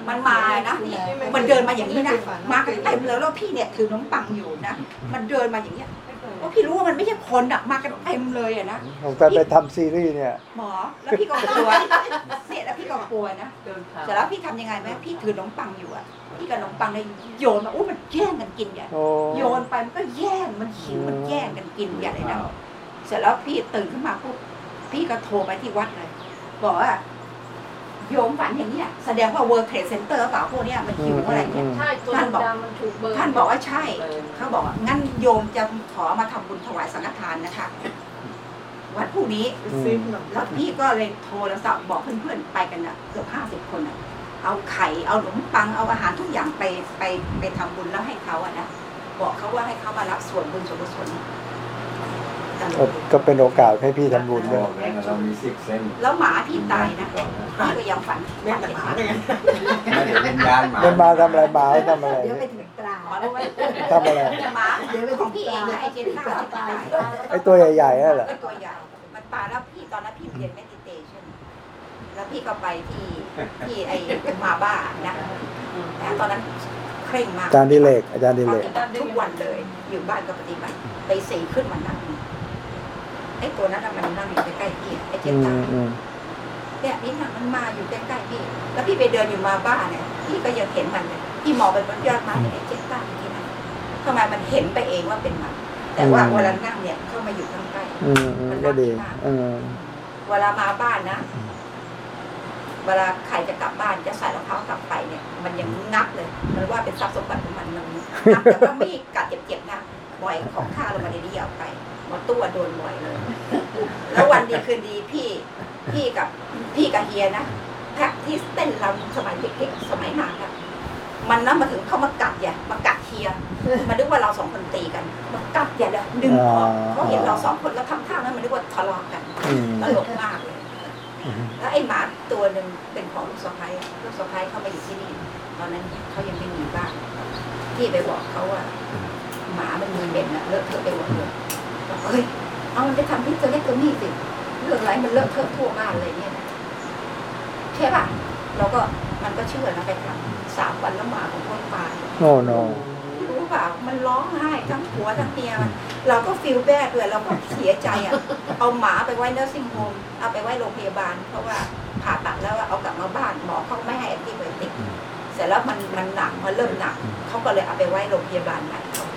มันมานะนี่มันเดินมาอย่างนี้นะ มากันเต็มเลยแล้วพี่เนี่ยถือน้องปังอยู่นะ มันเดินมาอย่างเงี้ย เพราะพี่รู้ว่ามันไม่ใช่คนอะมากันเต็มเลยอะนะผมไปไปทำซีรีส์เนี่ย หมอแล้วพี่ก็กลัวเนี่ยแล้วพี่ก็กลัวนะเดินผ่านเสร็จแล้วพี่ทำยังไงไหมพี่ถือขนมปังอยู่อะพี่กับขนมปังเลยโยนมาโอ้มันแย่งกันกินใหญ่โอ้ โยนไปมันก็แย่งมันหิวมันแย่งกันกินใหญ่เลยนะเสร็จแล้วพี่ตื่นขึ้นมาปุ๊บพี่ก็โทรไปที่วัดเลย บอกว่า โยมฝันอย่างเนี้ยแสดงว่า World Trade Center เปล่าพวกเนี้ยมันหิวอะไรเงี้ยใช่ตัวดำๆมันถูกเบอร์ท่านบอกว่าใช่ เขาบอกว่างั้นโยมจะขอมาทำบุญถวายสังฆทานนะคะ วันพรุ่งนี้ ซื้อขนมแล้วพี่ก็เลยโทรศัพท์บอกเพื่อนๆไปกันนะเกือบห้าสิบคนอะเอาไข่เอาขนมปังเอาอาหารทุกอย่างไปไปไปทำบุญแล้วให้เขาอะนะบอกเขาว่าให้เขามารับส่วนบุญส่วนกุศล ก็ก็เป็นโอกาสให้พี่ทำบุญด้วยบอกแล้วนะเรามีซิกเซนแล้วหมาพี่ตายนะพี่ก็ยังฝันแม่ฝันแต่เห็นหหมามาเนี่ยไม่เดี๋ยววิญญาณหมามันมาทำอะไรหมาทำอะไรเดี๋ยวไปถึงตราขอแล้วไว้ทำอะไรหมาของพี่เองนะไอเจนต้าที่ตายไอ้ตัวใหญ่ๆนั่นเหรอไอ้ตัวใหญ่มันตายแล้วพี่ตอนนั้นพี่เรียน meditation แล้วพี่ก็ไปที่ที่ไอ้มาบ้านะแต่ตอนนั้นเคร่งมากอาจารย์ดิเลกอาจารย์ดิปเลฏิกบัติทุกวันเลยอยู่บ้านก็ปฏิบัติไปสี่ขึ้นวันนั้น ไอ้ตัวนั้นน่ะมันนั่งอยู่ใกล้ๆพี่ไอ้เจอืนตามอืมเนี่ยนี่น่ะมันมาอยู่ใกล้ๆพี่ แล้วพี่ไปเดินอยู่มาบ้านเนี่ยพี่ก็ยังเห็นมันเลยพี่มองไปบนยอดไม้เนี่ยไอ้เจนตามที่นั่นทำไมมันเห็นไปเองว่าเป็นมันแต่ว่าเวลานั่งเนี่ยเข้ามาอยู่ข้างใกล้อืมอืมก็ดีเออเวลามาบ้านนะเวลาใครจะกลับบ้านจะใส่รองเท้ากลับไปเนี่ย มันยังงับเลยมันว่าเป็นทรัพย์สมบัติของมันมันงับแต่ว่าไม่กัดเจ็บๆนะบ่อยของข้าลงมาในนี้เอาไปหมด ตัวโดนบ่อยเลย แล้ววันดีคืนดีพี่พี่กับพี่กับเฮียนะแท็กที่เต้นรำสมัยเด็กๆสมัยนานอะมันนะมาถึงเข้ามากัดอย่ามากัดเฮียมันนึกว่าเราสองคนตีกันมากัดอย่าเลยดึงออกเขาเห็นเราสองคนแล้วทำท่านั้นมันนึกว่าทะเลาะกันอืมตลกมากเลยแล้วไอ้หมาตัวหนึ่งเป็นของลูกสะใภ้ลูกสะใภ้เขามาอยู่ที่นี่ตอนนั้นเขายังไม่มีบ้านพี่ไปบอกเขาว่า หมามันมี bleed นะเลอะเทอะไปหมดเลยบอก เฮ้ยเอามันไปทำ hysterectomy นี้สิเรื่องอะไรมันเลอะเทอะทั่วบ้านเลยเนี่ยนะใช่ป่ะเราก็มันก็เชื่อนะไปทำสามวันแล้วหมาของพวกตาย you know รู้เปล่ามันร้องไห้ทั้งผัวทั้งเมียมันเราก็ feel bad ด้วยเราก็เสียใจอะ เอาหมาไปไว้ nursing home เอาไปไว้โรงพยาบาล เพราะว่าพผ่าตัดแล้วเอากลับมาบ้านหมอเขาไม่ให้ antibioticเสร็จแล้วมันมันหนักมันเริ่มหนักเขาก็เลยเอาไปไว้โรงพยาบาลใหม่เขามัน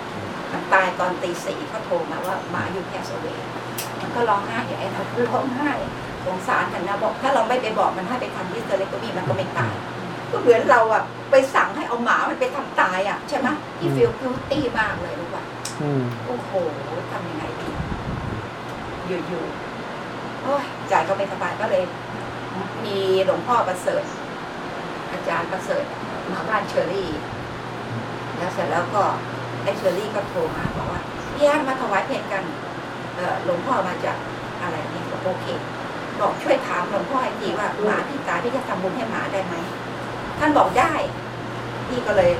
ตายตอนตีสี่เขาโทรมาว่าหมาอยู่ pass away มันก็ร้องไห้อย่างไอ้นะร้องไห้สงสารกันนะบอกถ้าเราไม่ไปบอกมันให้ไปทำ hysterectomy มันก็ไม่ตาย ก็เหมือนเราอะไปสั่งให้เอาหมามันไปทำตายอะใช่ไหมที่ feel guilty มากเลยรู้ป่ะอืมโอ้โหทำยังไงดีอยู่ๆโอ้ยใจก็ไม่สบายก็เลย มีหลวงพ่อประเสริฐ อาจารย์ประเสริฐมาบ้านเชอรี่ แล้วเสร็จแล้วก็ ไอ้เชอรี่ก็โทรมาบอกว่าพี่แอนมาถวายเพลงกันเออหลวงพ่อมาจากอะไรนี่บอกโอเคบอกช่วยถามหลวงพ่ออีกทีว่าหมาที่ตายพี่จะทำบุญให้หมาได้ไหมท่านบอกได้พี่ก็เลย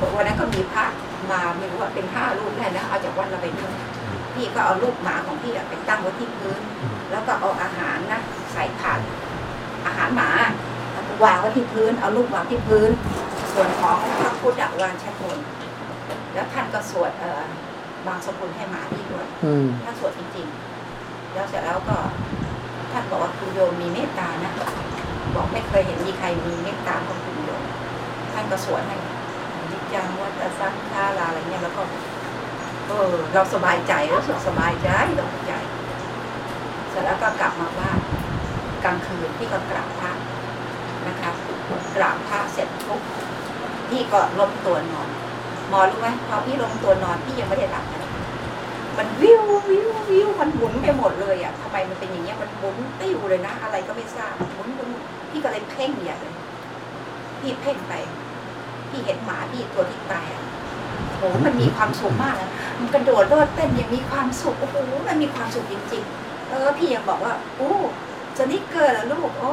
บอกวันนั้นก็มีพระมาไม่รู้ว่าเป็นห้ารูปได้นะเอาจากวัดเราไปด้วยพี่ก็เอารูปหมาของพี่อะไปตั้งไว้ที่พื้น แล้วก็เอาอาหารนะใส่ถาดอาหารหมาวางไว้ที่พื้น เอาลูกวางที่พื้น ส่วนของพระพุทธอะวางชั้นบน แล้วท่านก็สวดเอ่อบางสกุลให้หมาพี่ด้วยอืมท่านสวดจริงๆ แล้วเสร็จแล้วก็ท่านบอกว่าคุณโยมมีเมตตานะบอกไม่เคยเห็นมีใครมีเมตตาของคุณโยมท่านก็สวดให้จิตจังวัตสังฆาลาอะไรเงี้ยแล้วก็เออเราสบายใจรู้สึกสบายใจสบายใจ เสร็จแล้วก็กลับมาบ้านกลางคืนพี่ก็กราบพระนะคะกราบพระเสร็จปุ๊บพี่ก็ล้มตัวนอน หมอรู้ไหมพอพี่ล้มตัวนอนพี่ยังไม่ได้หลับนะมันวิววิววิวมันหมุนไปหมดเลยอะทำไมมันเป็นอย่างเงี้ยมันหมุนติ้วเลยนะ อะไรก็ไม่ทราบหมุนหมุนพี่ก็เลยเพ่งอย่าเลยพี่เพ่งไป พี่เห็นหมาพี่ตัวที่ตายอะโอ้หมันมีความสุขมากนะมันกระโดดโลดเต้นยังมีความสุขโอ้โหมันมีความสุขจริง ๆ เออ พี่ยังบอกว่าโอ้ Snicker เหรอลูกโอ้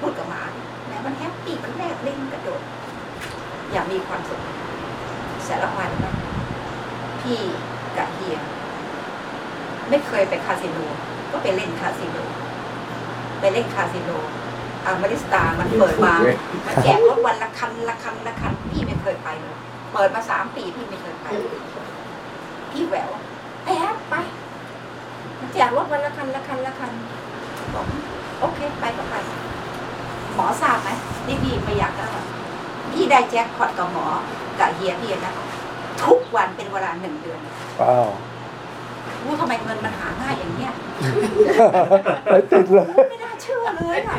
พูดกับหมาแหมมัน happy มันแลบลิ้นกระโดด อยากมีความสุข เสร็จแล้ววันนะพี่กับเฮียไม่เคยไปคาสิโนก็ไปเล่นคาสิโนไปเล่นคาสิโนอามาริสตามันเปิดมาแจกรถวันละคันละคันละคันพี่ไม่เคยไปเลยเปิดมาสามปีพี่ไม่เคยไปพี่แหววแอบไปมันแจกรถวันละคันละคันละคันบอกโอเคไปก็ไปหมอทราบไหมนี่พี่ไม่อยากแล้ว พี่ได้แจ็คพอตกับหมอกับเฮียพี่นะทุกวันเป็นเวลาหนึ่งเดือนว้าวรู้ทำไมเงินมันหาง่ายอย่างเนี้ยไปติดเลยไม่น่าเชื่อเลยค่ะ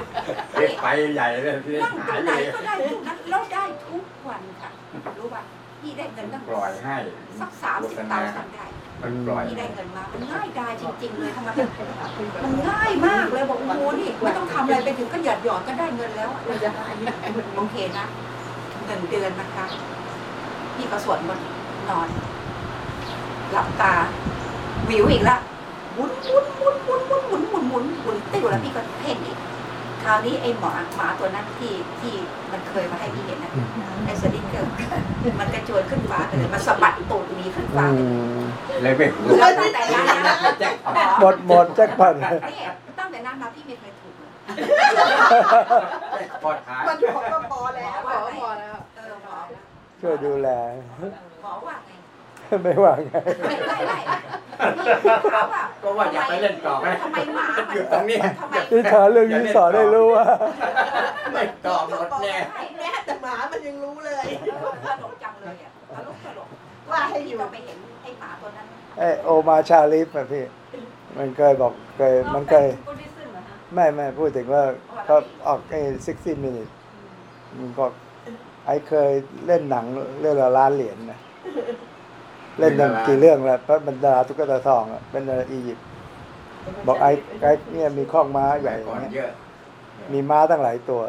เรียกไปใหญ่เลยพี่นั่งตรหายงไปไหนเลยก็ได้ทุกนั้นแล้วได้ทุกวันค่ะ รู้ป่ะพี่ได้เงินตั้งปล่อยให้สักสามสิบตังค์ได้มันปล่อยพี่ได้เงินมามันง่ายดายจริง ๆ เลยทำไมมันมันง่ายมากเลยบอกโอ้โหนี่ไม่ต้องทำอะไรไปถึงก็หยอดหยอดๆก็ได้เงินแล้วอะโอเคนะ หนึ่งเดือนนะคะพี่ก็สวดมนต์นอน หลับตา วิวอีกละหมุนหมุนหมุนหมุนหมุนหมุนหมุนหมุนหมุนติ้วแล้วพี่ก็เพ่งอีก คราวนี้ไอ้หมาหมาตัวนั้นที่ที่มันเคยมาให้พี่เห็นนะไอ้สลิงเกอร์มันกระโจนขึ้นฟ้าไปเลยมันสะบัดตูดหมีขึ้นฟ้าไปเลยไม่รู้ตั้งแต่นั้นนะหมดหมดแจ็คพอตนี่ตั้งแต่นั้นมาพี่ไม่เคย ถูกเลยแจ็คพอตหายมันพอก็พอแล้วหมอว่าไงเออหมอช่วยดูแล หมอว่าไงไม่ว่าไงไม่ไม่ไม่ถามว่าก็ว่าอยากไปเล่นต่อไหมทำไมหมามันอยู่ตรงนี้ทำไมที่ถามเรื่องนี้สอนได้รู้ว่าเล่นต่อหมดแน่แม่แต่หมามันยังรู้เลยตลกจังเลยอะตลกตลกว่าให้อยู่ก็ไปเห็นไอ้หมาตัวนั้นไอโอมาชาลิฟอะพี่ มันเคยบอกเคยมันเคย ไม่ไม่พูดถึงว่าเขาออกไอ้60 minutes มันก็ไอเคยเล่นหนังเรื่องละล้านเหรียญนะเล่นตั้งกี่เรื่องแล้วเพราะบรรดาตุ๊กตาทองอะเป็นอียิปต์บอกไอไอเนี่ยมีข้องม้าใหญ่อก่อนย่างเยเงี้ยอะมีม้าตั้งหลายตัว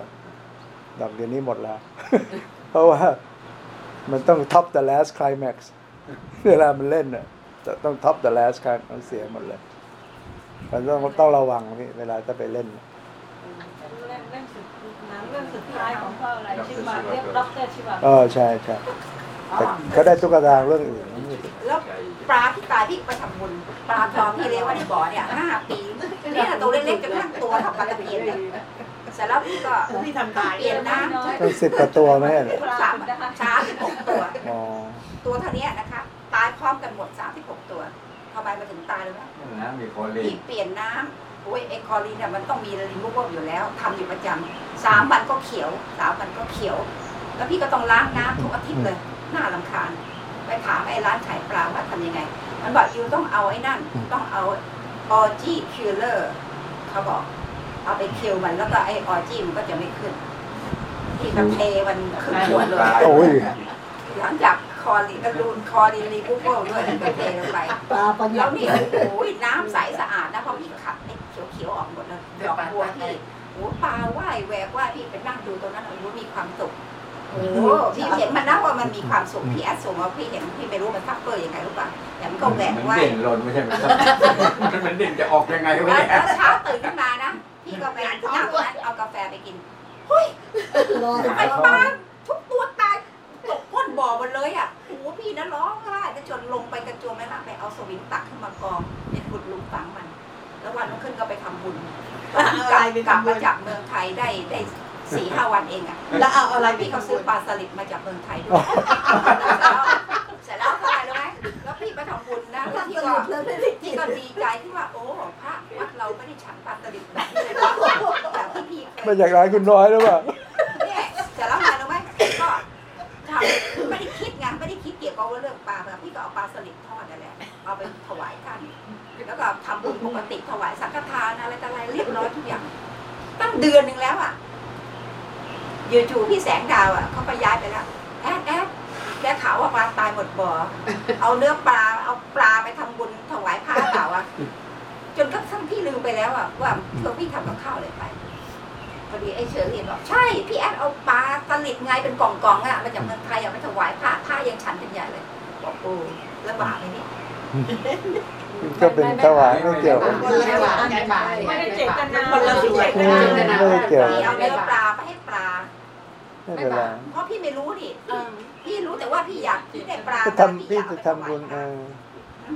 ดอกเดี๋ยวนี้หมดแล้ว เพราะว่ามันต้อง top the last climax เวลามันเล่นอะจะต้อง top the last climax มันเสียหมดเลย มันต้องต้องระวังพี่เวลาจะไปเล่น เล่นเล่นสุดหนังเรื่องสุดท้ายของเขาอะไรชื่อว่าเรียกด็อกเตอร์ชื่อว่าเออใช่ใช่แต่เขาได้ตุ๊กตาเรื่องอื่นแล้วปลาที่ตายพี่ไปทำบุญปลาทองที่เลี้ยงไว้ในบ่อเนี่ยห้าปีเนี่ยตัวเล็กๆจนทั้งตัวทำปลาตะเพียนเนี่ยเสร็จแล้วพี่ก็พี่ทำตายเปลี่ยนน้ำต้องสิบกว่าตัวไหมเนี่ยสามสามสิบหกตัว ตัวเท่านี้นะคะ ตายพร้อมกันหมดสามสิบหกตัว ทำไมมาถึงตายเลยไหมนะมีคนเล่นพี่เปลี่ยนน้ำโอ้ยไอ chlorine เนี่ยมันต้องมีรีมูเวอร์อยู่แล้วทำอยู่ประจำสามวันก็เขียวสามวันก็เขียว แล้วพี่ก็ต้องล้างน้ำทุกอาทิตย์เลยน่ารำคาญ ไปถามไอ้ร้านขายปลาว่าทำยังไง มันบอก you ต้องเอาไอ้นั่น ต้องเอา algae killer เขาบอกเอาไป kill มันแล้วก็ไอ้ออจีมันก็จะไม่ขึ้นที่กระเทมันขึ้นหัวเลยโอ้ยหลังจาก คอรีก็รูนคอรีรีบูเบิลด้วยกระเทลงไปปลาปัญแล้ญาวนี่โอ้ยน้ำใสสะอาดนะเพราะพี่ขัดไอ้เขียวๆออกหมดเลยดอกบัวพี่โอ้ปลาว่ายแหวกว่ายพี่ไปนั่งดูตรงนั้นโอ้โหมีความสุขโอ้โหพี่เห็นมันนะว่ามันมีความสุขพี่แอดส่งมาพี่เห็นพี่ไม่รู้มันซักเปอร์ยังไงรู้ป่ะแต่มันก็แหวกมันว่ายเด่นหล่นไม่ใช่ไหมครับมันเด่นจะออกยังไงวะแล้วเนี่ยแล้วเช้าตื่นขึ้นมานะพี่ก็ไปนั่งตรงนั้นเอากาแฟไปกินเฮ้ยลอยทำไมปลาทุกตัวตาย ตกก้นบ่อหมดเลยอะโอ้โหพี่นะร้องไห้จะจนลงไปกระโจมแม่น้ำไปเอาสวิงตักขึ้นมากองเป็นขุดหลุมฝังมัน แล้ววันรุ่งขึ้นก็ไปทำบุญกลับกลับมาจากเมืองไทยได้ได้สี่ห้าวันเองอะแล้วเอาอะไรแล้วพี่พี่เขาก็ซื้ซื้ออปลาสลิดมาจากเมืองไทยด้วยเสร็จแล้วเสร็จแล้วเท่าไหร่รู้ไหมแล้วพี่ไปทำบุญนะแล้วพี่ก็พี่ก็ดีใจที่ว่าโอ้พระวัดเราไม่ได้ฉันปลาสลิดแบบนี้เลยนะแบบที่พี่เคยมาจากร้านคุณน้อยหรือเปล่า เนี่ยเสร็จแล้วไงรู้ไหมก็ทำ ไม่ได้คิดไงไม่ได้คิดเกี่ยวกับว่าเรื่องปลาแบบพี่ก็เอาปลาสลิดทอดนั่นแหละเอาไปถวายท่านแล้วก็ทำบุญปกติถวายสังฆทานอะไรต่ออะไรเรียบร้อยทุกอย่าง ตั้งเดือนหนึ่งแล้วอะอยู่ๆพี่แสงดาวอะเขาไปย้ายไปแล้วแอดแอดแกขาวว่าปลาตายหมดบ่อเอาเนื้อปลาเอาปลาไปทำบุญถวายพระเปล่าอะจนกระทั่งพี่ลืมไปแล้วอะว่าเธอพี่ทำกับข้าวอะไรไป พอดีไอ้เชอรี่บอกใช่พี่แอดเอาปลาสลิดไงเป็นกล่องๆอะมาจากเมืองไทยอะไปถวายพระพระยังฉันเป็นใหญ่เลยบอกโอ้แล้วบาปไหมเนี่ยก็เป็นถวายไม่เกี่ยวไม่หวานไม่หวานไม่ได้เจตนาคนละส่วนอืมไม่ได้เกี่ยวพี่เอาเนื้อปลาไปให้ปลาไม่เป็นไรเพราะพี่ไม่รู้นี่พี่รู้แต่ว่าพี่อยากพี่ได้ปลาก็ทำพี่จะทำบุญเออ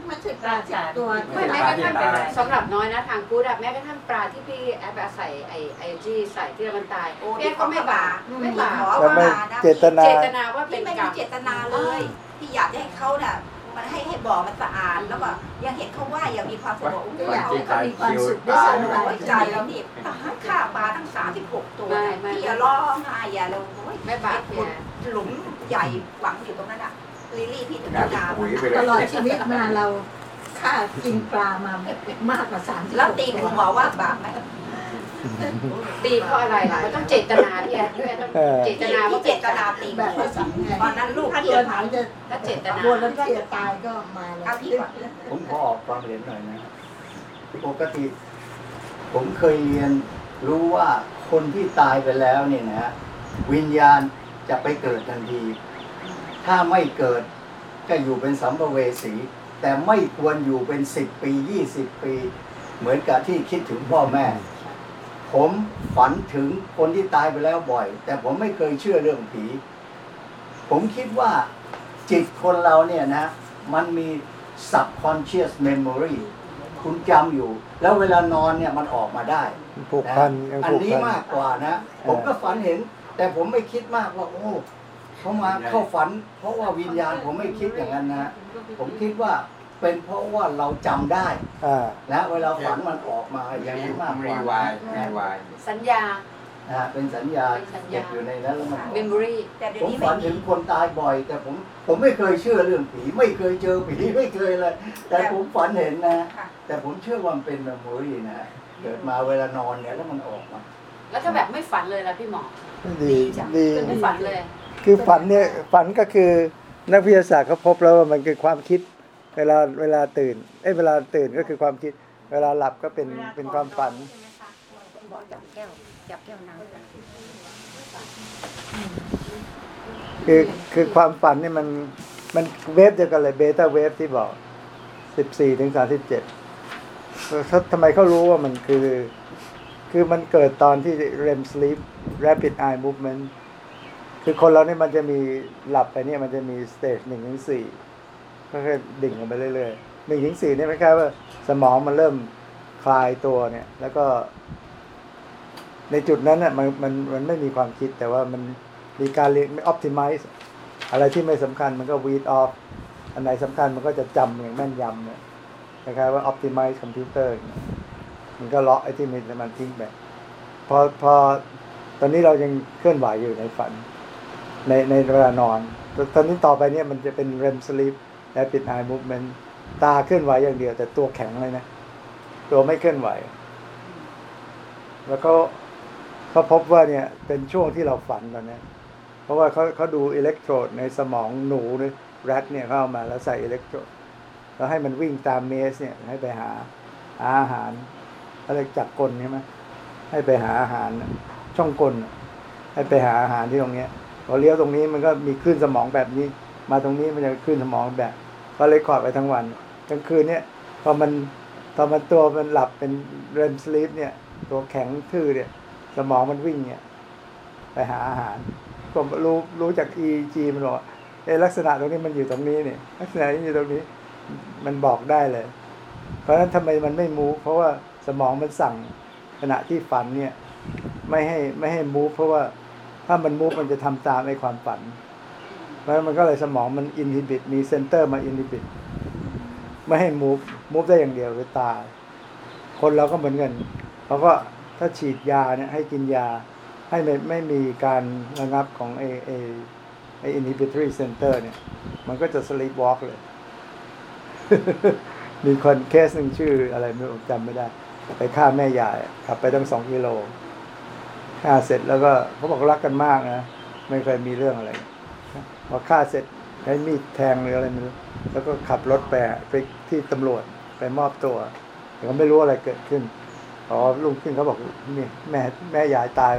ไม่ใช่ปลาสิบตัวไม่แม้กระทั่งเป็นสำหรับน้อยนะทางกูดอะแม้กระทั่งปลาที่พี่แอบไปใส่ไอไอจีใส่ที่มันตายโอ้แกก็ไม่บาปไม่บาปขอแล้วไม่ว่านะเจตนาเจตนาว่าเป็พี่นไม่กรมีรมเจตนาเลยพี่อยากจะให้เขาน่ะมันให้ให้บ่อมันสะอาดแล้วก็ยังเห็นเขาว่ายังมีความสุขว่าอุ้ยอยากเขาให้เขามีความสุขได้ได้สสบาบายยใจใจแล้วนี่ตายฆ่าปลาทั้งสามสิบหกตัวไม่ไม่พี่อย่าร้องไห้อย่าเลยโอ้ยไม่บาปขุดหลุมใหญ่ฝังอยู่ตรงนั้นอะ ลิลลี่พี่ถึงกลายจะเป็นด่าปุ๋ยมันไปเลตยลอดชีวิตมาเราฆ่ากินปลามามากกว่าสามสิบแล้วตีคุณหมอว่าบาปไหมตีเพราะอะไรล่ะมันต้องเจตนาพี่แอดพี่แอดต้องเออเจตนาพี่ว่าเจเป็นตนาตีแบบภาษาไงตอนนั้นลูกถ้าพี่ตัวไหนจะถ้าเจตนาบัวแล้วเสียตายก็มาเลยเอาพี่ก่อนผมขอออกความเห็นหน่อยนะปกติ ผมเคยเรียนรู้ว่าคนที่ตายไปแล้วเนี่ยนะ วิญญาณจะไปเกิดทันที ถ้าไม่เกิดก็อยู่เป็นสัมภเวสี แต่ไม่ควรอยู่เป็นสิบปียี่สิบปี เหมือนกับที่คิดถึงพ่อแม่ ผมฝันถึงคนที่ตายไปแล้วบ่อย แต่ผมไม่เคยเชื่อเรื่องผี ผมคิดว่าจิตคนเราเนี่ยนะ มันมี subconscious memory คุณจำอยู่ แล้วเวลานอนเนี่ยมันออกมาได้ผูกพันยังอันผูกนี้พันมากกว่านะ ผมก็ฝันเห็น แต่ผมไม่คิดมากว่าโอ้ เขามาเข้าฝัน เพราะว่าวิญญาณผมไม่คิดอย่างนั้นนะ ผมคิดว่าเป็นเพราะว่าเราจำได้อ่า นะเวลาฝันมันออกมาอย่างนี้มากกรีว่าไวายนะรีไวาย สัญญา นะเป็นสัญญาเป็นสัญญา เก็บอยู่ในนั้นแล้วมันออก memory แต่เดี๋ยวผมนี้ฝัไม่นมีถึงคนตายบ่อย แต่ผมผมไม่เคยเชื่อเรื่องผี ไม่เคยเจอผีไม่เคยเลยแต่ผมฝันเห็นนะ ค่ะ แต่ผมเชื่อว่ามันเป็น memory นะเกิดมาเวลานอนเนี่ยแล้วมันออกมา แล้วถ้าแบบไม่ฝันเลยล่ะพี่หมอ ดีดีไม่ฝันเลย คือฝันเนี่ยฝันก็คือนักวิทยาศาสตร์เขาพบแล้วว่ามันคือความคิด เวลาเวลาตื่นเอ้ยเวลาตื่นก็คือความคิด เวลาหลับก็เป็นเป็นความฝันบอกจับแก้วจับแก้วน้ำคือคือความฝันนี่มันมัน wave เดียวกันเลย beta wave ที่บอกสิบสี่ถึงสามสิบเจ็ดเขาทำไมเขารู้ว่ามันคือ คือมันเกิดตอนที่ REM sleep rapid eye movement คือคนเราเนี่ยมันจะมีหลับไปเนี่ยมันจะมี stage หนึ่งถึงสี่ก็คือดิ่งลงไปเรื่อยๆหนึ่งถึงสี่เนี่ยไม่ใช่ว่าสมองมันเริ่มคลายตัวเนี่ย แล้วก็ ในจุดนั้นน่ะมันมันมันไม่มีความคิดแต่ว่ามันมีการเรียน optimize อะไรที่ไม่สำคัญมันก็ weed off อันไหนสำคัญมันก็จะจำอย่างแม่นยำเนี่ยคล้ายๆว่า optimize คอมพิวเตอร์เงี้ยมันก็เลาะไอ้ที่มันมันทิ้งไปพอพอตอนนี้เรายังเคลื่อนไหวอยู่ในฝัน ในในเวลานอน ตอนนี้ต่อไปเนี่ยมันจะเป็น REM sleep rapid eye movement ตาเคลื่อนไหวอย่างเดียว แต่ตัวแข็งเลยนะ ตัวไม่เคลื่อนไหว แล้วก็เขาพบว่าเนี่ย เป็นช่วงที่เราฝันตอนนี้เพราะว่าเขาเขาดูอิเล็กโทรดในสมองหนูหรือแรดเนี่ยเข้ามาแล้วใส่อิเล็กโทรดแล้วให้มันวิ่งตามเมสเนี่ยให้ไปหาอาหารอะไรจักกลใช่ไหมให้ไปหาอาหารช่องกลน่ะให้ไปหาอาหารที่ตรงเนี้ย พอเลี้ยวตรงนี้มันก็มีคลื่นสมองแบบนี้ มาตรงนี้มันจะคลื่นสมองแบบ ก็เลยขอดไปทั้งวันกลางคืนเนี่ยพอมันพอมันตัวมันหลับเป็นเรมสลีปเนี่ย ตัวแข็งทื่อเนี่ย สมองมันวิ่งเนี่ย ไปหาอาหารผมรู้รู้จาก EEG มันบอกเอลักษณะตรงนี้มันอยู่ตรงนี้เนี่ยลักษณะนี้อยู่ตรงนี้มันบอกได้เลย เพราะฉะนั้นทำไมมันไม่ move เพราะว่าสมองมันสั่งขณะที่ฝันเนี่ย ไม่ให้ไม่ให้ move เพราะว่า ถ้ามัน move มันจะทำตามในความฝัน เพราะมันก็เลยสมองมัน inhibit มี center มา inhibit ไม่ให้ move move ได้อย่างเดียวคือตา คนเราก็เหมือนกันเขาก็ถ้าฉีดยาเนี่ยให้กินยาให้ไม่ไม่มีการระงับของไอไอไอ inhibitory center เนี่ย มันก็จะ sleep walk เลย มีคนเคสหนึ่งชื่ออะไรไม่รู้จำไม่ได้ ไปฆ่าแม่ยายขับไปตั้งสองกิโล ฆ่าเสร็จแล้วก็เขาบอกรักกันมากนะไม่เคยมีเรื่องอะไรพอฆ่าเสร็จใช้มีดแทงหรืออะไรไม่รู้แล้วก็ขับรถไปไปที่ตำรวจไปมอบตัวแต่ก็ไม่รู้อะไรเกิดขึ้นอ๋อลุงขึ้นเขาบอกนี่แม่แม่ยายตาย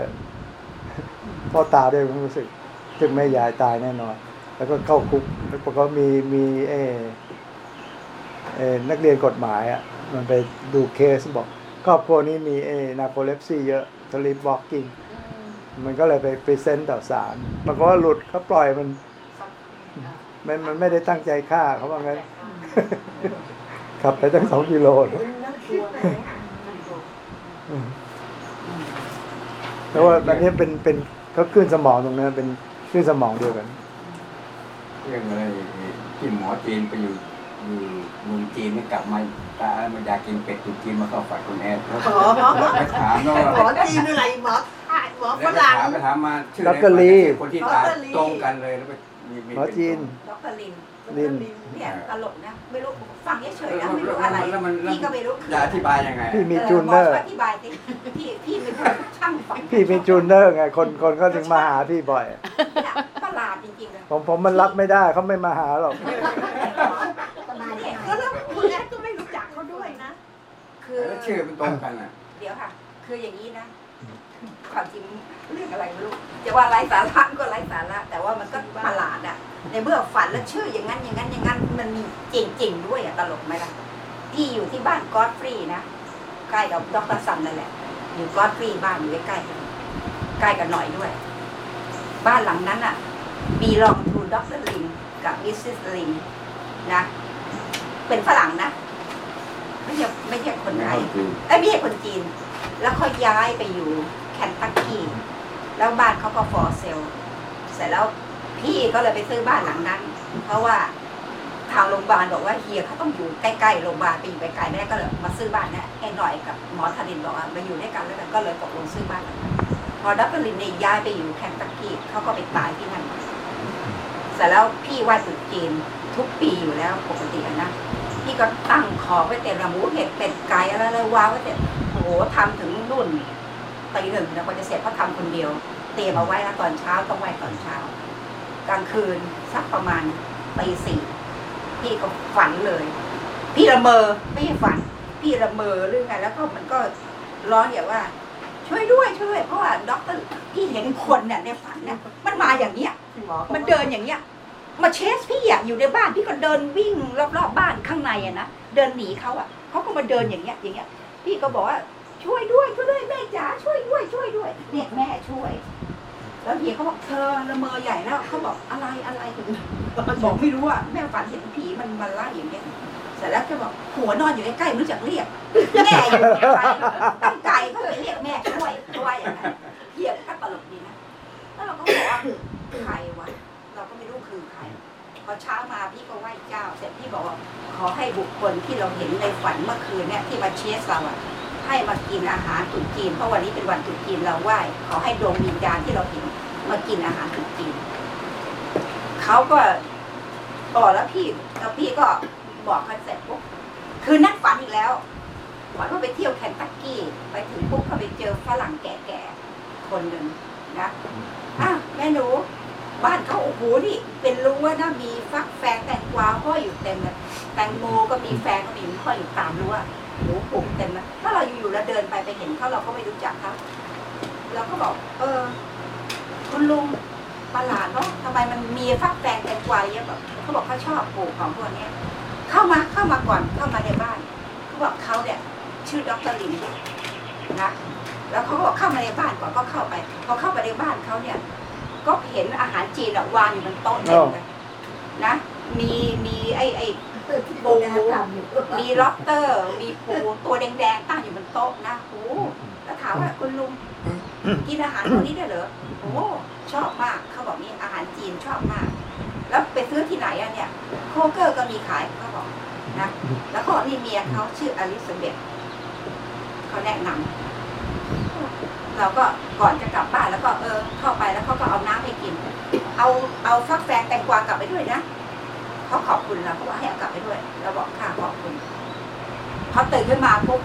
พ่อตาด้วยผมรู้สึกถึงแม่ยายตายแน่นอน แล้วก็เข้าคุกแล้วก็มีมีเอเอนักเรียนกฎหมายอะมันไปดูเคสบอกครอบครัวนี้มีเอ narcolepsy เยอะ sleepwalking มันก็เลยไป present ต่อศาลมันก็ว่าหลุดเขาปล่อยมัน มันมันไม่ได้ตั้งใจฆ่าเขาว่างั้นขับไปตั้งสองกิโลนะน่ากลัวนะแล้วว่าอันนี้เป็นเป็นเขาคลื่นสมองตรงนั้นเป็นคลื่นสมองเดียวกัน เรื่องอะไรที่หมอจีนไปอยู่อยู่เมืองจีนไม่กลับมาตามันอยากกินเป็ดตุจีนมาเข้าฝันคุณแอนแล้วหมอหมอไปถามว่าหมอจีนอะไรหมอไทยหมอฝแล้วไปรั่งถามไปถามมาชื่อดอะไรรลีคนที่ตายดรลีตรงกันเลยแล้วไปมีมีหมอจีน ดรลินลิน เนี่ยตลกนะ ไม่รู้ฟังเฉยๆนะไม่รู้อะไรแล้วมันแล้วพี่ก็ไม่รู้จะอธิบายยังไงพี่มีจูนเนอร์อธิบายสิพี่พี่เป็นคนช่างฟังพี่มีจูนเนอร์ไง คนคนเขาถึงมาหาพี่บ่อย เนี่ยประหลาดจริงๆเลย ผมผมมันรับไม่ได้เขาไม่มาหาหรอก เนี่ยแล้วคุณแอดก็ไม่รู้จักเขาด้วยนะ คือแล้วชื่อมันตรงกันอะ เดี๋ยวค่ะ คืออย่างนี้นะความจริงเรื่องอะไรไม่รู้จะว่าไร้สาระก็ไร้สาระแต่ว่ามันก็ประหลาดอะ ในเมื่อฝันแล้วชื่ออย่างนั้นอย่างนั้นอย่างนั้นมันมีจริงๆด้วยอะตลกไหมล่ะที่อยู่ที่บ้าน Godfrey นะใกล้กับดรซันนั่นแหละ อยู่ Godfrey บ้านอยู่ใกล้ๆใกล้กันหน่อยด้วย บ้านหลังนั้นอะ มีรองทูดรลินกับ Mrs. ลินนะเป็นฝรั่งนะ ไม่ใช่ไม่ใช่คนไทยเอ้ยไม่ใช่คนจีน แล้วเขาย้ายไปอยู่แคนตักกี้แล้วบ้านเขาก็ for sale เสร็จแล้วพี่ก็เลยไปซื้อบ้านหลังนั้น เพราะว่าทางโรงพยาบาลบอกว่าเฮียเขาต้องอยู่ใกล้ๆโรงพยาบาลไปอยู่ไกลๆไม่ได้ก็เลยมาซื้อบ้านเนี้ยให้หน่อยกับหมอธนินบอกว่ามาอยู่ด้วยกันแล้วกันก็เลยตกลงซื้อบ้านหลังนั้นพอดับเบิลลินเนี่ยย้ายไปอยู่แคนตักกี้เขาก็ไปตายที่นั่นเสร็จแล้วพี่ไหว้ตรุษจีนทุกปีอยู่แล้วปกติอะนะ พี่ก็ตั้งของไว้เต็มระหมูเห็ดเป็ดไก่อะไรเลยวางไว้เต็มโอ้โหทำถึงรุ่นตีหนึ่งนะกว่าจะเสร็จเพราะทำคนเดียว เตรียมเอาไว้แล้วตอนเช้าต้องไหว้ตอนเช้า กลางคืนสักประมาณตีสี่พี่ก็ฝันเลย พี่ละเมอไม่ใช่ฝัน พี่ละเมอเรื่องไงแล้วก็มันก็ร้องอย่างว่า ช่วยด้วยช่วยด้วยเพราะว่าด็อกเตอร์พี่เห็นคนเนี่ยในฝันเนี่ยมันมาอย่างเนี้ยหมอมันเดินอย่างเงี้ย มา chase พี่อะอยู่ในบ้านพี่ก็เดินวิ่งรอบๆบบ้านข้างในอะนะเดินหนีเขาอะเขาก็มาเดินอย่างเงี้ยอย่างเงี้ย พี่ก็บอกว่าช่วยด้วยช่วยด้วยแม่จ๋าช่วยด้วยช่วยด้วยเนี่ยแม่ช่วย แล้วเฮียเขาบอกเธอละเมอใหญ่แล้วเขาบอกอะไรอะไรถึงบอกไม่รู้อะแม่ฝันเห็นผีมันมาไล่อย่างเงี้ยเสร็จแล้วก็บอกหัวนอนอยู่ใกล้ๆไม่รู้จักเรียกแม่อยู่ไกลตั้งไกลเขาไปเรียกแม่ช่วยช่วยอย่างนั้นเฮียก็ตลกดีนะแล้วเราก็บอกว่าใครวะ เราก็ไม่รู้คือใคร พอเช้ามาพี่ก็ไหว้เจ้า เสร็จพี่บอกว่าขอให้บุคคลที่เราเห็นในฝันเมื่อคืนเนี่ยที่มาเชสเราอะใให้มากินอาหารตรุ๊จีนเพราะวันนี้เป็นวันตรุ๊จีนเราไหว้ขอให้ดวงวิญญาณที่เราเห็นมากินอาหารตรุ๊จีนเขาก็อ๋อแล้วพี่แล้วพี่ก็บอกเขาเสร็จปุ๊บคือนั่งฝันอีกแล้วฝันว่าไปเที่ยวแคนตักกี้ ไปถึงปุ๊บเขาไปเจอฝรั่งแก่ๆคนหนึ่งนะอ้าวแม่หนู บ้านเขาโอ้โหนี่เป็นรั้วนะมีฟักแฟงแตงกวาห้อยอยู่เต็มเลยแตงโมก็มีแฟงก็มีห้อยอยู่ตามรั้วหนูปลูกเต็มเลยถ้าเราอยู่ๆเราเดินไปไปเห็นเขาเราก็ไม่รู้จักเขาเราก็บอก เออ คุณลุงประหลาดเนาะทำไมมันมีฟักแฟงแตงกวาเยอะแบบเขาบอกเขาชอบปลูกของพวกนี้เข้ามาเข้ามาก่อนเข้ามาในบ้านเขาบอกเขาเนี่ย ชื่อดรลินนะแล้วเขาก็บอกเข้ามาในบ้านก่อนก็เข้าไปพอเข้าไปในบ้านเขาเนี่ย ก็เห็นอาหารจีนอะวางอยู่บนโต๊ะเต็มเลยนะ มีมีไอไอปูทำอยู่มีล็อบสเตอร์ มีปูตัวแดงๆตั้งอยู่บนโต๊ะนะโอ้แล้วถามว่าคุณลุงกินอาหารพวกนี้ได้ด้วยเหรอโอ้ชอบมากเขาบอกนี่อาหารจีนชอบมาก แล้วไปซื้อที่ไหนอะเนี่ย Kroger ก็มีขายเขาบอกนะแล้วก็นี่เมียเขาชื่ออลิซาเบธเขาแนะนำ เราก็ก่อนจะกลับบ้านแล้วก็เออเข้าไปแล้วเขาก็เอาน้ำให้กิน เอาเอาฟักแฟงแตงกวากลับไปด้วยนะเขาขอบคุณเราเขาว่าให้เอากลับไปด้วยเราบอกค่ะขอบคุณพอตื่นขึ้นมาปุ๊บ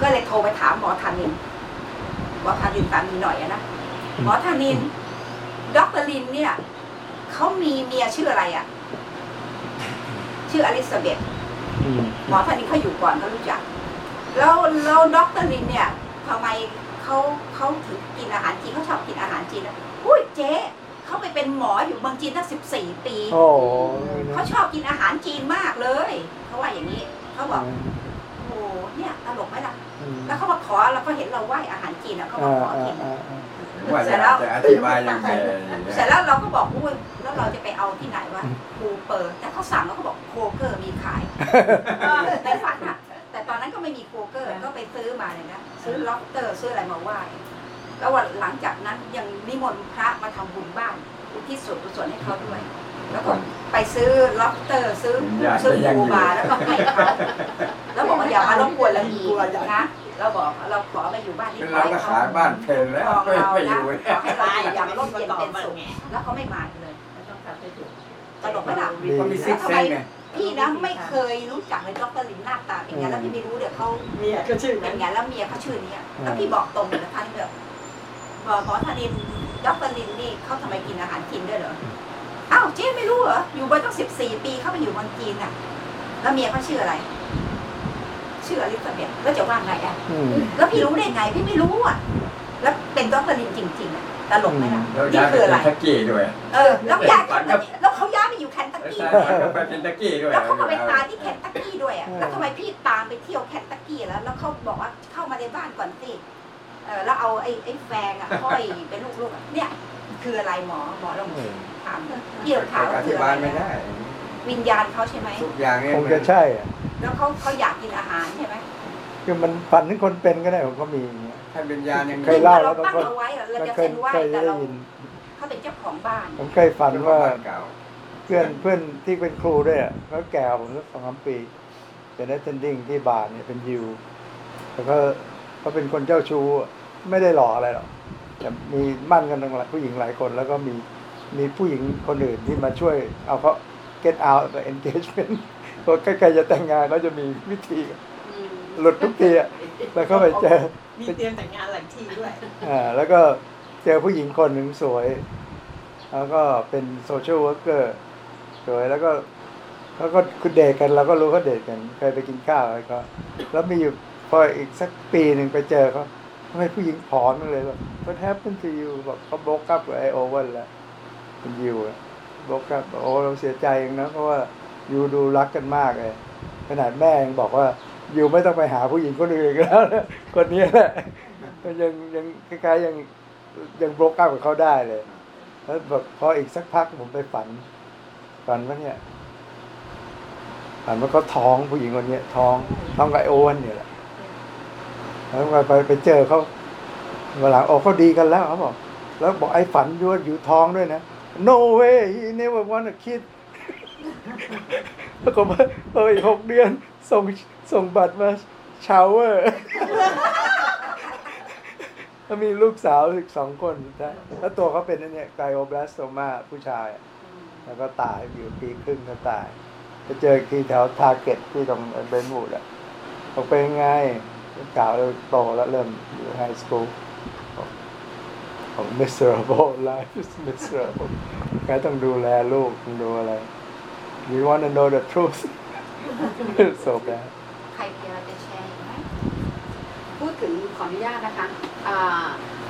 ก็เลยโทรไปถามหมอธานินหมอธานินสามีหน่อยนะหมอธานินด็อกเตอร์ลินเนี่ยเขามีเมียชื่ออะไรอะชื่ออลิซาเบธหมอท่านนี้เขาอยู่ก่อนเขารู้จัก แล้วแล้วด็อกเตอร์ลินเนี่ยทำไมเขา เขาถึงกินอาหารจีนเขาชอบกินอาหารจีนนะอุ้ยเจ๊เขาไปเป็นหมออยู่เมืองจีนตั้งสิบสี่ปีโอ้โหเขาชอบกินอาหารจีนมากเลยเขาว่าอย่างนี้เขาบอกโอ้เนี่ยตลกไหมล่ะอืมแล้วเขามาขอเราก็เห็นเราไหว้อาหารจีนอะเขามาอ่าขออ่ากินอ่าอ่าว่าเสร็จะจแล้วจะอธิบายยังไงเสร็จแล้วเราก็บอกอุ้ยแล้วเราจะไปเอาที่ไหนวะคูเปอร์แต่เขาสั่งแล้วเขาบอก Kroger มีขายในฝันอะแต่ตอนนั้นก็ไม่มี Kroger ก็ไปซื้อมาเลยนะซื้อล็อบสเตอร์ซื้ออะไรมาไหว้แล้ววันหลังจากนั้นยังนิมนต์พระมาทำบุญบ้านอุทิศส่วนกุศลให้เขาด้วย แล้วก็ไปซื้อล็อบสเตอร์ซื้อซื้อปูมาแล้วก็ให้เขาแล้วบอกว่าอย่ามารบกวนเราอีกนะเราบอกเราขอมาอยู่บ้านนี้ขอเราให้ก็เขาขายบ้านเพลนแล้วของไม่เราไม่อนะยู่ขอให้เราอยู่อย่างร่มเย็นเป็นสุขไงแล้วเขาไม่มาเลยต้องกลับไปถูกตลกไหมล่ะก็มีซิกเซนไง พี่นะไม่เคยรู้จักเลยดรลินหน้าตาเป็นไงแล้วพี่ไม่รู้เดี๋ยวเขาเมียก็ชื่อเป็นั้นนไงแล้วเมียเขาชื่อนี้อะแล้วพี่บอกตรงเลยนะท่านแบบบอกหมอธนินดรลินนี่เขาทำไมกินอาหารจีนด้วยเหรออ้าวเจ๊ไม่รู้เหรออยู่มาตั้งสิบสี่ปีเขาไปอยู่เมืองจีนน่ะ แล้วเมียเขาชื่ออะไร ชื่ออลิซาเบธแล้วจะว่าไงอะ อืมแล้วพี่รู้ได้ไงพี่ไม่รู้อะ แล้วเป็นดรลินจริง ๆอะ ตลกไหมล่ะแล้วนี่ย้ายไปคืออะไรเป็นทักกี้ด้วย เออแล้วย้ายไปแล้วเขาย้ายไปอยู่แคนตักแล้วกี้ ใช่ด้วยก็ไปเป็นทักกี้ด้วยแล้วเขาก็ไปตายที่แคนตักกี้ด้วยอะ แล้วทำไมพี่ตามไปเที่ยวแคนตักกี้แล้ว แล้วเขาบอกว่าเข้ามาในบ้านก่อนสิ เออแล้วเอาไอ้ไอ้แฟงอะห้อยเป็นลูกๆอะเนี่ย คืออะไรหมอหมอเราเออถามพี่เราถามอว่าคืธิออะบายไรไม่ได้ วิญญาณเขาใช่ไหม ทุกอย่างเนี่ยคงจะใช่อะแล้วเขาเขาอยากกินอาหารใช่ไหม คือมันฝันถึงคนเป็นก็ได้ผมก็มีอย่างเงี้ย ถ้าเป็นญาณยังเคยเล่าแล้เราวบางตั้งคนเอาไว้อะเรามันจะเคยเซ็นไหวเคยแต่ได้เรายินเขาเป็นเจ้าของบ้าน ผมเคยฝันว่าเก่าเพื่อนเพื่อนที่เป็นครูด้วยอะเขาแก่กว่าผมสักสองสามปีเป็นนักเทนดิ้งที่บาร์เนี่ยเป็นยิวแล้วก็เขาเป็นคนเจ้าชู้อะไม่ได้หล่ออะไรหรอกแต่มีหมั้นกันทั้งหลายผู้หญิงหลายคนแล้วก็มีมีผู้หญิงคนอื่นที่มาช่วย เอาเขา get out กับ engagement พอใกล้ๆจะแต่งงานเขาจะมีวิธี หลุดทุกทีอะแล้วก็ไปเจอ มีเตรียมแต่งงานหลายทีด้วยอ่าแล้วก็เจอผู้หญิงคนหนึ่งสวย แล้วก็เป็น social worker สวยแล้วก็เขาก็คือเดทกันเราก็รู้เขาเดทกันเคยไปกินข้าวอะไรก็แล้วมีอยู่พออีกสักปีหนึ่งไปเจอเขาทำไมผู้หญิงผอมเลยแบบ what happened to you บอกเขาบล็อกกับไอโอเวอร์แล้วเป็นยูอะบล็อกกับโอ้เราเสียใจเองนะเพราะว่ายูดูรักกันมากเลยขนาดแม่ยังบอกว่า อยู่ไม่ต้องไปหาผู้หญิงคนอื่นอีกแล้วนะคนนี้แหละก็ยังยังคล้ายๆยังยังบล็อกอัพกับเขาได้เลยแล้วแบบพออีกสักพักผมไปฝัน ฝันว่าเนี่ยฝันว่าเขาท้องผู้หญิงคนเนี้ยท้องท้องกับไอโอวันเนี่ยแหละแล้วไปไปเจอเขาเวลังโอ้เขาดีกันแล้วเขาบอก แล้วบอกไอ้ฝันยู่วอยู่ท้องด้วยนะ no way he never want a kid แล้วก็มาเอออีกหกเดือนส่ง ส่งบัตรมาชาวเวอร์มีลูกสาวอีกสองคนนะแล้วตัวเขาเป็นอันเนี่ยไกโอบลาสโตมาผู้ชาย แล้วก็ตายอยู่ปีครึ่งก็ตายไปเจออีกทีแถวทาร์เก็ตที่ตรงเบนวูดอะบอกเป็นไงกล่าวโตแล้วเริ่มอยู่ไฮสคูลของ miserable life is miserable แกต้องดูแลลูกต้องดูอะไร you want to know the truth so bad ใครมีอะไรจะแชร์อีกไหมพูด ถึงขออนุญาตนะคะอ่า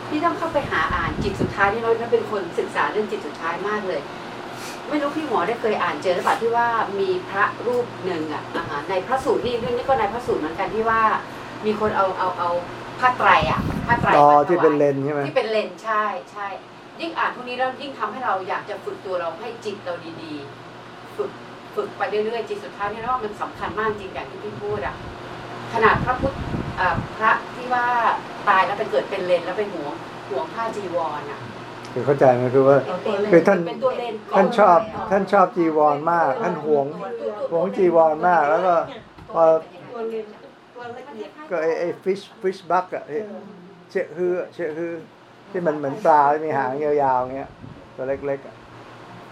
พี่ต้องเข้าไปหาอ่านจิตสุดท้ายที่เราเป็นคนศึกษาเรื่องจิตสุดท้ายมากเลย ไม่รู้พี่หมอได้เคยอ่านเจอหรือเปล่าที่ว่ามีพระรูปหนึ่งอะอ่าฮะในพระสูตรนี่เรื่องนี้ก็ในพระสูตรเหมือนกันที่ว่ามีคนเอาเอาเอาผ้าไตรอะผ้าไตรอ๋อมาถวายที่เป็นเลนใช่ไหมที่เป็นเลนใช่ใช่ยิ่งอ่านพวกนี้แล้วยิ่งทำให้เราอยากจะฝึกตัวเราให้จิตเราดีๆ ฝึกฝึกไปเรื่อยๆจิตสุดท้ายนี่นะว่ามันสำคัญมากจริงอย่างที่พี่พูดอะขนาดพระพุทธ อ่าพระที่ว่าตายแล้วไปเกิดเป็นเลนแล้วไปหวงหวงผ้าจีวรอะ คือเข้าใจไหมคือว่าเป็นเลนคือท่าน เป็นตัวเลนก่ท่านชอบท่านชอบจีวรมาก ท่านหวงหวงจีวรมาก แล้วก็พอตัวเล็กตัวละเอียดก็ไอ้ไอ้ fish fish buck อะไอ้เชะฮือเชะฮือที่มันเหมือนปลาที่มีหางยาวๆอย่างเงี้ยตัวเล็กๆอะ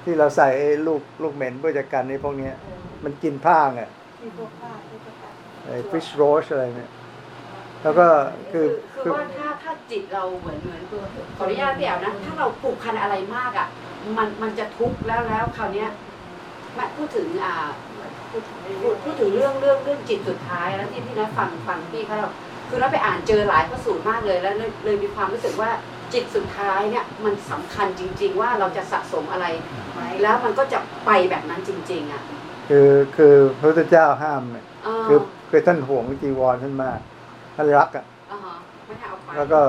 ที่เราใส่ไอ้ลูกลูกเหม็นเพื่อจะกันไอ้พวกเนี้ย มันกินผ้าไงที่พวกผ้าที่พวกผ้าไอ้ fish roach อะไรเนี่ย แล้วก็คืคืออคือว่าถ้าถ้าจิตเราเหมือนเหมือนตัวขออนุญาตพี่แอ๋วนะถ้าเราผูกพันอะไรมากอะ มันมันจะทุกข์แล้วแล้วคราวเนี้ยมาพูดถึงอ่าพูดพูดถึงเรื่องเรื่องเรื่องจิตสุดท้ายแล้วที่พี่นัทฟังฟังพี่เขาเราคือเราไปอ่านเจอหลายพระสูตรมากเลยแล้วเลยเลยมีความรู้สึกว่าจิตสุดท้ายเนี่ยมันสำคัญจริง ๆ ว่าเราจะสะสมอะไรไว้แล้วมันก็จะไปแบบนั้นจริง ๆอะคือคือพระพุทธเจ้าห้ามเนี่ยเออคือคือท่านหวงจีวรท่านมาก ท่านรักอะอ่าฮะไม่ให้เอาไปแล้วก็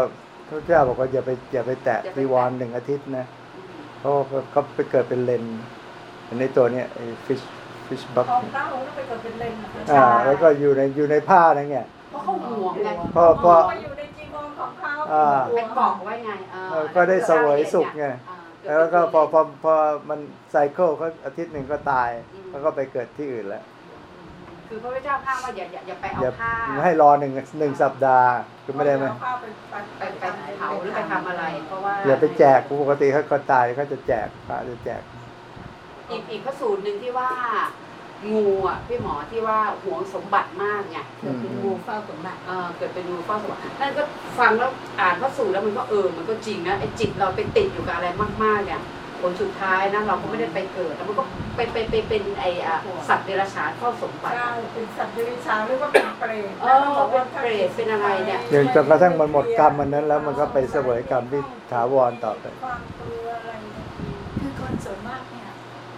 พระพุทธเจ้าบอกว่าอย่าไปอย่าไปแตะอย่าไปแตะจีวรหนึ่งอาทิตย์นะอืมเพราะว่าเขาไปเกิดเป็นเลนอันนี้ตัวเนี้ยไอ้ fish fish buck ของพระองค์ต้องไปเกิดเป็นเลนนะคะอ่าแล้วก็อยู่ในอยู่ในผ้านั่นไง เพราะเขาห่วงไงพอพอมาอยู่ในจีวรของเขาอ่า ไปเกาะไว้ไงเออเออก็ได้เสวยสุขไง อ่า แล้วก็พอพอพอมันไซเคิลเขาอาทิตย์หนึ่งก็ตายแล้วก็ไปเกิดที่อื่นแล้ว คือพระพุทธเจ้าห้ามว่าอย่าอย่าอย่าไปเอาอย่าผ้าให้รอหนึ่งหนึ่งสัปดาห์คือไม่ได้ไหมเอาผ้าไปไปไปไปเผาหรือไปทำอะไร เพราะว่าอย่าไปแจกปกติเขาก็ตายเขาจะแจกพระจะแจก อีกอีกพระสูตรหนึ่งที่ว่างูอะพี่หมอที่ว่าหวงสมบัติมากไงเกิดเป็นงูเฝ้าสมบัติเออเกิดเป็นงูเฝ้าสมบัตินั่นก็ฟังแล้วอ่านพระสูตรแล้วมันก็เออมันก็จริงนะไอ้จิตเราไปติดอยู่กับอะไรมากๆเนี่ย ผลสุดท้ายนะเราก็ไม่ได้ไปเกิดแล้วมันก็ไปไปไปเป็นไอ้อะสัตว์เดรัจฉานเฝ้าสมบัติ ใช่เป็นสัตว์เดรัจฉานหรือว่าเป็นเปรตเออเป็นเปรตเป็นอะไรเนี่ย จนจนกระทั่งมันหมดกรรมมันนั้น แล้วมันก็ไปเสวยกรรมที่ถาวรต่อไป ความกลัวอะไรเนี่ยคือคนส่วนมากเนี่ย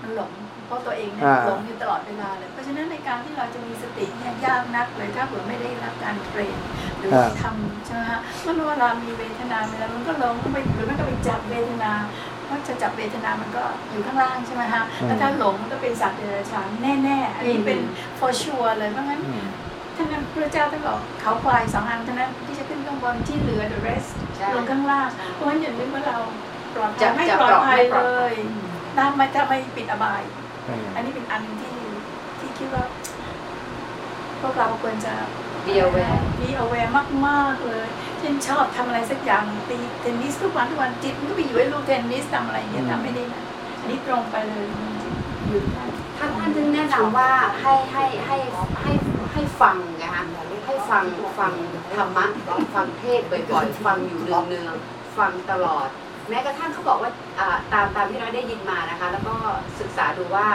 มันหลงเพราะตัวเองเนี่ยอ่า หลงอยู่ตลอดเวลาเลย เพราะฉะนั้นในการที่เราจะมีสติเนี่ยยากนักเลยถ้าเผื่อไม่ได้รับการเทรนหรือว่าทำใช่ไหมฮะเมื่อเวลามีเวทนาเวลามันก็หลงไปหรือมันก็ไปจับเวทนา เพราะจะจับเวทนามันก็อยู่ข้างล่างใช่ไหมฮะแล้วถ้าหลงมันก็เป็นสัตว์เดรัจฉานแน่ๆ อันนี้เป็น for sure เลย เพราะงั้นอืมท่านนั้นพระเจ้าท่านบอกเขาควายสองอันเท่านั้นที่จะขึ้นข้างบนที่เหลือ the rest ใช่ลงข้างล่าง เพราะฉะนั้นอย่าลืมว่าเราปลอดภัจะยไม่จะปลอดภัยปลอดเลภัยยถ้าไม่ถ้าไม่ปิดอบายอืมอันนี้เป็นอันหนึ่งที่ที่คิดว่า พวกเราควรจะ be aware มีเอาแวร์มากๆเลยเช่นชอบทำอะไรสักอย่างตีเทนนิสทุกวันทุกวันจิตมันก็ไปอยู่ไอ้ลูกเทนนิสทำอะไรอย่างเงี้ยทำไม่ได้นะอันนี้ตรงไปเลยอยู่ได้ท่านท่านจึงแนะนำว่าให้ให้ให้ให้ให้ฟังนะคะให้ฟังฟังธรรมะฟังเทศน์บ่อยๆฟังอยู่เนืองๆฟังตลอด แม้กระทั่งเขาบอกว่าอ่าตามตามที่เราได้ยินมานะคะ แล้วก็ศึกษาดูว่า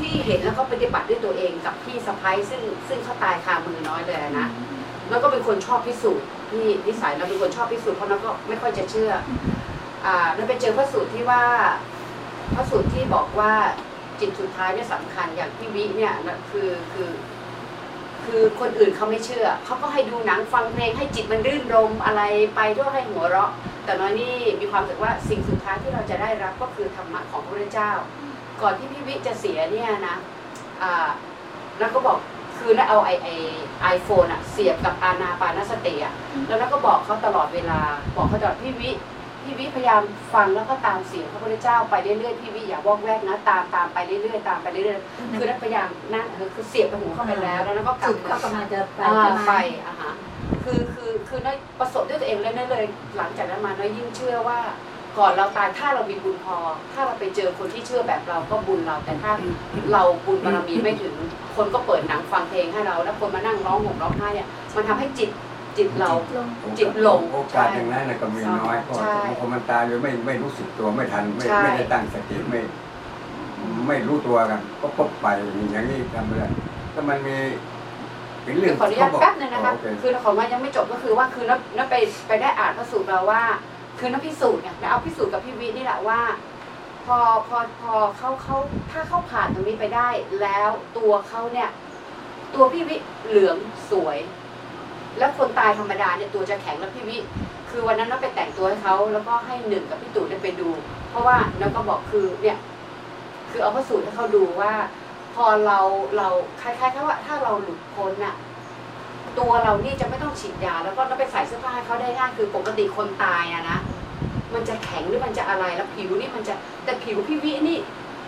ที่เห็นแล้วก็ปฏิบัติด้วยตัวเองกับพี่สะพ้ยซึ่งซึ่งเขาตายคามือน้อยเลยนะแล้วก็เป็นคนชอบพิสูจน์ที่นิสัยเราเป็นคนชอบพิสูจน์เพราะเราก็ไม่ค่อยจะเชื่อ อ่าเราไปเจอพระสูตรที่ว่าพระสูตรที่บอกว่าจิตสุดท้ายเนี่ยสำคัญอย่างพี่วิเนี่ยนะคือคือคือคนอื่นเขาไม่เชื่อ เขาก็ให้ดูหนังฟังเพลงให้จิตมันรื่นรมอะไรไปด้วยให้หัวเราะ แต่น้อยนี่มีความรู้สึกว่าสิ่งสุดท้ายที่เราจะได้รับก็คือธรรมะของพระพุทธเจ้า ก่อนที่พี่วิจะเสียเนี่ยนะอ่าแล้วก็บอกคือแล้วเอาไอไอไอโฟนอะเสียบกับอานาปานสติอะแล้วเราก็บอกเขาตลอดเวลา บอกเขาตลอดพี่วิพี่วิพยายามฟังแล้วก็ตามเสียงพระพุทธเจ้าไปเรื่อยๆพี่วิอย่าวอกแวกนะ ตามตามไปเรื่อยๆตามไปเรื่อยๆคือนักพยายามนั่นคือคือเสียบไปหูเข้าไปแล้วแล้วนั้นก็กลัจิบตเขากำลังจะไปอ่าใช่ไหมไปอะฮะคือคือคือน้อยประสบด้วยตัวเองแล้วนั่นเลย หลังจากนั้นมาน้อยยิ่งเชื่อว่า ก่อนเราตายถ้าเรามีบุญพอ ถ้าเราไปเจอคนที่เชื่อแบบเราก็บุญเรา แต่ถ้าเราบุญบารมีไม่ถึง คนก็เปิดหนังฟังเพลงให้เรา แล้วคนมานั่งร้องห่มร้องไห้เนี่ย มันทำให้จิตจิตเราจิตหลงโอกาสอย่างนั้นน่ะก็มีน้อยเพราะใช่บางคนมันตายโดยไม่ไม่รู้สึกตัวไม่ทันไม่ใช่ไม่ได้ตั้งสติไม่ ไม่รู้ตัวกันก็ปุ๊บไปอย่างนี้ทำไม่ได้ถ้ามันมีเป็นเรื่เดี๋อยงวขออนุญาตเขาบกแป๊บนึงนะคะโอเคคือของว่ายังไม่จบก็คือว่าคือนับนับไปไปได้อ่านพระสูตรเราว่า คือนับพิสูจน์เนี่ยนะเอาพิสูจน์กับพี่วินี่แหละว่า พอพอพอเขาเขาถ้าเขาผ่านตรงนี้ไปได้ แล้วตัวเขาเนี่ย ตัวพี่วิเหลืองสวย แล้วคนตายธรรมดาเนี่ยตัวจะแข็งแล้วพี่วิคือวันนั้นเราไปแต่งตัวให้เขาแล้วก็ให้หนึ่งกับพี่ตู่เนี่ยไปดู เพราะว่าแล้วก็บอกคือเนี่ยคือเอาพระสูตรให้เขาดูว่า พอเราเราคล้ายๆกับว่าถ้าเราหลุดพ้นน่ะ ตัวเรานี่จะไม่ต้องฉีดยา แล้วก็ต้องไปใส่เสื้อผ้าให้เขาได้ง่ายคือปกติคนตายอะนะมันจะแข็งหรือมันจะอะไรแล้วผิวนี่มันจะแต่ผิวพี่วินี่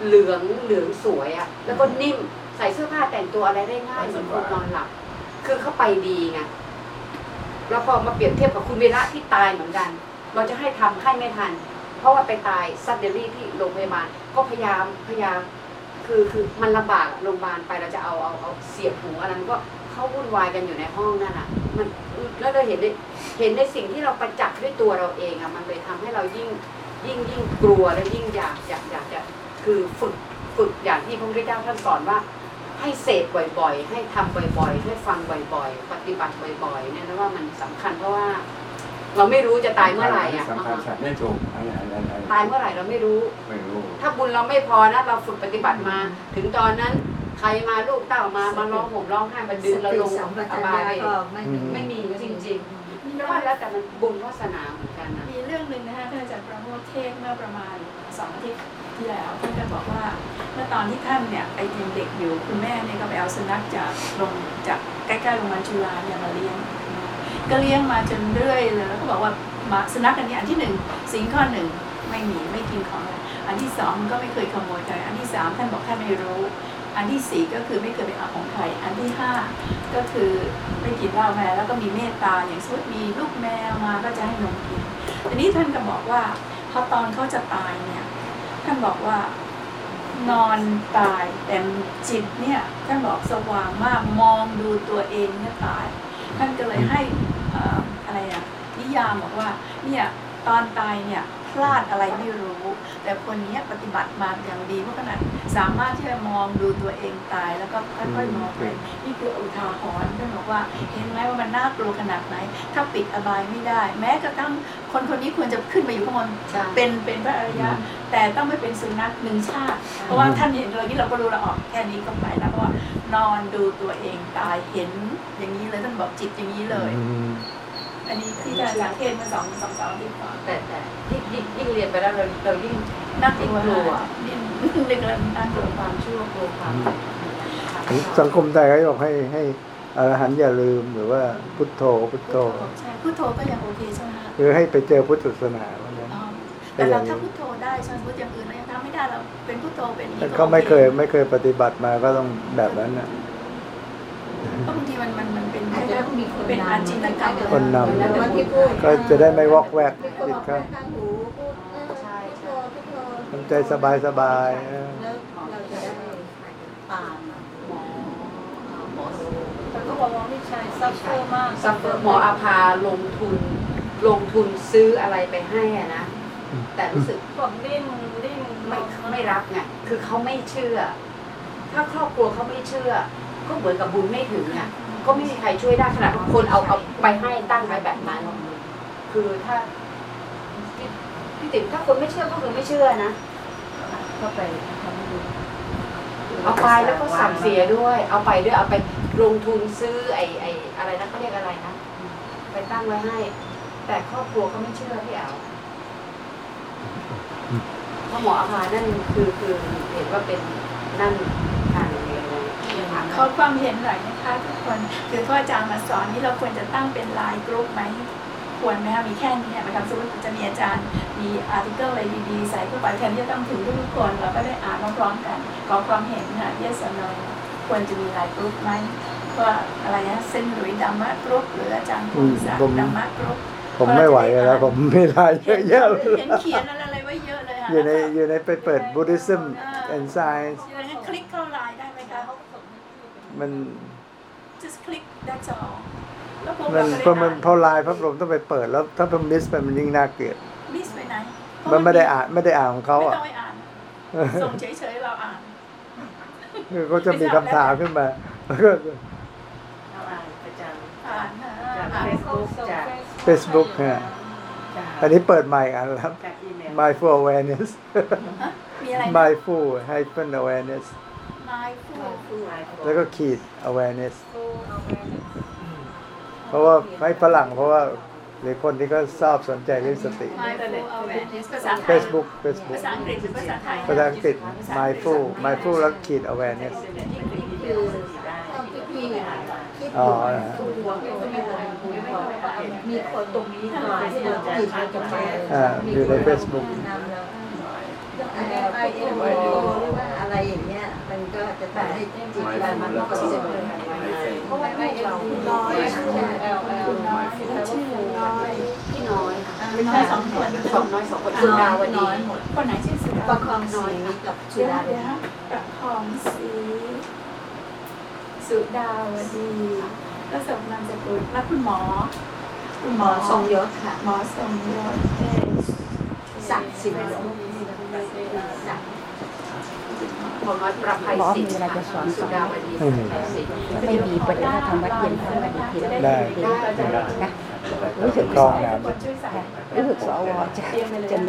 เหลืองเหลืองสวยอะแล้วก็นิ่มใส่เสื้อผ้าแต่งตัวอะไรได้ง่ายเหมือนคนนอนหลับ คือเขาไปดีไงแล้วพอมาเปรียบเทียบกับคุณเวระที่ตายเหมือนกัน เราจะให้ทำให้ไม่ทัน เพราะว่าไปตายซัดเดลี่ที่โรงพยาบาลก็พยายามพยายามคือคือมันลำบากอะโรงพยาบาลไปเราจะเอาเอาเอาเสียบหูอะไรมันก็ เข้าวุ่นวายกันอยู่ในห้องนั่นอะ มันแล้วเราเห็นในเห็นในสิ่งที่เราประจักษ์ด้วยตัวเราเองอะมันเลยทำให้เรายิ่งยิ่งยิ่งกลัวและยิ่งอยากอยากอยากจะคือฝึกฝึกอย่างที่พระพุทธเจ้าท่านสอนว่า ให้เสพบ่อยๆ ให้ทำบ่อยๆ ให้ฟังบ่อยๆ ปฏิบัติบ่อยๆเนี่ยนะว่ามันสำคัญเพราะว่า เราไม่รู้จะตายเมื่อไหร่อะสำคัญสัตว์ไม่ถูกอะไรอะไรอะไรตายเมื่อไหร่เราไม่รู้ไม่รู้ ถ้าบุญเราไม่พอนะเราฝึกปฏิบัติมา ถึงตอนนั้น ใครมาลูกเต้ามามาร้องห่มร้องไห้มาดึงเราลงสติสัมปอชัญบายญะก็ไม่มีไม่มีจริงๆไม่ว่าแล้วแต่มันบุญวาสนาเหมือนกันนะมีเรื่องหนึ่งนะคะท่านอาจารย์ประโมทเทศน์เมื่อประมาณสองอาทิตย์ที่แล้วท่านก็บอกว่าเมื่อตอนที่ท่านเนี่ยไอยังเด็กอยู่คุณแม่เนี่ยก็ไปเอาสุนัขจากโรงจากใกล้ๆโรงพยาบาลจุฬาเนี่ยมาเลี้ยงก็เลี้ยงมาจนเรื่อยเลยแล้วก็บอกว่าหมาสุนัขอันนี้อันที่หนึ่งสิ่งข้อหนึ่งไม่หนีไม่กินของอะไรอันที่สองมันก็ไม่เคยขโมยใครอันที่สามท่านบอกท่านไม่รู้ อันที่สี่ก็คือไม่เคยไปเอาของใคร อันที่ห้าก็คือไม่กินเหล้าแม่แล้วก็มีเมตตาอย่างสมมติมีลูกแมวมาก็จะให้นมกินทีนี้ท่านก็บอกว่าพอตอนเขาจะตายเนี่ย ท่านบอกว่านอนตายแต่จิตเนี่ยท่านบอกสว่างมากมองดูตัวเองเนี่ยตาย ท่านก็เลยให้เอ่ออะไรอะนิยามบอกว่าเนี่ยตอนตายเนี่ยพลาดอะไรไม่รู้ แต่คนเนี้ยปฏิบัติมาอย่างดีเพราะขนาดสามารถที่จะมองดูตัวเองตายแล้วก็ค่อยๆมองไปนี่คืออุทาหรณ์ท่านบอกว่า เห็นไหมว่ามันน่ากลัวขนาดไหน ถ้าปิดอบายไม่ได้ แม้กระทั่งคนคนนี้ควรจะขึ้นมาอยู่ข้างบนใช่เป็นเป็นพระอริยะ แต่ต้องไม่เป็นสุนัขหนึ่งชาติ เพราะว่าท่านเห็นเราที่เราก็รู้เราออกแค่นี้ก็ไปแล้วเพราะว่านอนดูตัวเองตายเห็นอย่างนี้เลยท่านบอกจิตอย่างนี้เลย อืมอันนี้ที่ท่านอาจารย์เทศน์เมื่อสองสองสามอาทิตย์ก่อน แต่แต่ยิ่งยิ่งยิ่งเรียนไปแล้วเราเรายิ่งน่ากลัวกลัวนี่นึกแล้วน่ากกลัลัววความชั่วกลัวความสังคมไทยเขาบอกให้ให้อรหันต์อย่าลืมหรือว่าพุทโธพุทโธใช่พุทโธก็ยังโอเคใช่ไหมคะคือให้ไปเจอพุทธศาสนาวันนั้นอ๋อแต่เราถ้าพุทโธได้ใช่ไหมพุทอย่างอื่นเรายังทำไม่ได้เราเป็นพุทโธเป็นอย่างแต่นี้เขาไม่เคยโอไม่เคยปฏิบัติมาก็ต้องแบบนั้นนะเพราะบางทีมันมันมัน เป็นอาจจะต้องมีคนเป็นนำอาจินตกรรมคนนำแล้วที่พูดก็จะได้ไม่วอกแวกที่คนจิบตอกเขาข้างหูพูดเออใช่พุทโธใช่พุทโธทำใจสบายสบายๆเออแล้วเราจะได้ตามอะหมอหมอแต่ก็บอกว่าไม่ใช่ suffer มาก sufferร์หมออาภาลงทุน ลงทุนซื้ออะไรไปให้อะนะ แต่รู้สึกบอกดิ้นดิ้นไม่ไม่รับไงคือเขาไม่เชื่อ ถ้าครอบครัวเขาไม่เชื่อ ก็เหมือนกับบุญไม่ถึงอะ ก็ไม่มีใครช่วยได้ขนาดคนเอาเอาไปให้ตั้งไว้แบบนั้น คือถ้าพี่พี่ติ๋มถ้าคนไม่เชื่อก็คือไม่เชื่อนะก็ไปทำให้ดูเอาไปแล้วก็สั่งเสียด้วย เอาไปด้วยเอาไปลงทุนซื้อไอ้ไอ้อะไรนะเขาเรียกอะไรนะไปตั้งไว้ให้ แต่ครอบครัวเขาไม่เชื่อพี่แอลเพราะหมออาภานั่นคือคือเห็นว่าเป็นนั่นทางเรียน ขอความเห็นหน่อยนะคะทุกคนคือพ่ออาจารย์มาสอนนี่เราควรจะตั้งเป็นไลน์กรุ๊ปไหมควรไหมคะมีแค่นี้ไหมคะสมมติจะมีอาจารย์มีอาร์ติเคิลอะไรดีๆใส่เข้าไปแทนที่จะต้องถึงทุกๆคนเราก็ได้อ่านพร้อมๆกันขอความเห็นค่ะ yes or no ควรจะมีหลายกรุ๊ปไหมว่าอะไรนะเส้นหลุยดัมมะกรุ๊ปหรืออาจารย์พงศักผมดิ์ดัมมะกรุ๊ปผมไม่ไหวแล้วผมมีรายเยอะแยะเลยเห็นเขียนอะไรไว้เยอะเลยค่ะอยู่ในอยู่ในไปเปิด Buddhism and Science อย่างนั้นคลิกเข้าไลน์ได้ไหมคะ มัน just click that's all แล้วผมมันก็พอมันได้พอไลน์พับผมต้องไปเปิดแล้วถ้าผมมิสไปมันยิ่งน่าเกลียดมิสไปไหนมันไม่ได้อ่านไม่ได้อ่านของเขาไม่อะต้องไปอ่านส่งเฉยๆเราอ่านคือเขาจะมีคำถามขึ้นมาแล้วก็เราอ่านประจำอ่านนะจากอ่านเฟซบุ๊กจาก Facebook ฮะอันนี้เปิดใหม่อันแล้วจากอีเมล mindful awareness มีอะไรนะ mindful hyphen awareness mindful แล้วก็ขีด awareness เพราะว่าให้ฝรั่งเพราะว่าหรือคนที่ก็ชอบสนใจเรื่องสติ mindful awareness ภาษาไทย Facebook Facebook ภาษาอังกฤษหรือภาษาไทยภาษาอังกฤษ mindful mindful แล้วขีด awareness คือพี่คิดอ๋ออยู่นะฮะมีคนตรงนี้หน่อยจิตมันจะไปอ่าอยู่ใน Facebook นำเรา ไอเอ็มโอหรือว่าอะไรอย่างเงี้ย มันก็จะทำให้จิตเรามันก็เสื่อมเพราะว่าลูกเราน้อยเอลเอลน้อยชื่อน้อยพี่น้อยไม่ใช่สองคนสองน้อยสองคนสุดาวดีน้อยหมดคนไหนชื่อสุดาประคองสีกับสุดาเลยนะประคองศรีสุดาวดีแล้วสมนามสกุลแล้วคุณหมอ คุณหมอทรงยศค่ะหมอทรงยศศักดิ์สิทธิ์ หมอน้อยประภัยศิษย์ค่ะสุดาวดีอืม ประภัยศิษย์ไม่มีปฏิบัติธรรมวัดเย็นพระวันอาทิตย์ได้ นะรู้สึกคลองน้ำคนช่วยใส่รู้สึกสวจะจะเหนื่อย